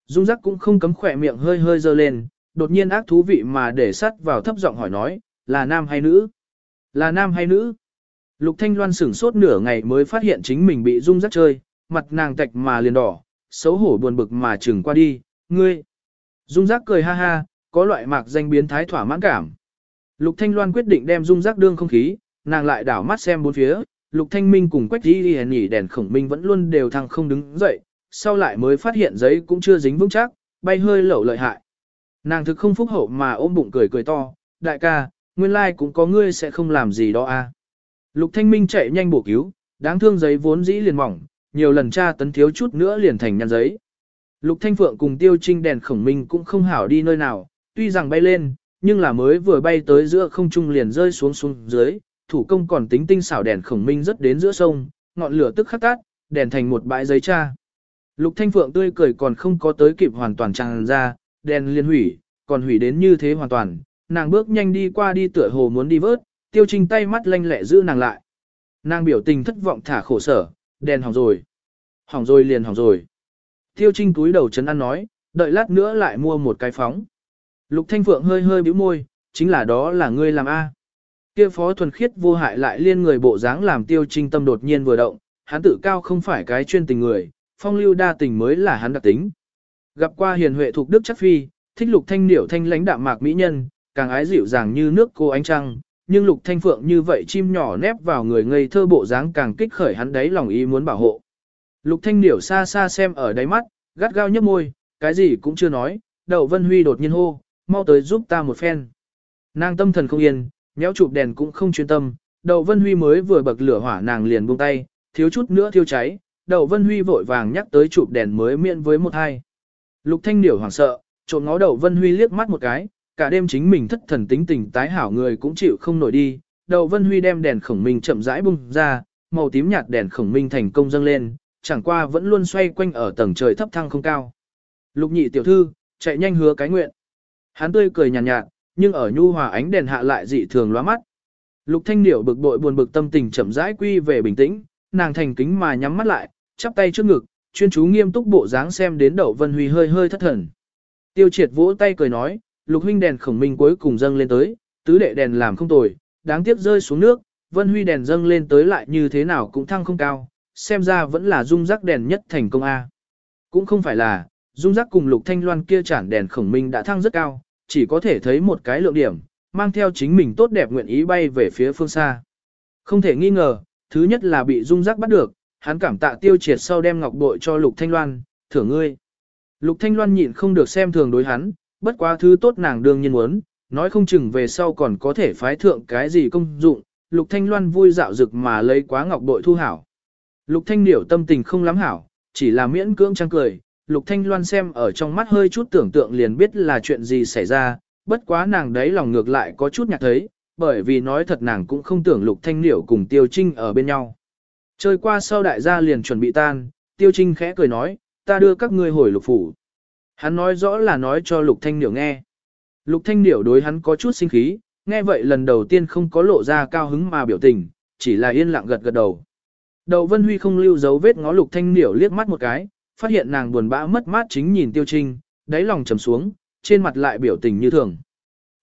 Dung giác cũng không cấm khỏe miệng hơi hơi dơ lên, đột nhiên ác thú vị mà để sắt vào thấp giọng hỏi nói, là nam hay nữ? Là nam hay nữ? Lục Thanh Loan sửng sốt nửa ngày mới phát hiện chính mình bị dung giác chơi, mặt nàng tạch mà liền đỏ, xấu hổ buồn bực mà chừng qua đi, ngươi. Dung giác cười ha ha, có loại mạc danh biến thái thỏa mãn cảm. Lục Thanh Loan quyết định đem dung giác đương không khí, nàng lại đảo mắt xem bốn phía, Lục Thanh Minh cùng Quách Di Đi nhỉ đèn khổng minh vẫn luôn đều thăng không đứng dậy, sau lại mới phát hiện giấy cũng chưa dính vững chắc, bay hơi lẩu lợi hại. Nàng thực không phúc hậu mà ôm bụng cười cười to, đại ca, nguyên lai cũng có ngươi sẽ không làm gì đó a. À. Lục Thanh Minh chạy nhanh bổ cứu, đáng thương giấy vốn dĩ liền mỏng, nhiều lần tra tấn thiếu chút nữa liền thành nhăn giấy. Lục Thanh Phượng cùng Tiêu Trinh đèn khổng minh cũng không hảo đi nơi nào, tuy rằng bay lên, nhưng là mới vừa bay tới giữa không trung liền rơi xuống xuống dưới, thủ công còn tính tinh xảo đèn khổng minh rất đến giữa sông, ngọn lửa tức khắc tát, đèn thành một bãi giấy tra. Lục Thanh Phượng tươi cười còn không có tới kịp hoàn toàn tràn ra, đèn liên hủy, còn hủy đến như thế hoàn toàn, nàng bước nhanh đi qua đi tựa hồ muốn đi vớt, Tiêu Trinh tay mắt lanh lẹ giữ nàng lại. Nàng biểu tình thất vọng thả khổ sở, đèn hỏng rồi. Hỏng rồi liền hỏng rồi. Tiêu Trinh túi đầu chấn ăn nói, đợi lát nữa lại mua một cái phóng. Lục Thanh Phượng hơi hơi bĩu môi, chính là đó là ngươi làm A. Kia phó thuần khiết vô hại lại liên người bộ dáng làm Tiêu Trinh tâm đột nhiên vừa động, hắn tự cao không phải cái chuyên tình người, phong lưu đa tình mới là hắn đặc tính. Gặp qua hiền huệ thuộc đức chắc phi, thích lục thanh điểu thanh lãnh đạm mạc mỹ nhân, càng ái dịu dàng như nước cô ánh trăng, nhưng lục thanh phượng như vậy chim nhỏ nép vào người ngây thơ bộ dáng càng kích khởi hắn đấy lòng ý muốn bảo hộ. Lục thanh điểu xa xa xem ở đáy mắt, gắt gao nhấp môi, cái gì cũng chưa nói, đậu vân huy đột nhiên hô, mau tới giúp ta một phen. Nàng tâm thần không yên, nhéo chụp đèn cũng không chuyên tâm, đậu vân huy mới vừa bậc lửa hỏa nàng liền buông tay, thiếu chút nữa thiêu cháy, đậu vân huy vội vàng nhắc tới chụp đèn mới miễn với một hai. Lục thanh điểu hoảng sợ, trộn ngó đầu vân huy liếc mắt một cái, cả đêm chính mình thất thần tính tình tái hảo người cũng chịu không nổi đi, Đầu vân huy đem đèn khổng minh chậm rãi bung ra, màu tím nhạt đèn khổng minh thành công dâng lên, chẳng qua vẫn luôn xoay quanh ở tầng trời thấp thăng không cao. Lục nhị tiểu thư, chạy nhanh hứa cái nguyện. Hắn tươi cười nhàn nhạt, nhạt, nhưng ở nhu hòa ánh đèn hạ lại dị thường lóa mắt. Lục thanh điểu bực bội buồn bực tâm tình chậm rãi quy về bình tĩnh, nàng thành kính mà nhắm mắt lại, chắp tay trước ngực, chuyên chú nghiêm túc bộ dáng xem đến Đậu Vân Huy hơi hơi thất thần. Tiêu Triệt vỗ tay cười nói, Lục huynh đèn khổng minh cuối cùng dâng lên tới, tứ đệ đèn làm không tồi, đáng tiếc rơi xuống nước, Vân Huy đèn dâng lên tới lại như thế nào cũng thăng không cao, xem ra vẫn là dung rắc đèn nhất thành công a. Cũng không phải là, dung rắc cùng Lục Thanh Loan kia chản đèn khổng minh đã thăng rất cao, chỉ có thể thấy một cái lượng điểm, mang theo chính mình tốt đẹp nguyện ý bay về phía phương xa. Không thể nghi ngờ, thứ nhất là bị dung rắc bắt được, hắn cảm tạ tiêu triệt sau đem ngọc bội cho Lục Thanh Loan, thưởng ngươi. Lục Thanh Loan nhịn không được xem thường đối hắn, bất quá thứ tốt nàng đương nhiên muốn, nói không chừng về sau còn có thể phái thượng cái gì công dụng, Lục Thanh Loan vui dạo rực mà lấy quá ngọc bội thu hảo. Lục Thanh Điểu tâm tình không lắm hảo, chỉ là miễn cưỡng trang cười. Lục Thanh Loan xem ở trong mắt hơi chút tưởng tượng liền biết là chuyện gì xảy ra, bất quá nàng đấy lòng ngược lại có chút nhạt thấy, bởi vì nói thật nàng cũng không tưởng Lục Thanh Điểu cùng Tiêu Trinh ở bên nhau. Chơi qua sau đại gia liền chuẩn bị tan, Tiêu Trinh khẽ cười nói, ta đưa các ngươi hồi lục phủ. Hắn nói rõ là nói cho Lục Thanh Điểu nghe. Lục Thanh Điểu đối hắn có chút sinh khí, nghe vậy lần đầu tiên không có lộ ra cao hứng mà biểu tình, chỉ là yên lặng gật gật đầu. Đầu Vân Huy không lưu dấu vết ngó Lục Thanh Điểu liếc mắt một cái, phát hiện nàng buồn bã mất mát chính nhìn Tiêu Trinh, đáy lòng trầm xuống, trên mặt lại biểu tình như thường.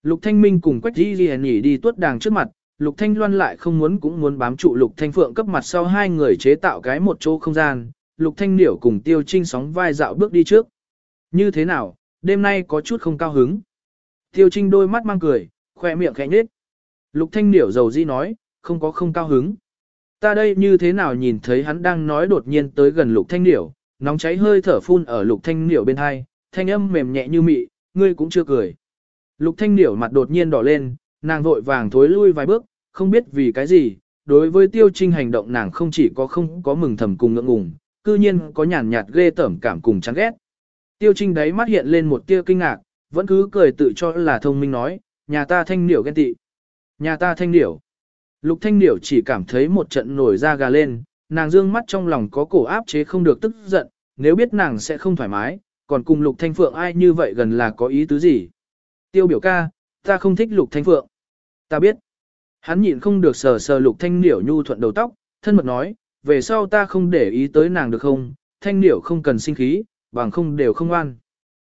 Lục Thanh Minh cùng Quách Di Ghi nhỉ đi tuốt đàng trước mặt, Lục Thanh Loan lại không muốn cũng muốn bám trụ Lục Thanh Phượng cấp mặt sau hai người chế tạo cái một chỗ không gian, Lục Thanh Điểu cùng Tiêu Trinh sóng vai dạo bước đi trước. Như thế nào, đêm nay có chút không cao hứng. Tiêu Trinh đôi mắt mang cười, khoe miệng khẽ nhếch. Lục Thanh Điểu dầu di nói, không có không cao hứng. Ta đây như thế nào nhìn thấy hắn đang nói đột nhiên tới gần Lục Thanh Điểu, nóng cháy hơi thở phun ở Lục Thanh Điểu bên hai, thanh âm mềm nhẹ như mị, ngươi cũng chưa cười. Lục Thanh Điểu mặt đột nhiên đỏ lên, nàng vội vàng thối lui vài bước, không biết vì cái gì, đối với Tiêu Trinh hành động nàng không chỉ có không có mừng thầm cùng ngượng ngùng, cư nhiên có nhàn nhạt ghê tởm cảm cùng chán ghét. Tiêu Trinh đấy mắt hiện lên một tia kinh ngạc, vẫn cứ cười tự cho là thông minh nói, nhà ta thanh điểu ghen tị. Nhà ta thanh điểu. Lục thanh điểu chỉ cảm thấy một trận nổi da gà lên, nàng dương mắt trong lòng có cổ áp chế không được tức giận, nếu biết nàng sẽ không thoải mái, còn cùng lục thanh phượng ai như vậy gần là có ý tứ gì. Tiêu biểu ca, ta không thích lục thanh phượng. Ta biết. Hắn nhịn không được sờ sờ lục thanh niểu nhu thuận đầu tóc, thân mật nói, về sau ta không để ý tới nàng được không, thanh niểu không cần sinh khí, bằng không đều không ăn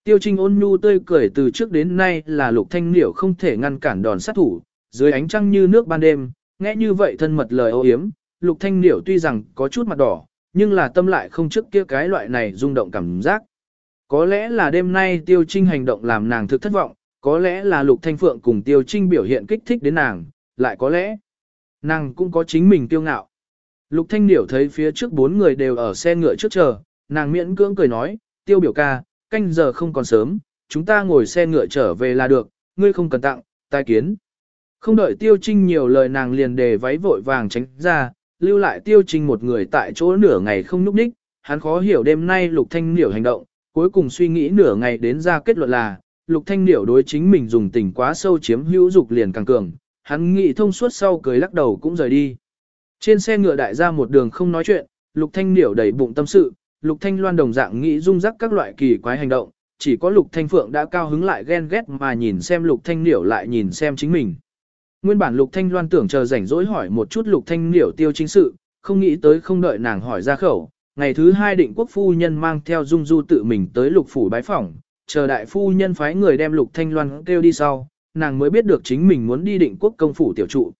Tiêu Trinh ôn nhu tươi cười từ trước đến nay là lục thanh niểu không thể ngăn cản đòn sát thủ, dưới ánh trăng như nước ban đêm, nghe như vậy thân mật lời ô yếm, lục thanh niểu tuy rằng có chút mặt đỏ, nhưng là tâm lại không trước kia cái loại này rung động cảm giác. Có lẽ là đêm nay Tiêu Trinh hành động làm nàng thực thất vọng, có lẽ là lục thanh phượng cùng Tiêu Trinh biểu hiện kích thích đến nàng, lại có lẽ nàng cũng có chính mình tiêu ngạo. Lục thanh Điểu thấy phía trước bốn người đều ở xe ngựa trước chờ, nàng miễn cưỡng cười nói, tiêu biểu ca, canh giờ không còn sớm, chúng ta ngồi xe ngựa trở về là được, ngươi không cần tặng, tai kiến. Không đợi tiêu trinh nhiều lời nàng liền đề váy vội vàng tránh ra, lưu lại tiêu trinh một người tại chỗ nửa ngày không núp đích, hắn khó hiểu đêm nay lục thanh Điểu hành động, cuối cùng suy nghĩ nửa ngày đến ra kết luận là, lục thanh điểu đối chính mình dùng tình quá sâu chiếm hữu dục liền càng cường, hắn nghĩ thông suốt sau cười lắc đầu cũng rời đi. Trên xe ngựa đại gia một đường không nói chuyện, lục thanh điểu đầy bụng tâm sự, Lục Thanh Loan đồng dạng nghĩ dung rắc các loại kỳ quái hành động, chỉ có Lục Thanh Phượng đã cao hứng lại ghen ghét mà nhìn xem Lục Thanh điểu lại nhìn xem chính mình. Nguyên bản Lục Thanh Loan tưởng chờ rảnh rỗi hỏi một chút Lục Thanh điểu tiêu chính sự, không nghĩ tới không đợi nàng hỏi ra khẩu. Ngày thứ hai định quốc phu nhân mang theo Dung Du tự mình tới Lục Phủ bái phỏng, chờ đại phu nhân phái người đem Lục Thanh Loan kêu đi sau, nàng mới biết được chính mình muốn đi định quốc công phủ tiểu trụ.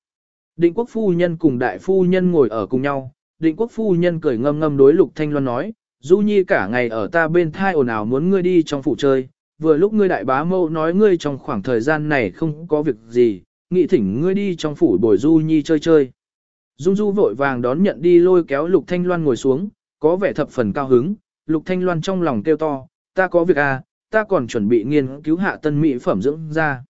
Định quốc phu nhân cùng đại phu nhân ngồi ở cùng nhau, định quốc phu nhân cười ngâm ngâm đối Lục Thanh Loan nói, Du Nhi cả ngày ở ta bên thai ồn ào muốn ngươi đi trong phủ chơi, vừa lúc ngươi đại bá mâu nói ngươi trong khoảng thời gian này không có việc gì, nghị thỉnh ngươi đi trong phủ bồi Du Nhi chơi chơi. Dung Du vội vàng đón nhận đi lôi kéo Lục Thanh Loan ngồi xuống, có vẻ thập phần cao hứng, Lục Thanh Loan trong lòng kêu to, ta có việc à, ta còn chuẩn bị nghiên cứu hạ tân mỹ phẩm dưỡng ra.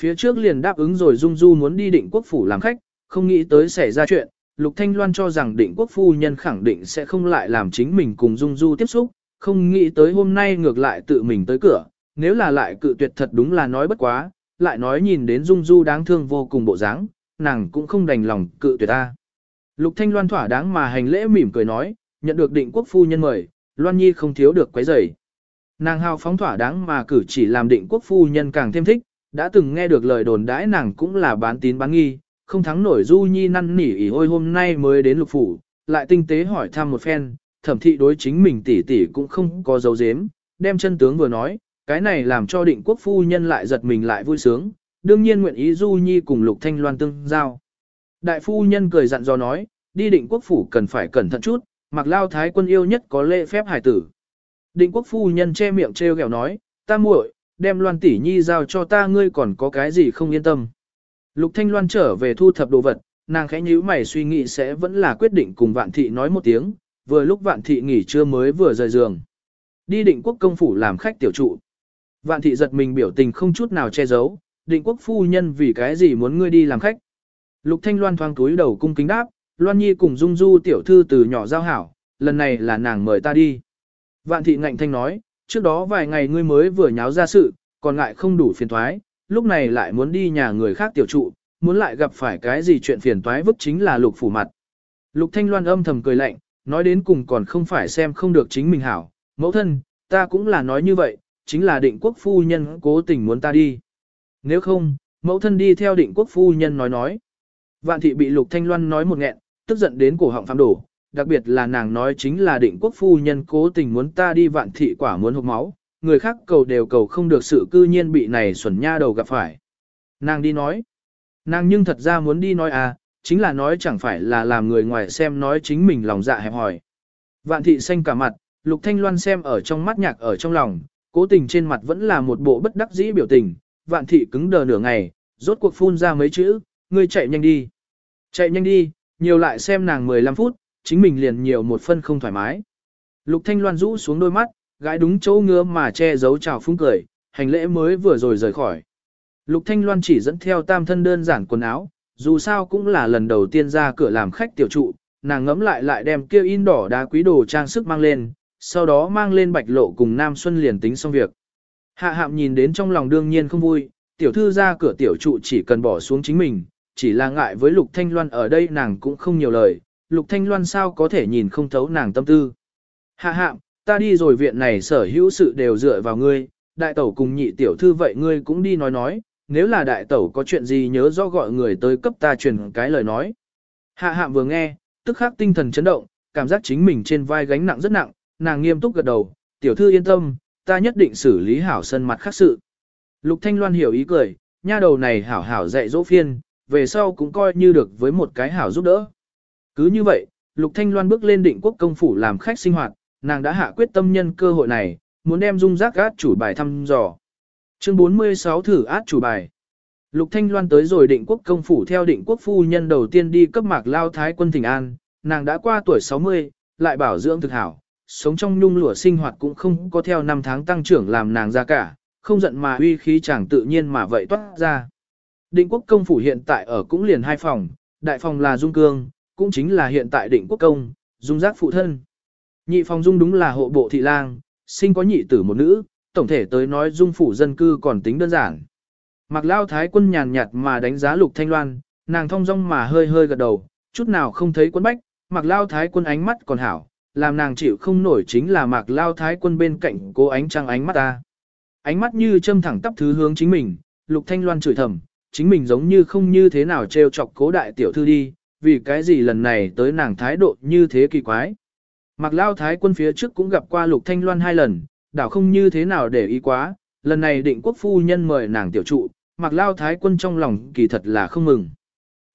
Phía trước liền đáp ứng rồi Dung Du muốn đi định quốc phủ làm khách, không nghĩ tới xảy ra chuyện, Lục Thanh Loan cho rằng định quốc phu nhân khẳng định sẽ không lại làm chính mình cùng Dung Du tiếp xúc, không nghĩ tới hôm nay ngược lại tự mình tới cửa, nếu là lại cự tuyệt thật đúng là nói bất quá, lại nói nhìn đến Dung Du đáng thương vô cùng bộ dáng, nàng cũng không đành lòng cự tuyệt ta. Lục Thanh Loan thỏa đáng mà hành lễ mỉm cười nói, nhận được định quốc phu nhân mời, Loan Nhi không thiếu được quấy rầy. Nàng hào phóng thỏa đáng mà cử chỉ làm định quốc phu nhân càng thêm thích, đã từng nghe được lời đồn đãi nàng cũng là bán tín bán nghi, không thắng nổi Du Nhi năn nỉ ỉ ôi hôm nay mới đến lục phủ, lại tinh tế hỏi thăm một phen, thẩm thị đối chính mình tỷ tỷ cũng không có dấu dếm, đem chân tướng vừa nói, cái này làm cho định quốc phu nhân lại giật mình lại vui sướng, đương nhiên nguyện ý Du Nhi cùng Lục Thanh Loan tương giao. Đại phu nhân cười dặn dò nói, đi định quốc phủ cần phải cẩn thận chút, mặc lao thái quân yêu nhất có lễ phép hải tử. Định quốc phu nhân che miệng treo gẹo nói, ta muội, đem Loan tỷ nhi giao cho ta ngươi còn có cái gì không yên tâm. Lục Thanh Loan trở về thu thập đồ vật, nàng khẽ nhíu mày suy nghĩ sẽ vẫn là quyết định cùng Vạn Thị nói một tiếng, vừa lúc Vạn Thị nghỉ trưa mới vừa rời giường. Đi định quốc công phủ làm khách tiểu trụ. Vạn Thị giật mình biểu tình không chút nào che giấu, định quốc phu nhân vì cái gì muốn ngươi đi làm khách. Lục Thanh Loan thoáng túi đầu cung kính đáp, Loan Nhi cùng Dung Du tiểu thư từ nhỏ giao hảo, lần này là nàng mời ta đi. Vạn thị ngạnh thanh nói, trước đó vài ngày ngươi mới vừa nháo ra sự, còn ngại không đủ phiền toái, lúc này lại muốn đi nhà người khác tiểu trụ, muốn lại gặp phải cái gì chuyện phiền toái vứt chính là lục phủ mặt. Lục Thanh Loan âm thầm cười lạnh, nói đến cùng còn không phải xem không được chính mình hảo, mẫu thân, ta cũng là nói như vậy, chính là định quốc phu nhân cố tình muốn ta đi. Nếu không, mẫu thân đi theo định quốc phu nhân nói nói. Vạn thị bị Lục Thanh Loan nói một nghẹn, tức giận đến cổ họng phạm đổ, đặc biệt là nàng nói chính là định quốc phu nhân cố tình muốn ta đi vạn thị quả muốn hộp máu, người khác cầu đều cầu không được sự cư nhiên bị này xuẩn nha đầu gặp phải. Nàng đi nói, nàng nhưng thật ra muốn đi nói à, chính là nói chẳng phải là làm người ngoài xem nói chính mình lòng dạ hẹp hỏi. Vạn thị xanh cả mặt, lục thanh loan xem ở trong mắt nhạc ở trong lòng, cố tình trên mặt vẫn là một bộ bất đắc dĩ biểu tình, vạn thị cứng đờ nửa ngày, rốt cuộc phun ra mấy chữ, ngươi chạy nhanh đi. Chạy nhanh đi, nhiều lại xem nàng 15 phút, chính mình liền nhiều một phân không thoải mái. Lục Thanh Loan rũ xuống đôi mắt, gãi đúng chỗ ngứa mà che giấu chào phúng cười, hành lễ mới vừa rồi rời khỏi. Lục Thanh Loan chỉ dẫn theo tam thân đơn giản quần áo, dù sao cũng là lần đầu tiên ra cửa làm khách tiểu trụ, nàng ngẫm lại lại đem kia in đỏ đá quý đồ trang sức mang lên, sau đó mang lên bạch lộ cùng Nam Xuân liền tính xong việc. Hạ hạm nhìn đến trong lòng đương nhiên không vui, tiểu thư ra cửa tiểu trụ chỉ cần bỏ xuống chính mình, chỉ là ngại với Lục Thanh Loan ở đây nàng cũng không nhiều lời, Lục Thanh Loan sao có thể nhìn không thấu nàng tâm tư. Hạ hạm, ta đi rồi viện này sở hữu sự đều dựa vào ngươi, đại tẩu cùng nhị tiểu thư vậy ngươi cũng đi nói nói, nếu là đại tẩu có chuyện gì nhớ rõ gọi người tới cấp ta truyền cái lời nói. Hạ hạm vừa nghe, tức khắc tinh thần chấn động, cảm giác chính mình trên vai gánh nặng rất nặng, nàng nghiêm túc gật đầu, tiểu thư yên tâm, ta nhất định xử lý hảo sân mặt khác sự. Lục Thanh Loan hiểu ý cười, nha đầu này hảo hảo dạy dỗ phiên, về sau cũng coi như được với một cái hảo giúp đỡ. Cứ như vậy, Lục Thanh Loan bước lên định quốc công phủ làm khách sinh hoạt, nàng đã hạ quyết tâm nhân cơ hội này, muốn đem dung giác át chủ bài thăm dò. Chương 46 thử át chủ bài. Lục Thanh Loan tới rồi định quốc công phủ theo định quốc phu nhân đầu tiên đi cấp mạc lao thái quân thỉnh an, nàng đã qua tuổi 60, lại bảo dưỡng thực hảo, sống trong nhung lụa sinh hoạt cũng không có theo năm tháng tăng trưởng làm nàng ra cả, không giận mà uy khí chẳng tự nhiên mà vậy toát ra. Định quốc công phủ hiện tại ở cũng liền hai phòng, đại phòng là dung cương, cũng chính là hiện tại định quốc công, dung giác phụ thân. Nhị phòng dung đúng là hộ bộ thị lang, sinh có nhị tử một nữ, tổng thể tới nói dung phủ dân cư còn tính đơn giản. Mặc lao thái quân nhàn nhạt mà đánh giá lục thanh loan, nàng thong dong mà hơi hơi gật đầu, chút nào không thấy quân bách, mặc lao thái quân ánh mắt còn hảo, làm nàng chịu không nổi chính là mặc lao thái quân bên cạnh cố ánh trăng ánh mắt ta. Ánh mắt như châm thẳng tắp thứ hướng chính mình, lục thanh loan chửi thầm, chính mình giống như không như thế nào trêu chọc cố đại tiểu thư đi, vì cái gì lần này tới nàng thái độ như thế kỳ quái. Mặc lao thái quân phía trước cũng gặp qua lục thanh loan hai lần, đảo không như thế nào để ý quá, lần này định quốc phu nhân mời nàng tiểu trụ, mặc lao thái quân trong lòng kỳ thật là không mừng.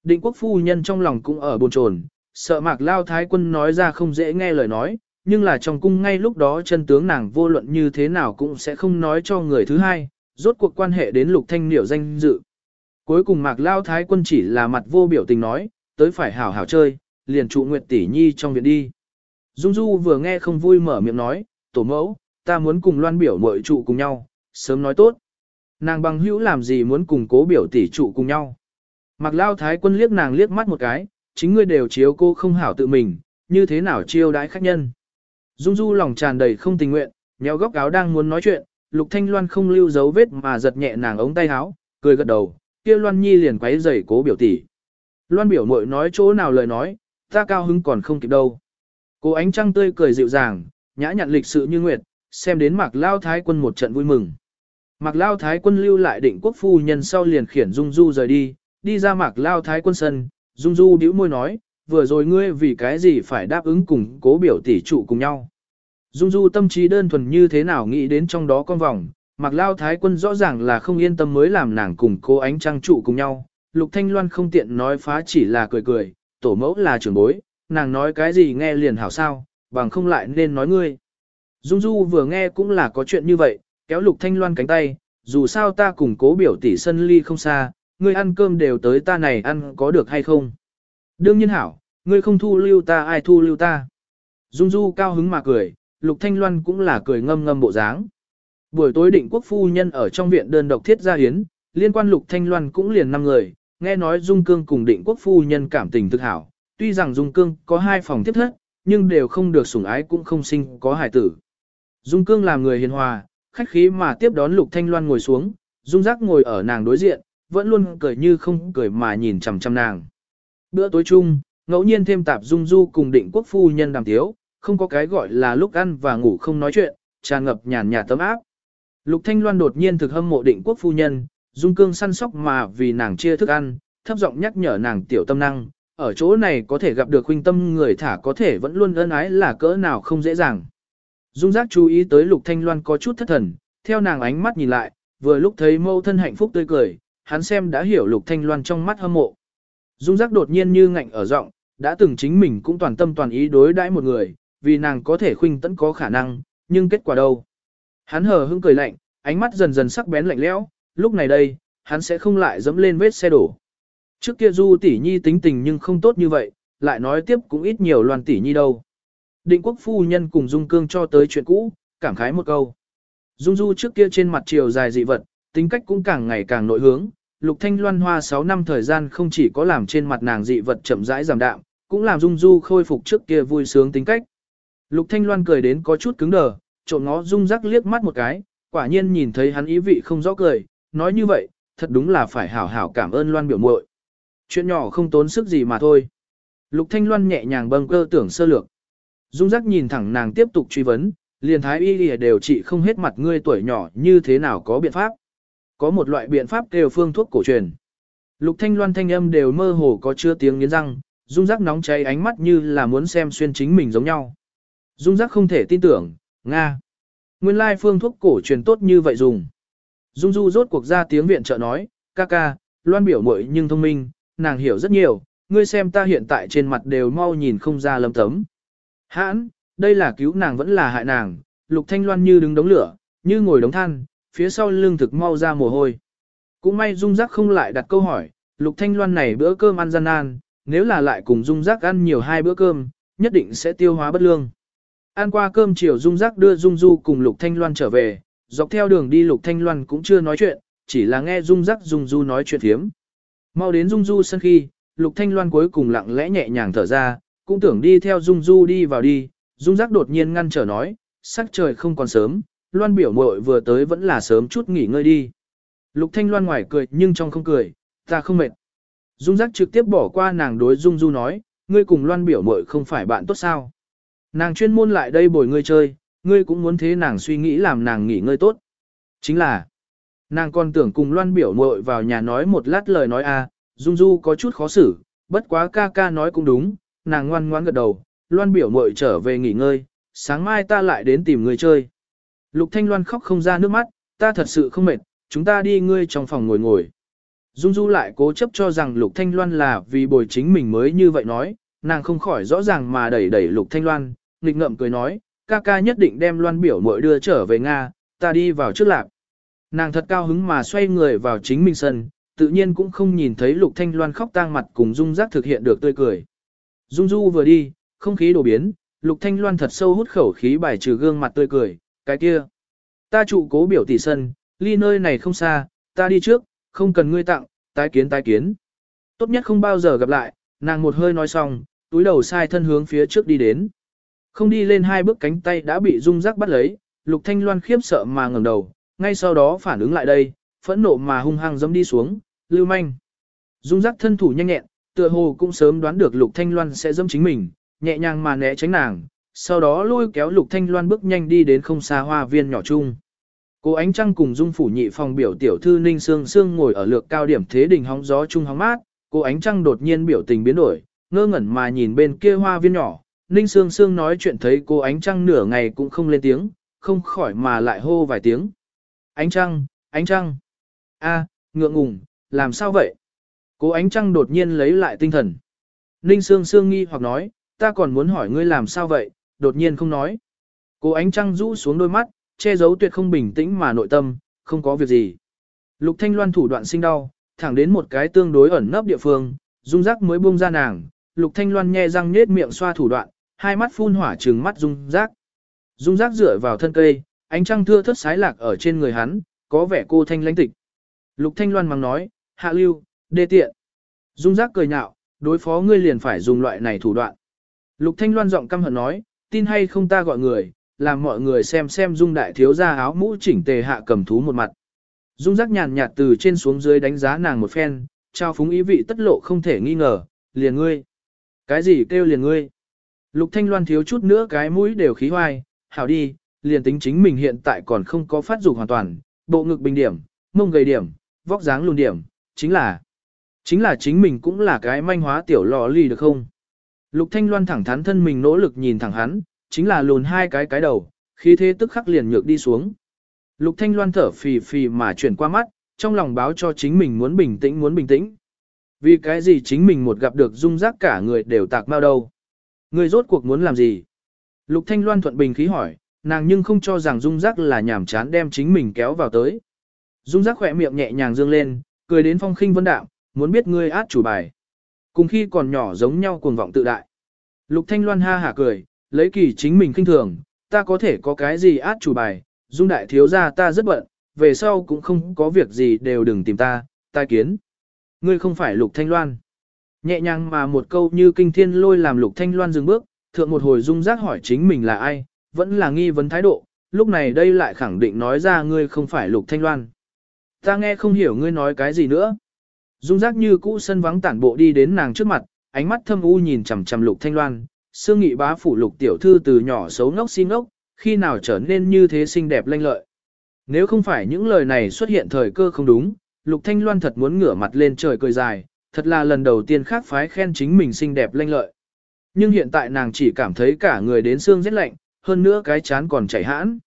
Định quốc phu nhân trong lòng cũng ở bồn chồn, sợ mạc lao thái quân nói ra không dễ nghe lời nói, nhưng là trong cung ngay lúc đó chân tướng nàng vô luận như thế nào cũng sẽ không nói cho người thứ hai, rốt cuộc quan hệ đến lục thanh niểu danh dự. Cuối cùng mạc lao thái quân chỉ là mặt vô biểu tình nói, tới phải hảo hảo chơi, liền trụ Nguyệt tỷ nhi trong viện đi. Dung Du vừa nghe không vui mở miệng nói, tổ mẫu, ta muốn cùng loan biểu muội trụ cùng nhau, sớm nói tốt. Nàng bằng hữu làm gì muốn cùng cố biểu tỷ trụ cùng nhau. Mặc lao thái quân liếc nàng liếc mắt một cái, chính ngươi đều chiếu cô không hảo tự mình, như thế nào chiêu đãi khách nhân. Dung Du lòng tràn đầy không tình nguyện, nhéo góc áo đang muốn nói chuyện, Lục Thanh Loan không lưu dấu vết mà giật nhẹ nàng ống tay áo, cười gật đầu, kia Loan Nhi liền quấy rầy cố biểu tỷ. Loan biểu mội nói chỗ nào lời nói, ta cao hứng còn không kịp đâu. Cô ánh trăng tươi cười dịu dàng, nhã nhặn lịch sự như nguyệt, xem đến mạc lao thái quân một trận vui mừng. Mạc lao thái quân lưu lại định quốc phu nhân sau liền khiển Dung Du rời đi, đi ra mạc lao thái quân sân, Dung Du bĩu môi nói, vừa rồi ngươi vì cái gì phải đáp ứng cùng cố biểu tỷ trụ cùng nhau. Dung Du tâm trí đơn thuần như thế nào nghĩ đến trong đó con vòng, Mạc Lao Thái Quân rõ ràng là không yên tâm mới làm nàng cùng cô ánh trăng trụ cùng nhau, Lục Thanh Loan không tiện nói phá chỉ là cười cười, tổ mẫu là trưởng bối, nàng nói cái gì nghe liền hảo sao, bằng không lại nên nói ngươi. Dung Du vừa nghe cũng là có chuyện như vậy, kéo Lục Thanh Loan cánh tay, dù sao ta cùng cố biểu tỷ sân ly không xa, ngươi ăn cơm đều tới ta này ăn có được hay không. Đương nhiên hảo, ngươi không thu lưu ta ai thu lưu ta. Dung Du cao hứng mà cười, Lục Thanh Loan cũng là cười ngâm ngâm bộ dáng. Buổi tối định quốc phu nhân ở trong viện đơn độc thiết gia hiến, liên quan Lục Thanh Loan cũng liền năm người, nghe nói Dung Cương cùng định quốc phu nhân cảm tình thực hảo, tuy rằng Dung Cương có hai phòng tiếp thất, nhưng đều không được sủng ái cũng không sinh có hài tử. Dung Cương làm người hiền hòa, khách khí mà tiếp đón Lục Thanh Loan ngồi xuống, Dung Giác ngồi ở nàng đối diện, vẫn luôn cười như không cười mà nhìn chằm chằm nàng. Bữa tối chung, ngẫu nhiên thêm tạp Dung Du cùng định quốc phu nhân đàm tiếu, không có cái gọi là lúc ăn và ngủ không nói chuyện, tràn ngập nhàn nhạt tấm áp. Lục Thanh Loan đột nhiên thực hâm mộ định quốc phu nhân, Dung Cương săn sóc mà vì nàng chia thức ăn, thấp giọng nhắc nhở nàng tiểu tâm năng, ở chỗ này có thể gặp được huynh tâm người thả có thể vẫn luôn ân ái là cỡ nào không dễ dàng. Dung giác chú ý tới Lục Thanh Loan có chút thất thần, theo nàng ánh mắt nhìn lại, vừa lúc thấy mâu thân hạnh phúc tươi cười, hắn xem đã hiểu Lục Thanh Loan trong mắt hâm mộ. Dung giác đột nhiên như ngạnh ở giọng, đã từng chính mình cũng toàn tâm toàn ý đối đãi một người, vì nàng có thể khuynh tẫn có khả năng, nhưng kết quả đâu? Hắn hờ hững cười lạnh, ánh mắt dần dần sắc bén lạnh lẽo, lúc này đây, hắn sẽ không lại dẫm lên vết xe đổ. Trước kia Du tỷ nhi tính tình nhưng không tốt như vậy, lại nói tiếp cũng ít nhiều loan tỷ nhi đâu. Định quốc phu nhân cùng Dung Cương cho tới chuyện cũ, cảm khái một câu. Dung Du trước kia trên mặt chiều dài dị vật, tính cách cũng càng ngày càng nội hướng. Lục Thanh Loan hoa 6 năm thời gian không chỉ có làm trên mặt nàng dị vật chậm rãi giảm đạm, cũng làm Dung Du khôi phục trước kia vui sướng tính cách. Lục Thanh Loan cười đến có chút cứng đờ, trộn ngó Dung rắc liếc mắt một cái, quả nhiên nhìn thấy hắn ý vị không rõ cười, nói như vậy, thật đúng là phải hảo hảo cảm ơn Loan biểu muội. Chuyện nhỏ không tốn sức gì mà thôi. Lục Thanh Loan nhẹ nhàng bâng cơ tưởng sơ lược. Dung giác nhìn thẳng nàng tiếp tục truy vấn, liền thái y lìa đều trị không hết mặt ngươi tuổi nhỏ như thế nào có biện pháp. Có một loại biện pháp kêu phương thuốc cổ truyền. Lục Thanh Loan thanh âm đều mơ hồ có chưa tiếng nghiến răng, Dung giác nóng cháy ánh mắt như là muốn xem xuyên chính mình giống nhau. Dung giác không thể tin tưởng, Nga. Nguyên lai phương thuốc cổ truyền tốt như vậy dùng. Dung Du rốt cuộc ra tiếng viện trợ nói, ca ca, Loan biểu muội nhưng thông minh, nàng hiểu rất nhiều, ngươi xem ta hiện tại trên mặt đều mau nhìn không ra lâm tấm. Hãn, đây là cứu nàng vẫn là hại nàng, Lục Thanh Loan như đứng đống lửa, như ngồi đống than, phía sau lưng thực mau ra mồ hôi. Cũng may Dung Giác không lại đặt câu hỏi, Lục Thanh Loan này bữa cơm ăn gian nan, nếu là lại cùng Dung Giác ăn nhiều hai bữa cơm, nhất định sẽ tiêu hóa bất lương. Ăn qua cơm chiều Dung Giác đưa Dung Du cùng Lục Thanh Loan trở về, dọc theo đường đi Lục Thanh Loan cũng chưa nói chuyện, chỉ là nghe Dung Giác Dung Du nói chuyện thiếm. Mau đến Dung Du sân khi, Lục Thanh Loan cuối cùng lặng lẽ nhẹ nhàng thở ra, cũng tưởng đi theo Dung Du đi vào đi, Dung Giác đột nhiên ngăn trở nói, sắc trời không còn sớm, Loan biểu muội vừa tới vẫn là sớm chút nghỉ ngơi đi. Lục Thanh Loan ngoài cười nhưng trong không cười, ta không mệt. Dung Giác trực tiếp bỏ qua nàng đối Dung Du nói, ngươi cùng Loan biểu muội không phải bạn tốt sao? Nàng chuyên môn lại đây bồi ngươi chơi, ngươi cũng muốn thế nàng suy nghĩ làm nàng nghỉ ngơi tốt. Chính là, nàng còn tưởng cùng Loan biểu muội vào nhà nói một lát lời nói a, Dung Du có chút khó xử, bất quá ca ca nói cũng đúng, nàng ngoan ngoãn gật đầu, Loan biểu muội trở về nghỉ ngơi, sáng mai ta lại đến tìm người chơi. Lục Thanh Loan khóc không ra nước mắt, ta thật sự không mệt, chúng ta đi ngươi trong phòng ngồi ngồi. Dung Du lại cố chấp cho rằng Lục Thanh Loan là vì bồi chính mình mới như vậy nói, nàng không khỏi rõ ràng mà đẩy đẩy Lục Thanh Loan, nghịch ngậm cười nói, ca ca nhất định đem Loan biểu muội đưa trở về Nga, ta đi vào trước lạc. Nàng thật cao hứng mà xoay người vào chính mình sân, tự nhiên cũng không nhìn thấy Lục Thanh Loan khóc tang mặt cùng Dung Giác thực hiện được tươi cười. Dung Du vừa đi, không khí đổ biến, Lục Thanh Loan thật sâu hút khẩu khí bài trừ gương mặt tươi cười, cái kia. Ta trụ cố biểu tỷ sân, ly nơi này không xa, ta đi trước, không cần ngươi tặng, tái kiến tái kiến. Tốt nhất không bao giờ gặp lại, nàng một hơi nói xong, túi đầu sai thân hướng phía trước đi đến. Không đi lên hai bước cánh tay đã bị Dung Giác bắt lấy, Lục Thanh Loan khiếp sợ mà ngẩng đầu, ngay sau đó phản ứng lại đây, phẫn nộ mà hung hăng dẫm đi xuống, lưu manh. Dung Giác thân thủ nhanh nhẹn, tựa hồ cũng sớm đoán được Lục Thanh Loan sẽ dẫm chính mình, nhẹ nhàng mà né tránh nàng, sau đó lôi kéo Lục Thanh Loan bước nhanh đi đến không xa hoa viên nhỏ chung. Cô Ánh Trăng cùng Dung phủ nhị phòng biểu tiểu thư Ninh Sương Sương ngồi ở lược cao điểm thế đỉnh hóng gió chung hóng mát, cô Ánh Trăng đột nhiên biểu tình biến đổi, ngơ ngẩn mà nhìn bên kia hoa viên nhỏ, Ninh Sương Sương nói chuyện thấy cô Ánh Trăng nửa ngày cũng không lên tiếng, không khỏi mà lại hô vài tiếng. Ánh Trăng, Ánh Trăng, a, ngượng ngùng, làm sao vậy? Cô ánh trăng đột nhiên lấy lại tinh thần. Ninh Sương Sương nghi hoặc nói, ta còn muốn hỏi ngươi làm sao vậy, đột nhiên không nói. Cô ánh trăng rũ xuống đôi mắt, che giấu tuyệt không bình tĩnh mà nội tâm, không có việc gì. Lục Thanh Loan thủ đoạn sinh đau, thẳng đến một cái tương đối ẩn nấp địa phương, dung giác mới buông ra nàng. Lục Thanh Loan nhe răng nhết miệng xoa thủ đoạn, hai mắt phun hỏa trừng mắt dung giác. Dung giác dựa vào thân cây, ánh trăng thưa thớt sái lạc ở trên người hắn, có vẻ cô thanh lãnh tịch. Lục Thanh Loan mắng nói, hạ lưu, đê tiện. Dung giác cười nhạo, đối phó ngươi liền phải dùng loại này thủ đoạn. Lục Thanh Loan giọng căm hận nói, tin hay không ta gọi người, làm mọi người xem xem Dung đại thiếu gia áo mũ chỉnh tề hạ cầm thú một mặt. Dung giác nhàn nhạt từ trên xuống dưới đánh giá nàng một phen, trao phúng ý vị tất lộ không thể nghi ngờ, liền ngươi. Cái gì kêu liền ngươi? Lục Thanh Loan thiếu chút nữa cái mũi đều khí hoai, hảo đi, liền tính chính mình hiện tại còn không có phát dục hoàn toàn, bộ ngực bình điểm, mông gầy điểm, vóc dáng lùn điểm, chính là, chính là chính mình cũng là cái manh hóa tiểu lò ly được không? Lục Thanh Loan thẳng thắn thân mình nỗ lực nhìn thẳng hắn, chính là lùn hai cái cái đầu, khí thế tức khắc liền nhược đi xuống. Lục Thanh Loan thở phì phì mà chuyển qua mắt, trong lòng báo cho chính mình muốn bình tĩnh muốn bình tĩnh. Vì cái gì chính mình một gặp được dung giác cả người đều tạc mau đâu. Người rốt cuộc muốn làm gì? Lục Thanh Loan thuận bình khí hỏi, nàng nhưng không cho rằng dung giác là nhảm chán đem chính mình kéo vào tới. Dung giác khỏe miệng nhẹ nhàng dương lên, cười đến phong khinh vân đạm, muốn biết ngươi át chủ bài. Cùng khi còn nhỏ giống nhau cuồng vọng tự đại. Lục Thanh Loan ha hả cười, lấy kỳ chính mình khinh thường, ta có thể có cái gì át chủ bài, dung đại thiếu gia ta rất bận, về sau cũng không có việc gì đều đừng tìm ta, tai kiến. Ngươi không phải Lục Thanh Loan. Nhẹ nhàng mà một câu như kinh thiên lôi làm Lục Thanh Loan dừng bước, thượng một hồi dung giác hỏi chính mình là ai, vẫn là nghi vấn thái độ, lúc này đây lại khẳng định nói ra ngươi không phải Lục Thanh Loan. Ta nghe không hiểu ngươi nói cái gì nữa. Dung giác như cũ sân vắng tản bộ đi đến nàng trước mặt, ánh mắt thâm u nhìn chằm chằm Lục Thanh Loan, xương nghị bá phủ Lục tiểu thư từ nhỏ xấu ngốc xin ngốc, khi nào trở nên như thế xinh đẹp lanh lợi. Nếu không phải những lời này xuất hiện thời cơ không đúng, Lục Thanh Loan thật muốn ngửa mặt lên trời cười dài, thật là lần đầu tiên khác phái khen chính mình xinh đẹp lanh lợi. Nhưng hiện tại nàng chỉ cảm thấy cả người đến xương rất lạnh, hơn nữa cái chán còn chảy hãn.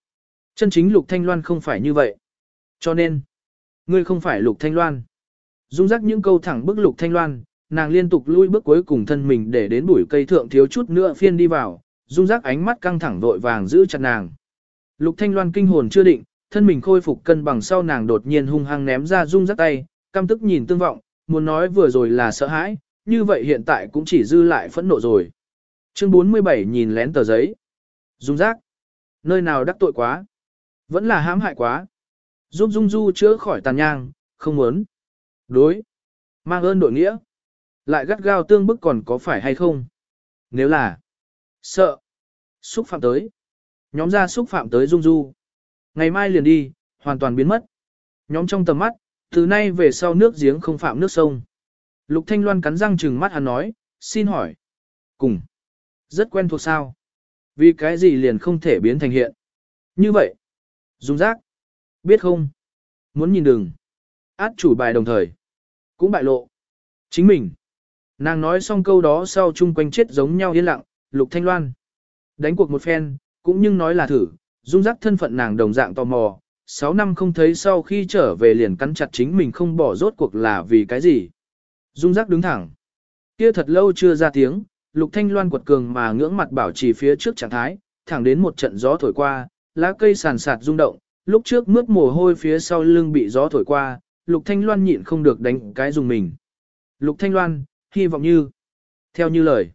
Chân chính Lục Thanh Loan không phải như vậy. Cho nên, ngươi không phải Lục Thanh Loan. Dung rắc những câu thẳng bức Lục Thanh Loan, nàng liên tục lui bước cuối cùng thân mình để đến bụi cây thượng thiếu chút nữa phiên đi vào, dung rắc ánh mắt căng thẳng vội vàng giữ chặt nàng. Lục Thanh Loan kinh hồn chưa định, thân mình khôi phục cân bằng sau nàng đột nhiên hung hăng ném ra dung rắc tay, căm tức nhìn tương vọng, muốn nói vừa rồi là sợ hãi, như vậy hiện tại cũng chỉ dư lại phẫn nộ rồi. Chương 47 nhìn lén tờ giấy. Dung rác. Nơi nào đắc tội quá. Vẫn là hãm hại quá. Giúp Dung Du chữa khỏi tàn nhang, không muốn. Đối. Mang ơn đội nghĩa. Lại gắt gao tương bức còn có phải hay không? Nếu là. Sợ. Xúc phạm tới. Nhóm ra xúc phạm tới Dung Du. Ngày mai liền đi, hoàn toàn biến mất. Nhóm trong tầm mắt, từ nay về sau nước giếng không phạm nước sông. Lục Thanh Loan cắn răng trừng mắt hắn nói, xin hỏi. Cùng. Rất quen thuộc sao? Vì cái gì liền không thể biến thành hiện? Như vậy. Dung giác. Biết không? Muốn nhìn đường Át chủ bài đồng thời. Cũng bại lộ. Chính mình. Nàng nói xong câu đó sau chung quanh chết giống nhau yên lặng, Lục Thanh Loan. Đánh cuộc một phen, cũng nhưng nói là thử, dung giác thân phận nàng đồng dạng tò mò, 6 năm không thấy sau khi trở về liền cắn chặt chính mình không bỏ rốt cuộc là vì cái gì. Dung giác đứng thẳng. Kia thật lâu chưa ra tiếng, Lục Thanh Loan quật cường mà ngưỡng mặt bảo trì phía trước trạng thái, thẳng đến một trận gió thổi qua, lá cây sàn sạt rung động, lúc trước mướt mồ hôi phía sau lưng bị gió thổi qua, Lục Thanh Loan nhịn không được đánh cái dùng mình. Lục Thanh Loan, hy vọng như, theo như lời,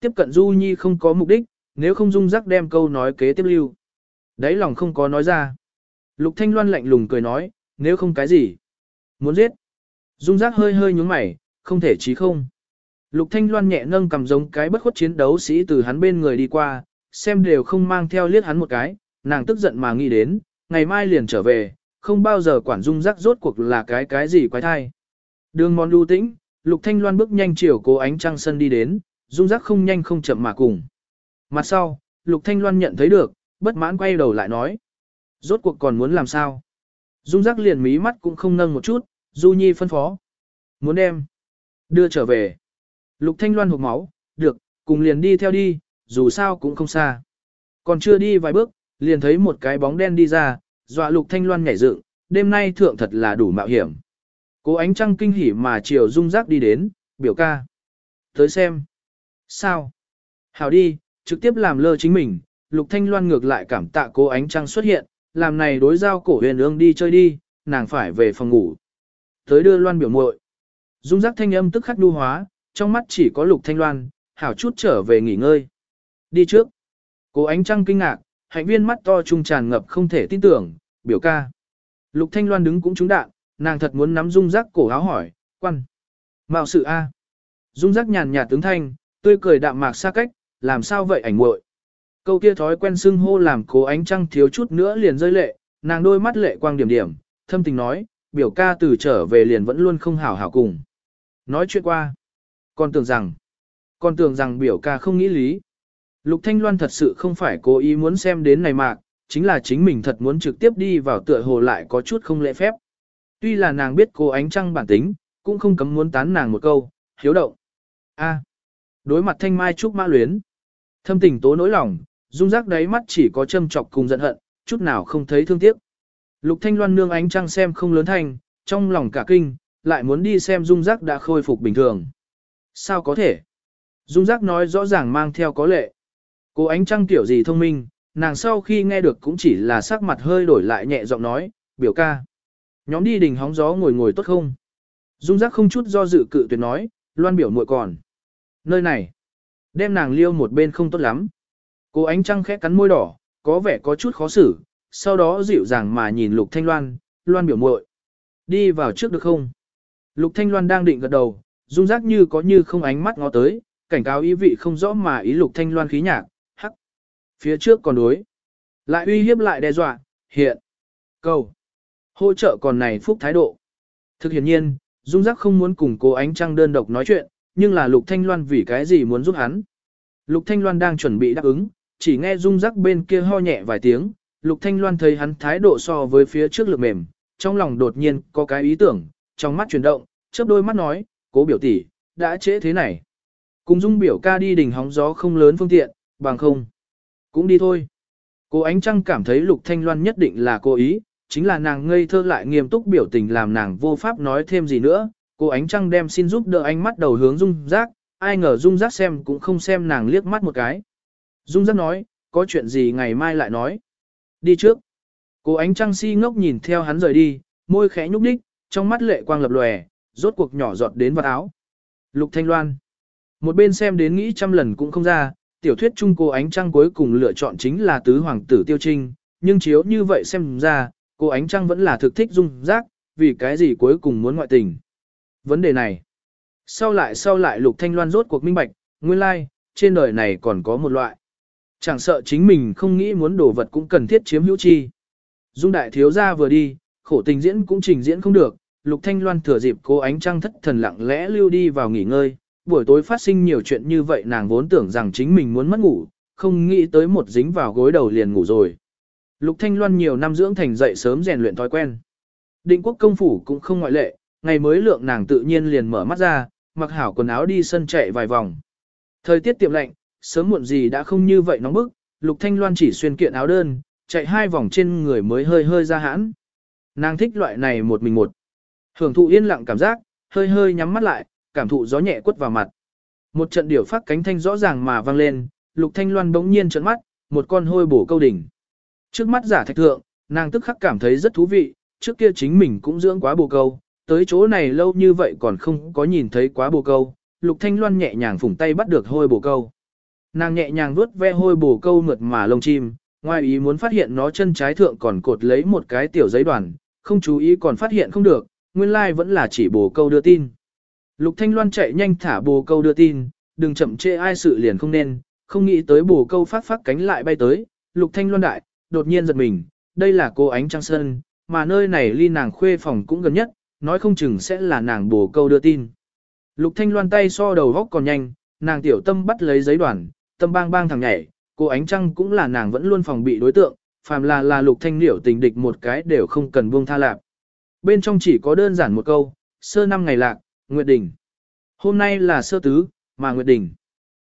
tiếp cận Du Nhi không có mục đích, nếu không dung giác đem câu nói kế tiếp lưu. Đấy lòng không có nói ra. Lục Thanh Loan lạnh lùng cười nói, nếu không cái gì. Muốn giết. Dung giác hơi hơi nhướng mày, không thể chí không. Lục Thanh Loan nhẹ nâng cầm giống cái bất khuất chiến đấu sĩ từ hắn bên người đi qua, xem đều không mang theo liếc hắn một cái, nàng tức giận mà nghĩ đến, ngày mai liền trở về, không bao giờ quản dung giác rốt cuộc là cái cái gì quái thai. Đường mòn lưu tĩnh, Lục Thanh Loan bước nhanh chiều cố ánh trăng sân đi đến, dung giác không nhanh không chậm mà cùng. Mặt sau, Lục Thanh Loan nhận thấy được, bất mãn quay đầu lại nói. Rốt cuộc còn muốn làm sao? Dung giác liền mí mắt cũng không nâng một chút, Du Nhi phân phó. Muốn đem. Đưa trở về. Lục Thanh Loan hụt máu, được, cùng liền đi theo đi, dù sao cũng không xa. Còn chưa đi vài bước, liền thấy một cái bóng đen đi ra, dọa Lục Thanh Loan nhảy dựng, đêm nay thượng thật là đủ mạo hiểm. Cố ánh trăng kinh hỉ mà chiều dung giác đi đến, biểu ca. Tới xem. Sao? Hảo đi, trực tiếp làm lơ chính mình, Lục Thanh Loan ngược lại cảm tạ cố ánh trăng xuất hiện, làm này đối giao cổ huyền ương đi chơi đi, nàng phải về phòng ngủ. Tới đưa Loan biểu muội. Dung giác thanh âm tức khắc đu hóa, trong mắt chỉ có Lục Thanh Loan, hảo chút trở về nghỉ ngơi. Đi trước. Cố ánh trăng kinh ngạc, hạnh viên mắt to trung tràn ngập không thể tin tưởng, biểu ca. Lục Thanh Loan đứng cũng trúng đạn, nàng thật muốn nắm dung giác cổ áo hỏi, quan. Mạo sự A. Dung giác nhàn nhạt tướng thanh, tươi cười đạm mạc xa cách, làm sao vậy ảnh muội Câu kia thói quen xưng hô làm cố ánh trăng thiếu chút nữa liền rơi lệ, nàng đôi mắt lệ quang điểm điểm, thâm tình nói, biểu ca từ trở về liền vẫn luôn không hảo hảo cùng. Nói chuyện qua. Còn tưởng rằng, còn tưởng rằng biểu ca không nghĩ lý. Lục Thanh Loan thật sự không phải cố ý muốn xem đến này mạc, chính là chính mình thật muốn trực tiếp đi vào tựa hồ lại có chút không lễ phép. Tuy là nàng biết cô ánh trăng bản tính, cũng không cấm muốn tán nàng một câu, hiếu động. A. đối mặt thanh mai trúc mã luyến. Thâm tình tố nỗi lòng, dung giác đáy mắt chỉ có châm chọc cùng giận hận, chút nào không thấy thương tiếc. Lục thanh loan nương ánh trăng xem không lớn thành, trong lòng cả kinh, lại muốn đi xem dung giác đã khôi phục bình thường. Sao có thể? Dung giác nói rõ ràng mang theo có lệ. Cô ánh trăng tiểu gì thông minh, nàng sau khi nghe được cũng chỉ là sắc mặt hơi đổi lại nhẹ giọng nói, biểu ca. Nhóm đi đình hóng gió ngồi ngồi tốt không? Dung giác không chút do dự cự tuyệt nói, loan biểu muội còn. Nơi này, đem nàng liêu một bên không tốt lắm. Cô ánh trăng khẽ cắn môi đỏ, có vẻ có chút khó xử, sau đó dịu dàng mà nhìn lục thanh loan, loan biểu muội Đi vào trước được không? Lục thanh loan đang định gật đầu, dung giác như có như không ánh mắt ngó tới, cảnh cáo ý vị không rõ mà ý lục thanh loan khí nhạc, hắc. Phía trước còn đối. Lại uy hiếp lại đe dọa, hiện. Cầu. Hỗ trợ còn này phúc thái độ. Thực hiện nhiên, Dung Giác không muốn cùng cô ánh trăng đơn độc nói chuyện, nhưng là Lục Thanh Loan vì cái gì muốn giúp hắn. Lục Thanh Loan đang chuẩn bị đáp ứng, chỉ nghe rung rắc bên kia ho nhẹ vài tiếng, Lục Thanh Loan thấy hắn thái độ so với phía trước lực mềm, trong lòng đột nhiên có cái ý tưởng, trong mắt chuyển động, chớp đôi mắt nói, cố biểu tỷ, đã trễ thế này. Cùng Dung biểu ca đi đỉnh hóng gió không lớn phương tiện, bằng không. Cũng đi thôi. Cô Ánh Trăng cảm thấy Lục Thanh Loan nhất định là cố ý, chính là nàng ngây thơ lại nghiêm túc biểu tình làm nàng vô pháp nói thêm gì nữa. Cô Ánh Trăng đem xin giúp đỡ ánh mắt đầu hướng Dung rác, ai ngờ Dung rác xem cũng không xem nàng liếc mắt một cái. Dung Giác nói, có chuyện gì ngày mai lại nói. Đi trước. Cô Ánh Trăng si ngốc nhìn theo hắn rời đi, môi khẽ nhúc đích, trong mắt lệ quang lập lòe, rốt cuộc nhỏ giọt đến vật áo. Lục Thanh Loan. Một bên xem đến nghĩ trăm lần cũng không ra, tiểu thuyết chung cô Ánh Trăng cuối cùng lựa chọn chính là tứ hoàng tử Tiêu Trinh, nhưng chiếu như vậy xem ra, cô ánh trăng vẫn là thực thích dung giác, vì cái gì cuối cùng muốn ngoại tình. Vấn đề này, sau lại sau lại lục thanh loan rốt cuộc minh bạch, nguyên lai, like, trên đời này còn có một loại. Chẳng sợ chính mình không nghĩ muốn đồ vật cũng cần thiết chiếm hữu chi. Dung đại thiếu gia vừa đi, khổ tình diễn cũng trình diễn không được, lục thanh loan thừa dịp cô ánh trăng thất thần lặng lẽ lưu đi vào nghỉ ngơi. Buổi tối phát sinh nhiều chuyện như vậy nàng vốn tưởng rằng chính mình muốn mất ngủ, không nghĩ tới một dính vào gối đầu liền ngủ rồi. Lục Thanh Loan nhiều năm dưỡng thành dậy sớm rèn luyện thói quen. Định quốc công phủ cũng không ngoại lệ, ngày mới lượng nàng tự nhiên liền mở mắt ra, mặc hảo quần áo đi sân chạy vài vòng. Thời tiết tiệm lạnh, sớm muộn gì đã không như vậy nóng bức, Lục Thanh Loan chỉ xuyên kiện áo đơn, chạy hai vòng trên người mới hơi hơi ra hãn. Nàng thích loại này một mình một. Hưởng thụ yên lặng cảm giác, hơi hơi nhắm mắt lại, cảm thụ gió nhẹ quất vào mặt. Một trận điểu phát cánh thanh rõ ràng mà vang lên, Lục Thanh Loan bỗng nhiên trợn mắt, một con hôi bổ câu đỉnh. Trước mắt giả thạch thượng, nàng tức khắc cảm thấy rất thú vị, trước kia chính mình cũng dưỡng quá bồ câu, tới chỗ này lâu như vậy còn không có nhìn thấy quá bồ câu, lục thanh loan nhẹ nhàng phủng tay bắt được hôi bồ câu. Nàng nhẹ nhàng vuốt ve hôi bổ câu mượt mà lông chim, ngoài ý muốn phát hiện nó chân trái thượng còn cột lấy một cái tiểu giấy đoàn, không chú ý còn phát hiện không được, nguyên lai like vẫn là chỉ bổ câu đưa tin. Lục Thanh Loan chạy nhanh thả bồ câu đưa tin, đừng chậm trễ ai sự liền không nên, không nghĩ tới bồ câu phát phát cánh lại bay tới, Lục Thanh Loan đại, đột nhiên giật mình, đây là cô ánh trăng sơn, mà nơi này ly nàng khuê phòng cũng gần nhất, nói không chừng sẽ là nàng bổ câu đưa tin. Lục Thanh Loan tay so đầu góc còn nhanh, nàng tiểu tâm bắt lấy giấy đoàn, tâm bang bang thằng nhảy, cô ánh trăng cũng là nàng vẫn luôn phòng bị đối tượng, phàm là là Lục Thanh Liễu tình địch một cái đều không cần buông tha lạc. Bên trong chỉ có đơn giản một câu, sơ năm ngày lạc, Nguyệt Đình. Hôm nay là sơ tứ, mà Nguyệt Đình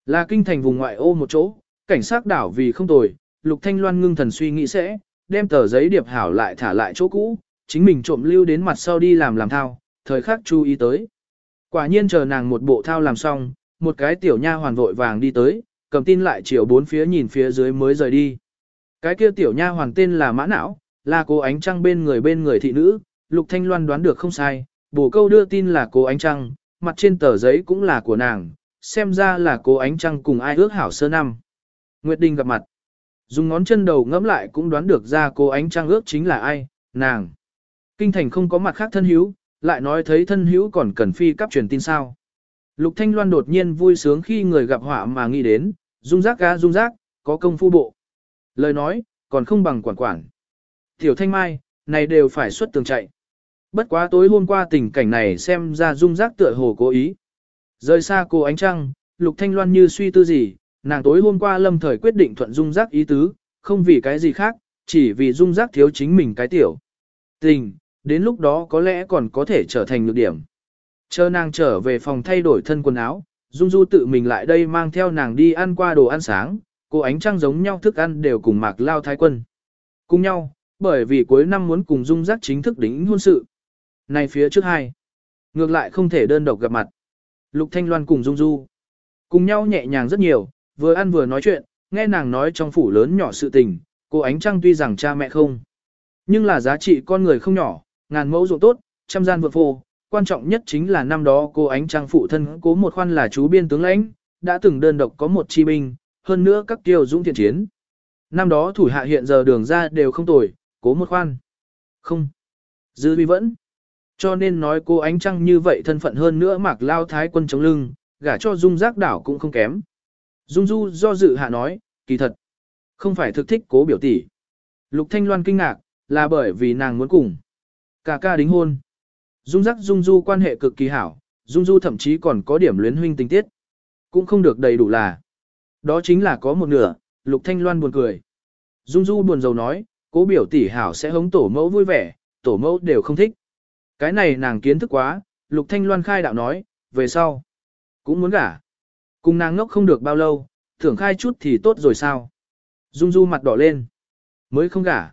là kinh thành vùng ngoại ô một chỗ, cảnh sát đảo vì không tồi, Lục Thanh Loan ngưng thần suy nghĩ sẽ, đem tờ giấy điệp hảo lại thả lại chỗ cũ, chính mình trộm lưu đến mặt sau đi làm làm thao, thời khắc chú ý tới. Quả nhiên chờ nàng một bộ thao làm xong, một cái tiểu nha hoàn vội vàng đi tới, cầm tin lại chiều bốn phía nhìn phía dưới mới rời đi. Cái kia tiểu nha hoàng tên là Mã Não, là cô ánh trăng bên người bên người thị nữ, Lục Thanh Loan đoán được không sai, bổ câu đưa tin là cô ánh trăng, mặt trên tờ giấy cũng là của nàng, xem ra là cô ánh trăng cùng ai ước hảo sơ năm. Nguyệt Đình gặp mặt. Dùng ngón chân đầu ngẫm lại cũng đoán được ra cô ánh trăng ước chính là ai, nàng. Kinh thành không có mặt khác thân hiếu, lại nói thấy thân hữu còn cần phi cấp truyền tin sao. Lục Thanh Loan đột nhiên vui sướng khi người gặp họa mà nghĩ đến, dung rác ga dung rác, có công phu bộ. Lời nói, còn không bằng quản quản. Tiểu Thanh Mai, này đều phải xuất tường chạy. Bất quá tối hôm qua tình cảnh này xem ra dung rác tựa hồ cố ý. Rời xa cô ánh trăng, Lục Thanh Loan như suy tư gì, nàng tối hôm qua lâm thời quyết định thuận dung rác ý tứ, không vì cái gì khác, chỉ vì dung rác thiếu chính mình cái tiểu. Tình, đến lúc đó có lẽ còn có thể trở thành nhược điểm. Chờ nàng trở về phòng thay đổi thân quần áo, Dung Du tự mình lại đây mang theo nàng đi ăn qua đồ ăn sáng, cô ánh trăng giống nhau thức ăn đều cùng mạc lao thái quân. Cùng nhau, bởi vì cuối năm muốn cùng Dung giác chính thức đính hôn sự. Này phía trước hai, ngược lại không thể đơn độc gặp mặt. Lục Thanh Loan cùng Dung Du, cùng nhau nhẹ nhàng rất nhiều, vừa ăn vừa nói chuyện, nghe nàng nói trong phủ lớn nhỏ sự tình, cô ánh trăng tuy rằng cha mẹ không. Nhưng là giá trị con người không nhỏ, ngàn mẫu ruộng tốt, trăm gian vượt phô, quan trọng nhất chính là năm đó cô ánh trang phụ thân cố một khoan là chú biên tướng lãnh, đã từng đơn độc có một chi binh, hơn nữa các tiêu dũng thiện chiến. Năm đó thủ hạ hiện giờ đường ra đều không tồi, cố một khoan. Không. Dư vi vẫn. Cho nên nói cô ánh trăng như vậy thân phận hơn nữa mặc lao thái quân chống lưng, gả cho dung giác đảo cũng không kém. Dung du do dự hạ nói, kỳ thật. Không phải thực thích cố biểu tỷ. Lục Thanh Loan kinh ngạc, là bởi vì nàng muốn cùng. Cả ca đính hôn. Dung giác Dung Du quan hệ cực kỳ hảo, Dung Du thậm chí còn có điểm luyến huynh tình tiết. Cũng không được đầy đủ là. Đó chính là có một nửa, Lục Thanh Loan buồn cười. Dung Du buồn rầu nói, cố biểu tỷ hảo sẽ hống tổ mẫu vui vẻ, tổ mẫu đều không thích. Cái này nàng kiến thức quá, Lục Thanh Loan khai đạo nói, về sau. Cũng muốn gả. Cùng nàng ngốc không được bao lâu, thưởng khai chút thì tốt rồi sao. Dung Du mặt đỏ lên. Mới không gả.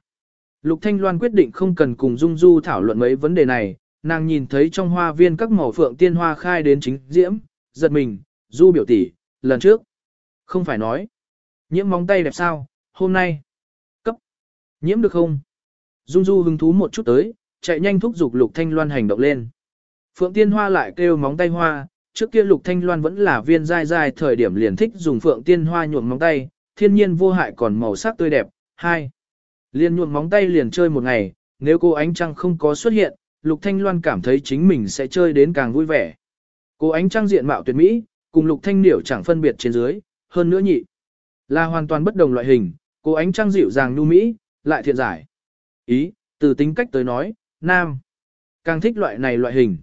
Lục Thanh Loan quyết định không cần cùng Dung Du thảo luận mấy vấn đề này, nàng nhìn thấy trong hoa viên các màu phượng tiên hoa khai đến chính diễm, giật mình, Du biểu tỷ, lần trước. Không phải nói. Nhiễm móng tay đẹp sao, hôm nay. Cấp. Nhiễm được không? Dung Du hứng thú một chút tới, chạy nhanh thúc giục Lục Thanh Loan hành động lên. Phượng tiên hoa lại kêu móng tay hoa, trước kia Lục Thanh Loan vẫn là viên dai dai thời điểm liền thích dùng phượng tiên hoa nhuộm móng tay, thiên nhiên vô hại còn màu sắc tươi đẹp. Hai, Liên nhuộm móng tay liền chơi một ngày, nếu cô ánh trăng không có xuất hiện, Lục Thanh Loan cảm thấy chính mình sẽ chơi đến càng vui vẻ. Cô ánh Trang diện mạo tuyệt mỹ, cùng Lục Thanh Điểu chẳng phân biệt trên dưới, hơn nữa nhị. Là hoàn toàn bất đồng loại hình, cô ánh Trang dịu dàng nhu mỹ, lại thiện giải. Ý, từ tính cách tới nói, nam. Càng thích loại này loại hình.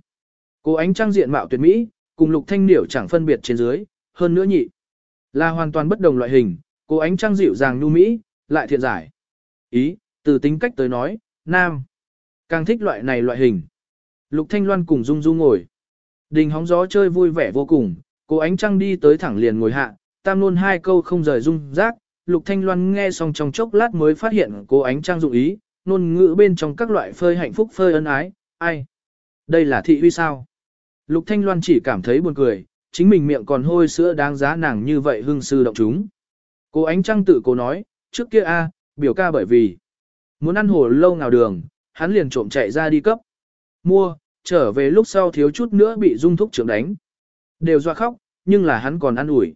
Cô ánh Trang diện mạo tuyệt mỹ, cùng Lục Thanh Điểu chẳng phân biệt trên dưới, hơn nữa nhị. Là hoàn toàn bất đồng loại hình, cô ánh Trang dịu dàng nhu mỹ, lại thiện giải. Ý, từ tính cách tới nói, nam. Càng thích loại này loại hình. Lục Thanh Loan cùng Dung Dung ngồi. Đình hóng gió chơi vui vẻ vô cùng, cô ánh trăng đi tới thẳng liền ngồi hạ, tam luôn hai câu không rời Dung giác. Lục Thanh Loan nghe xong trong chốc lát mới phát hiện cô ánh trăng dụng ý, nôn ngữ bên trong các loại phơi hạnh phúc phơi ân ái, ai? Đây là thị uy sao? Lục Thanh Loan chỉ cảm thấy buồn cười, chính mình miệng còn hôi sữa đáng giá nàng như vậy hưng sư động chúng. Cô ánh trăng tự cô nói, trước kia a, biểu ca bởi vì muốn ăn hồ lâu nào đường, hắn liền trộm chạy ra đi cấp. Mua, trở về lúc sau thiếu chút nữa bị dung thúc trưởng đánh. Đều doa khóc, nhưng là hắn còn ăn ủi.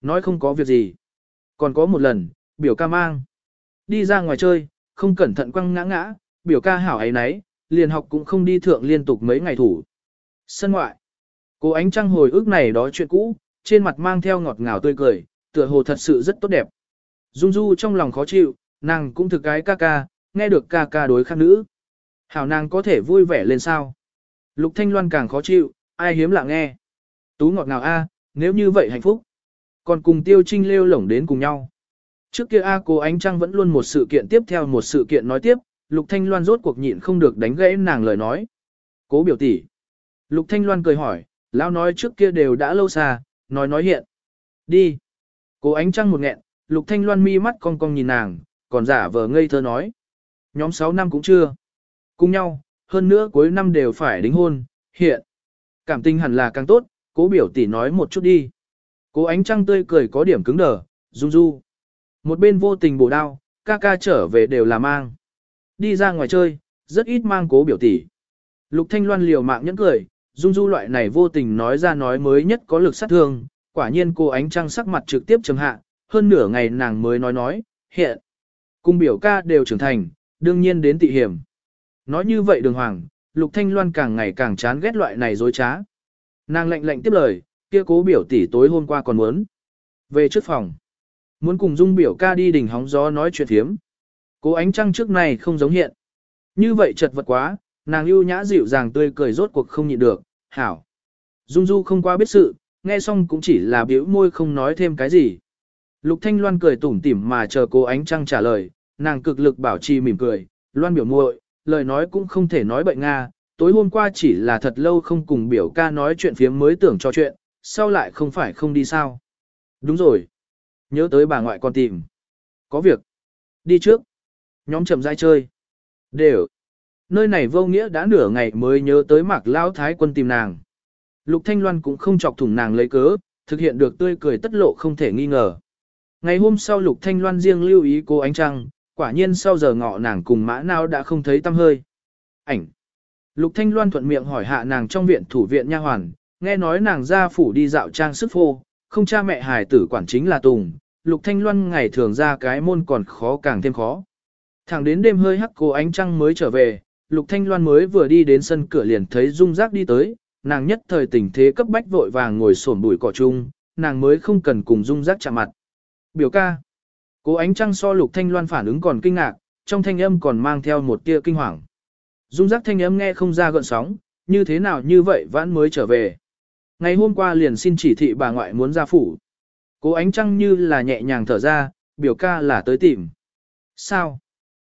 Nói không có việc gì. Còn có một lần, biểu ca mang. Đi ra ngoài chơi, không cẩn thận quăng ngã ngã, biểu ca hảo ấy nấy, liền học cũng không đi thượng liên tục mấy ngày thủ. Sân ngoại. Cô ánh trăng hồi ức này đó chuyện cũ, trên mặt mang theo ngọt ngào tươi cười, tựa hồ thật sự rất tốt đẹp. Dung Du trong lòng khó chịu, nàng cũng thực cái ca ca, nghe được ca ca đối khác nữ. Hảo nàng có thể vui vẻ lên sao. Lục Thanh Loan càng khó chịu, ai hiếm lạ nghe. Tú ngọt ngào a, nếu như vậy hạnh phúc. Còn cùng Tiêu Trinh lêu lổng đến cùng nhau. Trước kia A cô ánh trăng vẫn luôn một sự kiện tiếp theo một sự kiện nói tiếp, Lục Thanh Loan rốt cuộc nhịn không được đánh gãy nàng lời nói. Cố biểu tỷ. Lục Thanh Loan cười hỏi, lão nói trước kia đều đã lâu xa, nói nói hiện. Đi. Cố ánh trăng một nghẹn, Lục Thanh Loan mi mắt cong cong nhìn nàng, còn giả vờ ngây thơ nói. Nhóm 6 năm cũng chưa. Cùng nhau, hơn nữa cuối năm đều phải đính hôn, hiện. Cảm tình hẳn là càng tốt, cố biểu tỷ nói một chút đi. Cố ánh trăng tươi cười có điểm cứng đờ, du du. Một bên vô tình bổ đao, ca ca trở về đều là mang. Đi ra ngoài chơi, rất ít mang cố biểu tỷ. Lục Thanh Loan liều mạng nhẫn cười, dung du loại này vô tình nói ra nói mới nhất có lực sát thương. Quả nhiên cô ánh trăng sắc mặt trực tiếp trầm hạ, hơn nửa ngày nàng mới nói nói, hiện. Cung biểu ca đều trưởng thành, đương nhiên đến tị hiểm. Nói như vậy đường hoàng, Lục Thanh Loan càng ngày càng chán ghét loại này dối trá. Nàng lạnh lạnh tiếp lời, kia cố biểu tỷ tối hôm qua còn muốn. Về trước phòng. Muốn cùng dung biểu ca đi đỉnh hóng gió nói chuyện thiếm. Cố ánh trăng trước này không giống hiện. Như vậy chật vật quá, nàng ưu nhã dịu dàng tươi cười rốt cuộc không nhịn được, hảo. Dung du không qua biết sự, nghe xong cũng chỉ là biểu môi không nói thêm cái gì. Lục Thanh Loan cười tủm tỉm mà chờ cô ánh trăng trả lời, nàng cực lực bảo trì mỉm cười, Loan biểu muội, lời nói cũng không thể nói bệnh Nga, tối hôm qua chỉ là thật lâu không cùng biểu ca nói chuyện phiếm mới tưởng cho chuyện, sau lại không phải không đi sao. Đúng rồi. Nhớ tới bà ngoại con tìm. Có việc. Đi trước. Nhóm chậm rãi chơi. Đều. Nơi này vô nghĩa đã nửa ngày mới nhớ tới mạc lao thái quân tìm nàng. Lục Thanh Loan cũng không chọc thủng nàng lấy cớ, thực hiện được tươi cười tất lộ không thể nghi ngờ. Ngày hôm sau Lục Thanh Loan riêng lưu ý cô ánh trăng, quả nhiên sau giờ ngọ nàng cùng mã nào đã không thấy tâm hơi. Ảnh. Lục Thanh Loan thuận miệng hỏi hạ nàng trong viện thủ viện nha hoàn, nghe nói nàng ra phủ đi dạo trang sức phô, không cha mẹ hài tử quản chính là Tùng, Lục Thanh Loan ngày thường ra cái môn còn khó càng thêm khó. Thẳng đến đêm hơi hắc cô ánh trăng mới trở về, Lục Thanh Loan mới vừa đi đến sân cửa liền thấy Dung Giác đi tới, nàng nhất thời tình thế cấp bách vội vàng ngồi xổm bụi cỏ chung, nàng mới không cần cùng Dung Giác chạm mặt. Biểu ca. Cố ánh trăng so Lục Thanh Loan phản ứng còn kinh ngạc, trong thanh âm còn mang theo một tia kinh hoàng. Dung Giác thanh âm nghe không ra gợn sóng, như thế nào như vậy vãn mới trở về. Ngày hôm qua liền xin chỉ thị bà ngoại muốn ra phủ. Cố ánh trăng như là nhẹ nhàng thở ra, biểu ca là tới tìm. Sao?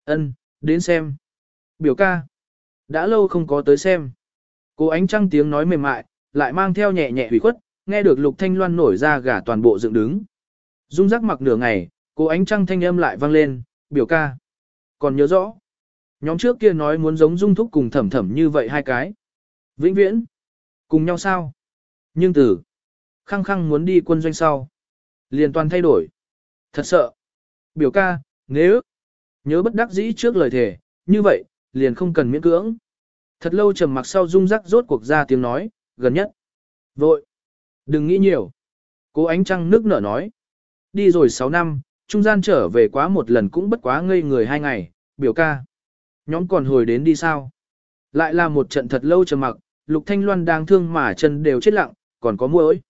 Ân, đến xem. Biểu ca. Đã lâu không có tới xem. Cố ánh trăng tiếng nói mềm mại, lại mang theo nhẹ nhẹ hủy khuất, nghe được lục thanh loan nổi ra gả toàn bộ dựng đứng. Dung giác mặc nửa ngày, cô ánh trăng thanh âm lại vang lên, biểu ca. Còn nhớ rõ. Nhóm trước kia nói muốn giống dung thúc cùng thẩm thẩm như vậy hai cái. Vĩnh viễn. Cùng nhau sao? Nhưng từ. Khăng khăng muốn đi quân doanh sau. Liền toàn thay đổi. Thật sợ. Biểu ca, nếu. Nhớ bất đắc dĩ trước lời thề, như vậy, liền không cần miễn cưỡng. Thật lâu trầm mặc sau rung rắc rốt cuộc ra tiếng nói, gần nhất. Vội. Đừng nghĩ nhiều. Cố ánh trăng nước nở nói. Đi rồi 6 năm, trung gian trở về quá một lần cũng bất quá ngây người hai ngày, biểu ca. Nhóm còn hồi đến đi sao? Lại là một trận thật lâu trầm mặc, Lục Thanh Loan đang thương mà chân đều chết lặng, còn có muỗi.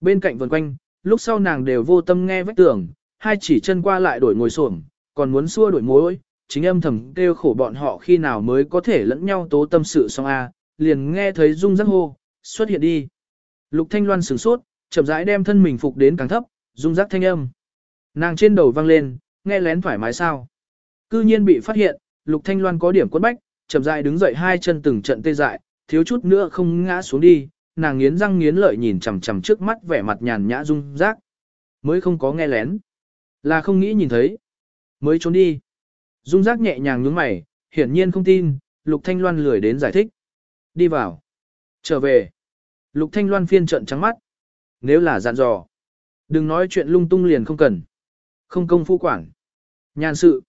Bên cạnh vần quanh, lúc sau nàng đều vô tâm nghe vách tường, hai chỉ chân qua lại đổi ngồi xổm, còn muốn xua đổi muỗi, chính âm thầm kêu khổ bọn họ khi nào mới có thể lẫn nhau tố tâm sự xong a, liền nghe thấy rung rắc hô, xuất hiện đi. Lục Thanh Loan sửng sốt, chậm rãi đem thân mình phục đến càng thấp, rung rắc thanh âm. Nàng trên đầu vang lên, nghe lén thoải mái sao. Cư nhiên bị phát hiện, Lục Thanh Loan có điểm quấn bách, chậm rãi đứng dậy hai chân từng trận tê dại, thiếu chút nữa không ngã xuống đi, nàng nghiến răng nghiến lợi nhìn chằm chằm trước mắt vẻ mặt nhàn nhã rung rác. Mới không có nghe lén. Là không nghĩ nhìn thấy. Mới trốn đi. Dung rác nhẹ nhàng nhướng mày, hiển nhiên không tin, Lục Thanh Loan lười đến giải thích. Đi vào. Trở về. Lục Thanh Loan phiên trận trắng mắt. Nếu là dặn dò. Đừng nói chuyện lung tung liền không cần. Không công phu quản. Nhàn sự.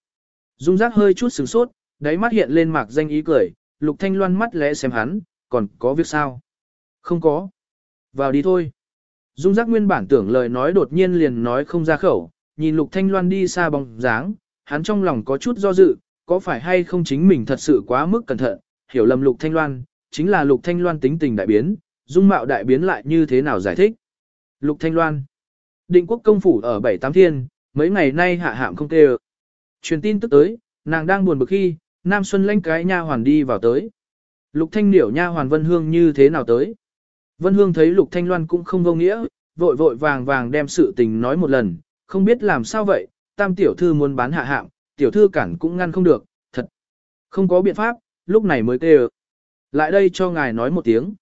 Dung giác hơi chút sửng sốt, đáy mắt hiện lên mạc danh ý cười. Lục Thanh Loan mắt lẽ xem hắn, còn có việc sao? Không có. Vào đi thôi. Dung giác nguyên bản tưởng lời nói đột nhiên liền nói không ra khẩu, nhìn Lục Thanh Loan đi xa bóng dáng, hắn trong lòng có chút do dự, có phải hay không chính mình thật sự quá mức cẩn thận, hiểu lầm Lục Thanh Loan, chính là Lục Thanh Loan tính tình đại biến, dung mạo đại biến lại như thế nào giải thích. Lục Thanh Loan Định quốc công phủ ở bảy tám thiên, mấy ngày nay hạ hạm không tê Truyền tin tức tới, nàng đang buồn bực khi, Nam Xuân lãnh cái nha hoàn đi vào tới. Lục Thanh Điểu nha hoàn Vân Hương như thế nào tới? Vân Hương thấy Lục Thanh Loan cũng không vô nghĩa, vội vội vàng vàng đem sự tình nói một lần, không biết làm sao vậy, tam tiểu thư muốn bán hạ hạng, tiểu thư cản cũng ngăn không được, thật. Không có biện pháp, lúc này mới kêu. Lại đây cho ngài nói một tiếng.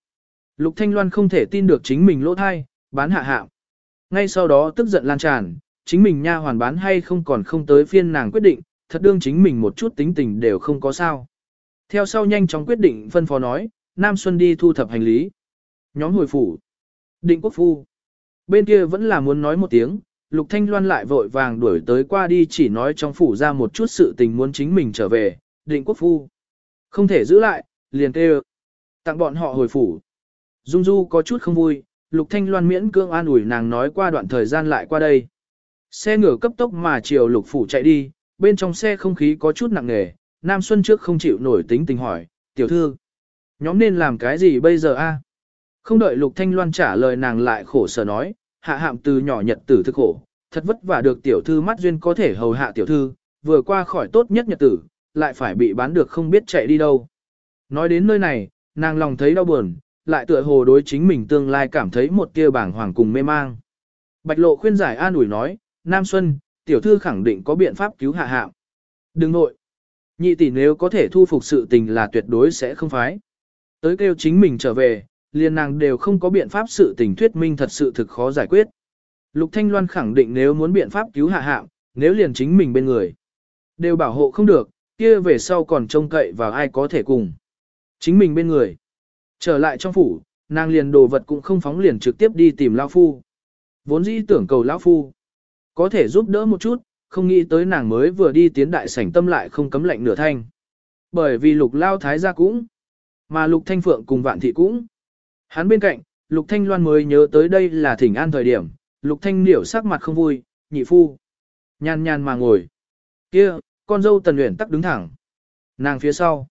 Lục Thanh Loan không thể tin được chính mình lỗ thai, bán hạ hạng. Ngay sau đó tức giận lan tràn, chính mình nha hoàn bán hay không còn không tới phiên nàng quyết định, thật đương chính mình một chút tính tình đều không có sao. Theo sau nhanh chóng quyết định phân phó nói, Nam Xuân đi thu thập hành lý. Nhóm hồi phủ. Định quốc phu. Bên kia vẫn là muốn nói một tiếng, Lục Thanh Loan lại vội vàng đuổi tới qua đi chỉ nói trong phủ ra một chút sự tình muốn chính mình trở về, định quốc phu. Không thể giữ lại, liền kêu. Tặng bọn họ hồi phủ. Dung Du có chút không vui, Lục Thanh Loan miễn cưỡng an ủi nàng nói qua đoạn thời gian lại qua đây. Xe ngựa cấp tốc mà chiều Lục Phủ chạy đi, bên trong xe không khí có chút nặng nề, Nam Xuân trước không chịu nổi tính tình hỏi, tiểu thư. Nhóm nên làm cái gì bây giờ a? Không đợi Lục Thanh Loan trả lời nàng lại khổ sở nói, hạ hạm từ nhỏ nhật tử thức khổ, thật vất vả được tiểu thư mắt duyên có thể hầu hạ tiểu thư, vừa qua khỏi tốt nhất nhật tử, lại phải bị bán được không biết chạy đi đâu. Nói đến nơi này, nàng lòng thấy đau buồn, lại tựa hồ đối chính mình tương lai cảm thấy một tia bảng hoàng cùng mê mang. Bạch lộ khuyên giải an ủi nói, Nam Xuân, tiểu thư khẳng định có biện pháp cứu hạ hạm. Đừng nội. Nhị tỷ nếu có thể thu phục sự tình là tuyệt đối sẽ không phái. Tới kêu chính mình trở về, liền nàng đều không có biện pháp sự tình thuyết minh thật sự thực khó giải quyết. Lục Thanh Loan khẳng định nếu muốn biện pháp cứu hạ hạm, nếu liền chính mình bên người. Đều bảo hộ không được, kia về sau còn trông cậy vào ai có thể cùng. Chính mình bên người. Trở lại trong phủ, nàng liền đồ vật cũng không phóng liền trực tiếp đi tìm Lão Phu. Vốn dĩ tưởng cầu Lão Phu. Có thể giúp đỡ một chút, không nghĩ tới nàng mới vừa đi tiến đại sảnh tâm lại không cấm lệnh nửa thanh. Bởi vì lục lao thái gia cũng, mà lục thanh phượng cùng vạn thị cũng. Hắn bên cạnh, lục thanh loan mới nhớ tới đây là thỉnh an thời điểm, lục thanh liễu sắc mặt không vui, nhị phu. Nhàn nhàn mà ngồi. kia con dâu tần luyện tắc đứng thẳng. Nàng phía sau.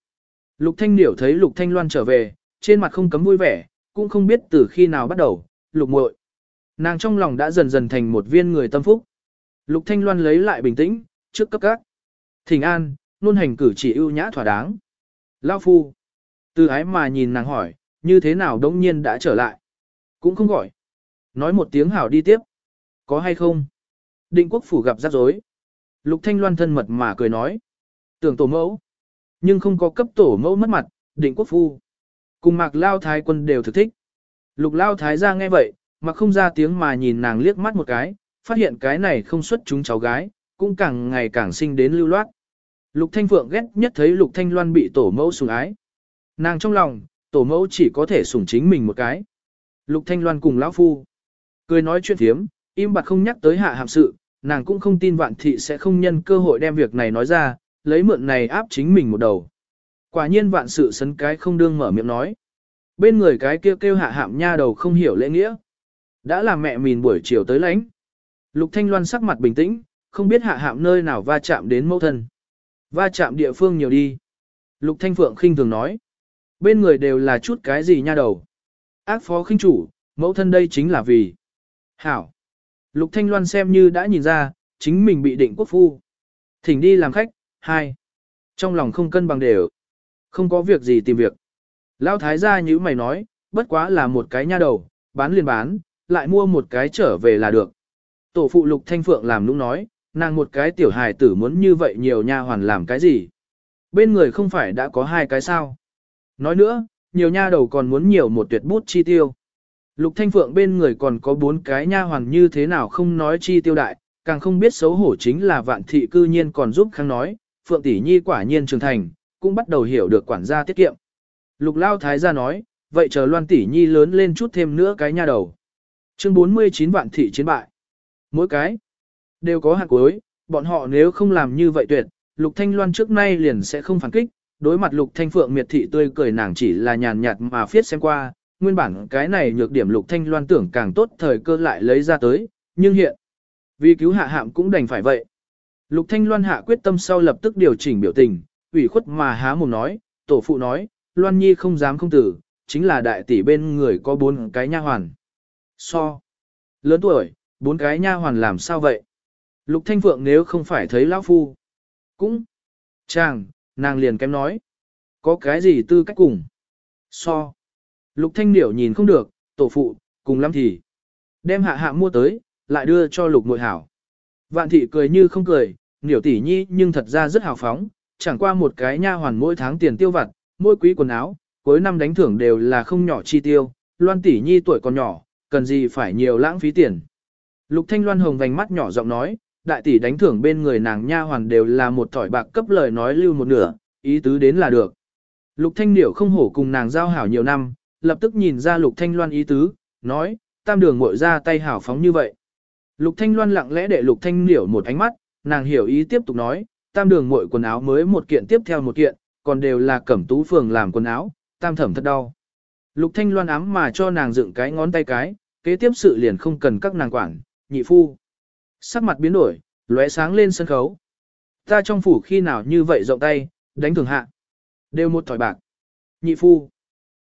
Lục thanh liễu thấy lục thanh loan trở về, trên mặt không cấm vui vẻ, cũng không biết từ khi nào bắt đầu, lục muội. Nàng trong lòng đã dần dần thành một viên người tâm phúc. Lục Thanh Loan lấy lại bình tĩnh, trước cấp các. Thỉnh an, luôn hành cử chỉ ưu nhã thỏa đáng. Lao phu. Từ ái mà nhìn nàng hỏi, như thế nào đống nhiên đã trở lại. Cũng không gọi. Nói một tiếng hảo đi tiếp. Có hay không? Định quốc phủ gặp rắc rối. Lục Thanh Loan thân mật mà cười nói. Tưởng tổ mẫu. Nhưng không có cấp tổ mẫu mất mặt, định quốc phu. Cùng mạc lao thái quân đều thực thích. Lục lao thái ra nghe vậy, mà không ra tiếng mà nhìn nàng liếc mắt một cái, phát hiện cái này không xuất chúng cháu gái, cũng càng ngày càng sinh đến lưu loát. Lục Thanh Phượng ghét nhất thấy Lục Thanh Loan bị tổ mẫu sủng ái. Nàng trong lòng, tổ mẫu chỉ có thể sủng chính mình một cái. Lục Thanh Loan cùng lão phu cười nói chuyện thiếm, im bặt không nhắc tới hạ hàm sự, nàng cũng không tin vạn thị sẽ không nhân cơ hội đem việc này nói ra, lấy mượn này áp chính mình một đầu. Quả nhiên vạn sự sấn cái không đương mở miệng nói. Bên người cái kêu kêu hạ hạm nha đầu không hiểu lễ nghĩa. Đã là mẹ mìn buổi chiều tới lãnh. Lục Thanh Loan sắc mặt bình tĩnh, không biết hạ hạm nơi nào va chạm đến mẫu thân. Va chạm địa phương nhiều đi. Lục Thanh Phượng khinh thường nói. Bên người đều là chút cái gì nha đầu. Ác phó khinh chủ, mẫu thân đây chính là vì. Hảo. Lục Thanh Loan xem như đã nhìn ra, chính mình bị định quốc phu. Thỉnh đi làm khách, hai. Trong lòng không cân bằng đều. Không có việc gì tìm việc. Lão thái gia như mày nói, bất quá là một cái nha đầu, bán liền bán, lại mua một cái trở về là được. Tổ phụ Lục Thanh Phượng làm nũng nói, nàng một cái tiểu hài tử muốn như vậy nhiều nha hoàn làm cái gì? Bên người không phải đã có hai cái sao? Nói nữa, nhiều nha đầu còn muốn nhiều một tuyệt bút chi tiêu. Lục Thanh Phượng bên người còn có bốn cái nha hoàn như thế nào không nói chi tiêu đại, càng không biết xấu hổ chính là vạn thị cư nhiên còn giúp kháng nói, Phượng tỷ nhi quả nhiên trưởng thành, cũng bắt đầu hiểu được quản gia tiết kiệm. Lục Lao Thái gia nói, vậy chờ Loan tỷ nhi lớn lên chút thêm nữa cái nha đầu. Chương 49 vạn thị chiến bại. Mỗi cái đều có hạt cuối, bọn họ nếu không làm như vậy tuyệt, Lục Thanh Loan trước nay liền sẽ không phản kích, đối mặt Lục Thanh Phượng miệt thị tươi cười nàng chỉ là nhàn nhạt mà phiết xem qua, nguyên bản cái này nhược điểm Lục Thanh Loan tưởng càng tốt thời cơ lại lấy ra tới, nhưng hiện, vì cứu hạ hạm cũng đành phải vậy. Lục Thanh Loan hạ quyết tâm sau lập tức điều chỉnh biểu tình, ủy khuất mà há mồm nói, tổ phụ nói, Loan Nhi không dám không tử, chính là đại tỷ bên người có bốn cái nha hoàn. So. Lớn tuổi, bốn cái nha hoàn làm sao vậy? Lục Thanh Phượng nếu không phải thấy lão phu, cũng chàng, nàng liền kém nói, có cái gì tư cách cùng? So. Lục Thanh Điểu nhìn không được, tổ phụ, cùng lắm thì đem hạ hạ mua tới, lại đưa cho Lục Muội hảo. Vạn thị cười như không cười, Điểu tỷ nhi nhưng thật ra rất hào phóng, chẳng qua một cái nha hoàn mỗi tháng tiền tiêu vặt, mỗi quý quần áo, cuối năm đánh thưởng đều là không nhỏ chi tiêu, Loan tỷ nhi tuổi còn nhỏ, cần gì phải nhiều lãng phí tiền. Lục Thanh Loan hồng vành mắt nhỏ giọng nói, đại tỷ đánh thưởng bên người nàng nha hoàn đều là một thỏi bạc cấp lời nói lưu một nửa, ý tứ đến là được. Lục Thanh Điểu không hổ cùng nàng giao hảo nhiều năm, lập tức nhìn ra Lục Thanh Loan ý tứ, nói, tam đường muội ra tay hảo phóng như vậy. Lục Thanh Loan lặng lẽ để Lục Thanh Điểu một ánh mắt, nàng hiểu ý tiếp tục nói, tam đường muội quần áo mới một kiện tiếp theo một kiện, còn đều là cẩm tú phường làm quần áo, tam thẩm thật đau. Lục Thanh Loan ám mà cho nàng dựng cái ngón tay cái, kế tiếp sự liền không cần các nàng quản, nhị phu. Sắc mặt biến đổi, lóe sáng lên sân khấu. Ta trong phủ khi nào như vậy rộng tay, đánh thường hạ. Đều một thỏi bạc. Nhị phu.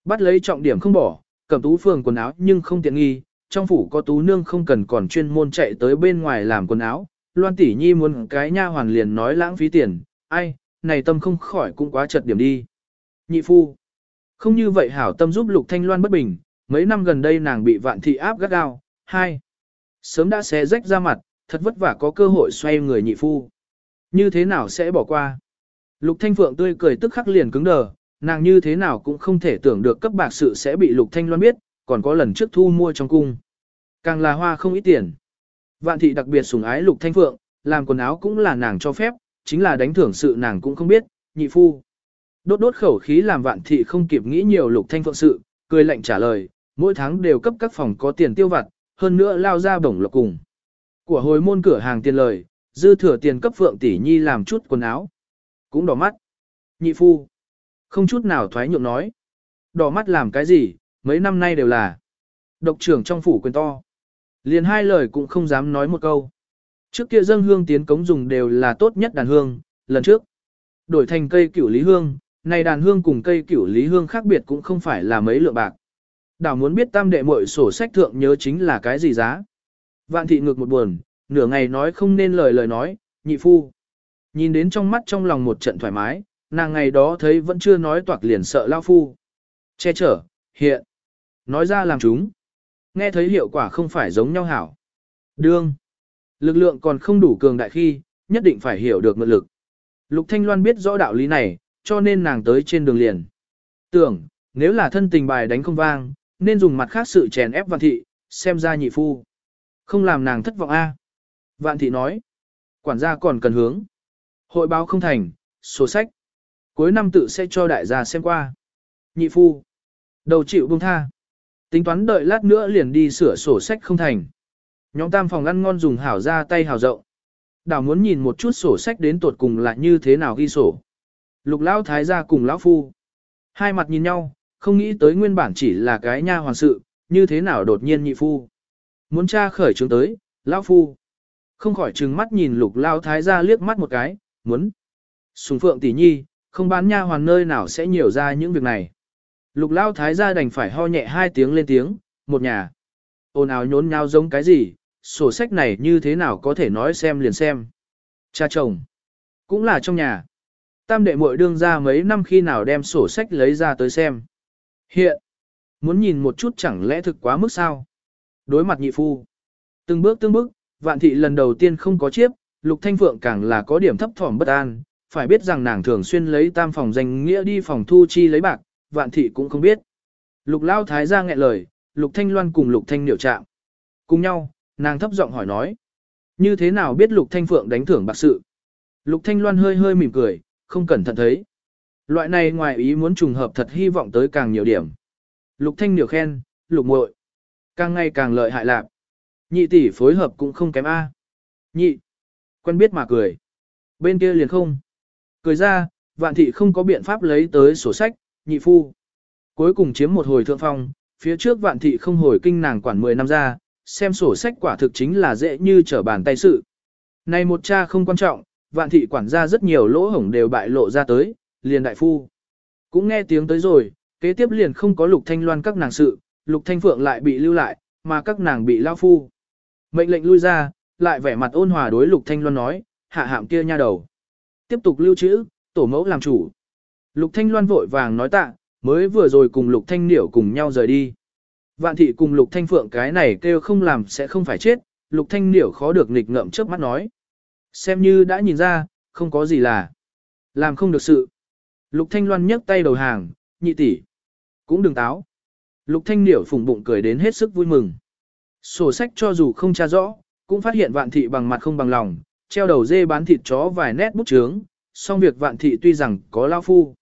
Bắt lấy trọng điểm không bỏ, cầm tú phường quần áo nhưng không tiện nghi, trong phủ có tú nương không cần còn chuyên môn chạy tới bên ngoài làm quần áo. Loan tỷ nhi muốn cái nha hoàn liền nói lãng phí tiền, ai, này tâm không khỏi cũng quá chật điểm đi. Nhị phu, không như vậy hảo tâm giúp lục thanh loan bất bình, mấy năm gần đây nàng bị vạn thị áp gắt gao, hai. Sớm đã xé rách ra mặt, thật vất vả có cơ hội xoay người nhị phu. Như thế nào sẽ bỏ qua? Lục Thanh Phượng tươi cười tức khắc liền cứng đờ, nàng như thế nào cũng không thể tưởng được cấp bạc sự sẽ bị Lục Thanh Loan biết, còn có lần trước thu mua trong cung. Càng là hoa không ít tiền. Vạn thị đặc biệt sủng ái Lục Thanh Phượng, làm quần áo cũng là nàng cho phép, chính là đánh thưởng sự nàng cũng không biết, nhị phu. Đốt đốt khẩu khí làm vạn thị không kịp nghĩ nhiều Lục Thanh Phượng sự, cười lạnh trả lời, mỗi tháng đều cấp các phòng có tiền tiêu vặt, hơn nữa lao ra bổng lộc cùng. Của hồi môn cửa hàng tiền lời, dư thừa tiền cấp Phượng tỷ nhi làm chút quần áo. Cũng đỏ mắt. Nhị phu. Không chút nào thoái nhượng nói. Đỏ mắt làm cái gì, mấy năm nay đều là. Độc trưởng trong phủ quyền to. Liền hai lời cũng không dám nói một câu. Trước kia dân hương tiến cống dùng đều là tốt nhất đàn hương, lần trước. Đổi thành cây cửu lý hương, này đàn hương cùng cây cửu lý hương khác biệt cũng không phải là mấy lượng bạc. Đảo muốn biết tam đệ muội sổ sách thượng nhớ chính là cái gì giá. Vạn thị ngược một buồn, nửa ngày nói không nên lời lời nói, nhị phu. Nhìn đến trong mắt trong lòng một trận thoải mái, nàng ngày đó thấy vẫn chưa nói toạc liền sợ lao phu. Che chở, hiện. Nói ra làm chúng. Nghe thấy hiệu quả không phải giống nhau hảo. Đương. Lực lượng còn không đủ cường đại khi, nhất định phải hiểu được mượn lực. Lục Thanh Loan biết rõ đạo lý này, cho nên nàng tới trên đường liền. Tưởng, nếu là thân tình bài đánh không vang, nên dùng mặt khác sự chèn ép vạn thị, xem ra nhị phu. Không làm nàng thất vọng a. Vạn thị nói, quản gia còn cần hướng. Hội báo không thành, sổ sách. Cuối năm tự sẽ cho đại gia xem qua. Nhị phu. Đầu chịu buông tha. Tính toán đợi lát nữa liền đi sửa sổ sách không thành. Nhóm tam phòng ăn ngon dùng hảo ra tay hảo rộng. Đảo muốn nhìn một chút sổ sách đến tột cùng là như thế nào ghi sổ. Lục lão thái gia cùng lão phu. Hai mặt nhìn nhau, không nghĩ tới nguyên bản chỉ là cái nha hoàn sự, như thế nào đột nhiên nhị phu. Muốn tra khởi chứng tới, lão phu. Không khỏi trừng mắt nhìn lục lao thái gia liếc mắt một cái, muốn. Sùng phượng tỷ nhi, không bán nha hoàn nơi nào sẽ nhiều ra những việc này. Lục lao thái gia đành phải ho nhẹ hai tiếng lên tiếng, một nhà. ồn ào nhốn nháo giống cái gì, sổ sách này như thế nào có thể nói xem liền xem. Cha chồng, cũng là trong nhà. Tam đệ muội đương ra mấy năm khi nào đem sổ sách lấy ra tới xem. Hiện, muốn nhìn một chút chẳng lẽ thực quá mức sao? Đối mặt nhị phu. Từng bước từng bước, vạn thị lần đầu tiên không có chiếp, lục thanh phượng càng là có điểm thấp thỏm bất an, phải biết rằng nàng thường xuyên lấy tam phòng danh nghĩa đi phòng thu chi lấy bạc, vạn thị cũng không biết. Lục lao thái ra nghẹn lời, lục thanh loan cùng lục thanh niệu trạng Cùng nhau, nàng thấp giọng hỏi nói. Như thế nào biết lục thanh phượng đánh thưởng bạc sự? Lục thanh loan hơi hơi mỉm cười, không cẩn thận thấy. Loại này ngoài ý muốn trùng hợp thật hy vọng tới càng nhiều điểm. Lục thanh điều khen, lục muội Càng ngày càng lợi hại lạc. Nhị tỷ phối hợp cũng không kém A. Nhị. Quen biết mà cười. Bên kia liền không. Cười ra, vạn thị không có biện pháp lấy tới sổ sách, nhị phu. Cuối cùng chiếm một hồi thượng phong, phía trước vạn thị không hồi kinh nàng quản 10 năm ra, xem sổ sách quả thực chính là dễ như trở bàn tay sự. Này một cha không quan trọng, vạn thị quản gia rất nhiều lỗ hổng đều bại lộ ra tới, liền đại phu. Cũng nghe tiếng tới rồi, kế tiếp liền không có lục thanh loan các nàng sự, lục thanh phượng lại bị lưu lại, mà các nàng bị lao phu. Mệnh lệnh lui ra, lại vẻ mặt ôn hòa đối lục thanh loan nói, hạ hạm kia nha đầu. Tiếp tục lưu trữ, tổ mẫu làm chủ. Lục thanh loan vội vàng nói tạ, mới vừa rồi cùng lục thanh niểu cùng nhau rời đi. Vạn thị cùng lục thanh phượng cái này kêu không làm sẽ không phải chết, lục thanh niểu khó được nghịch ngợm trước mắt nói. Xem như đã nhìn ra, không có gì là. Làm không được sự. Lục thanh loan nhấc tay đầu hàng, nhị tỷ, Cũng đừng táo. Lục thanh niểu phùng bụng cười đến hết sức vui mừng. Sổ sách cho dù không tra rõ, cũng phát hiện vạn thị bằng mặt không bằng lòng, treo đầu dê bán thịt chó vài nét bút chướng, song việc vạn thị tuy rằng có lao phu.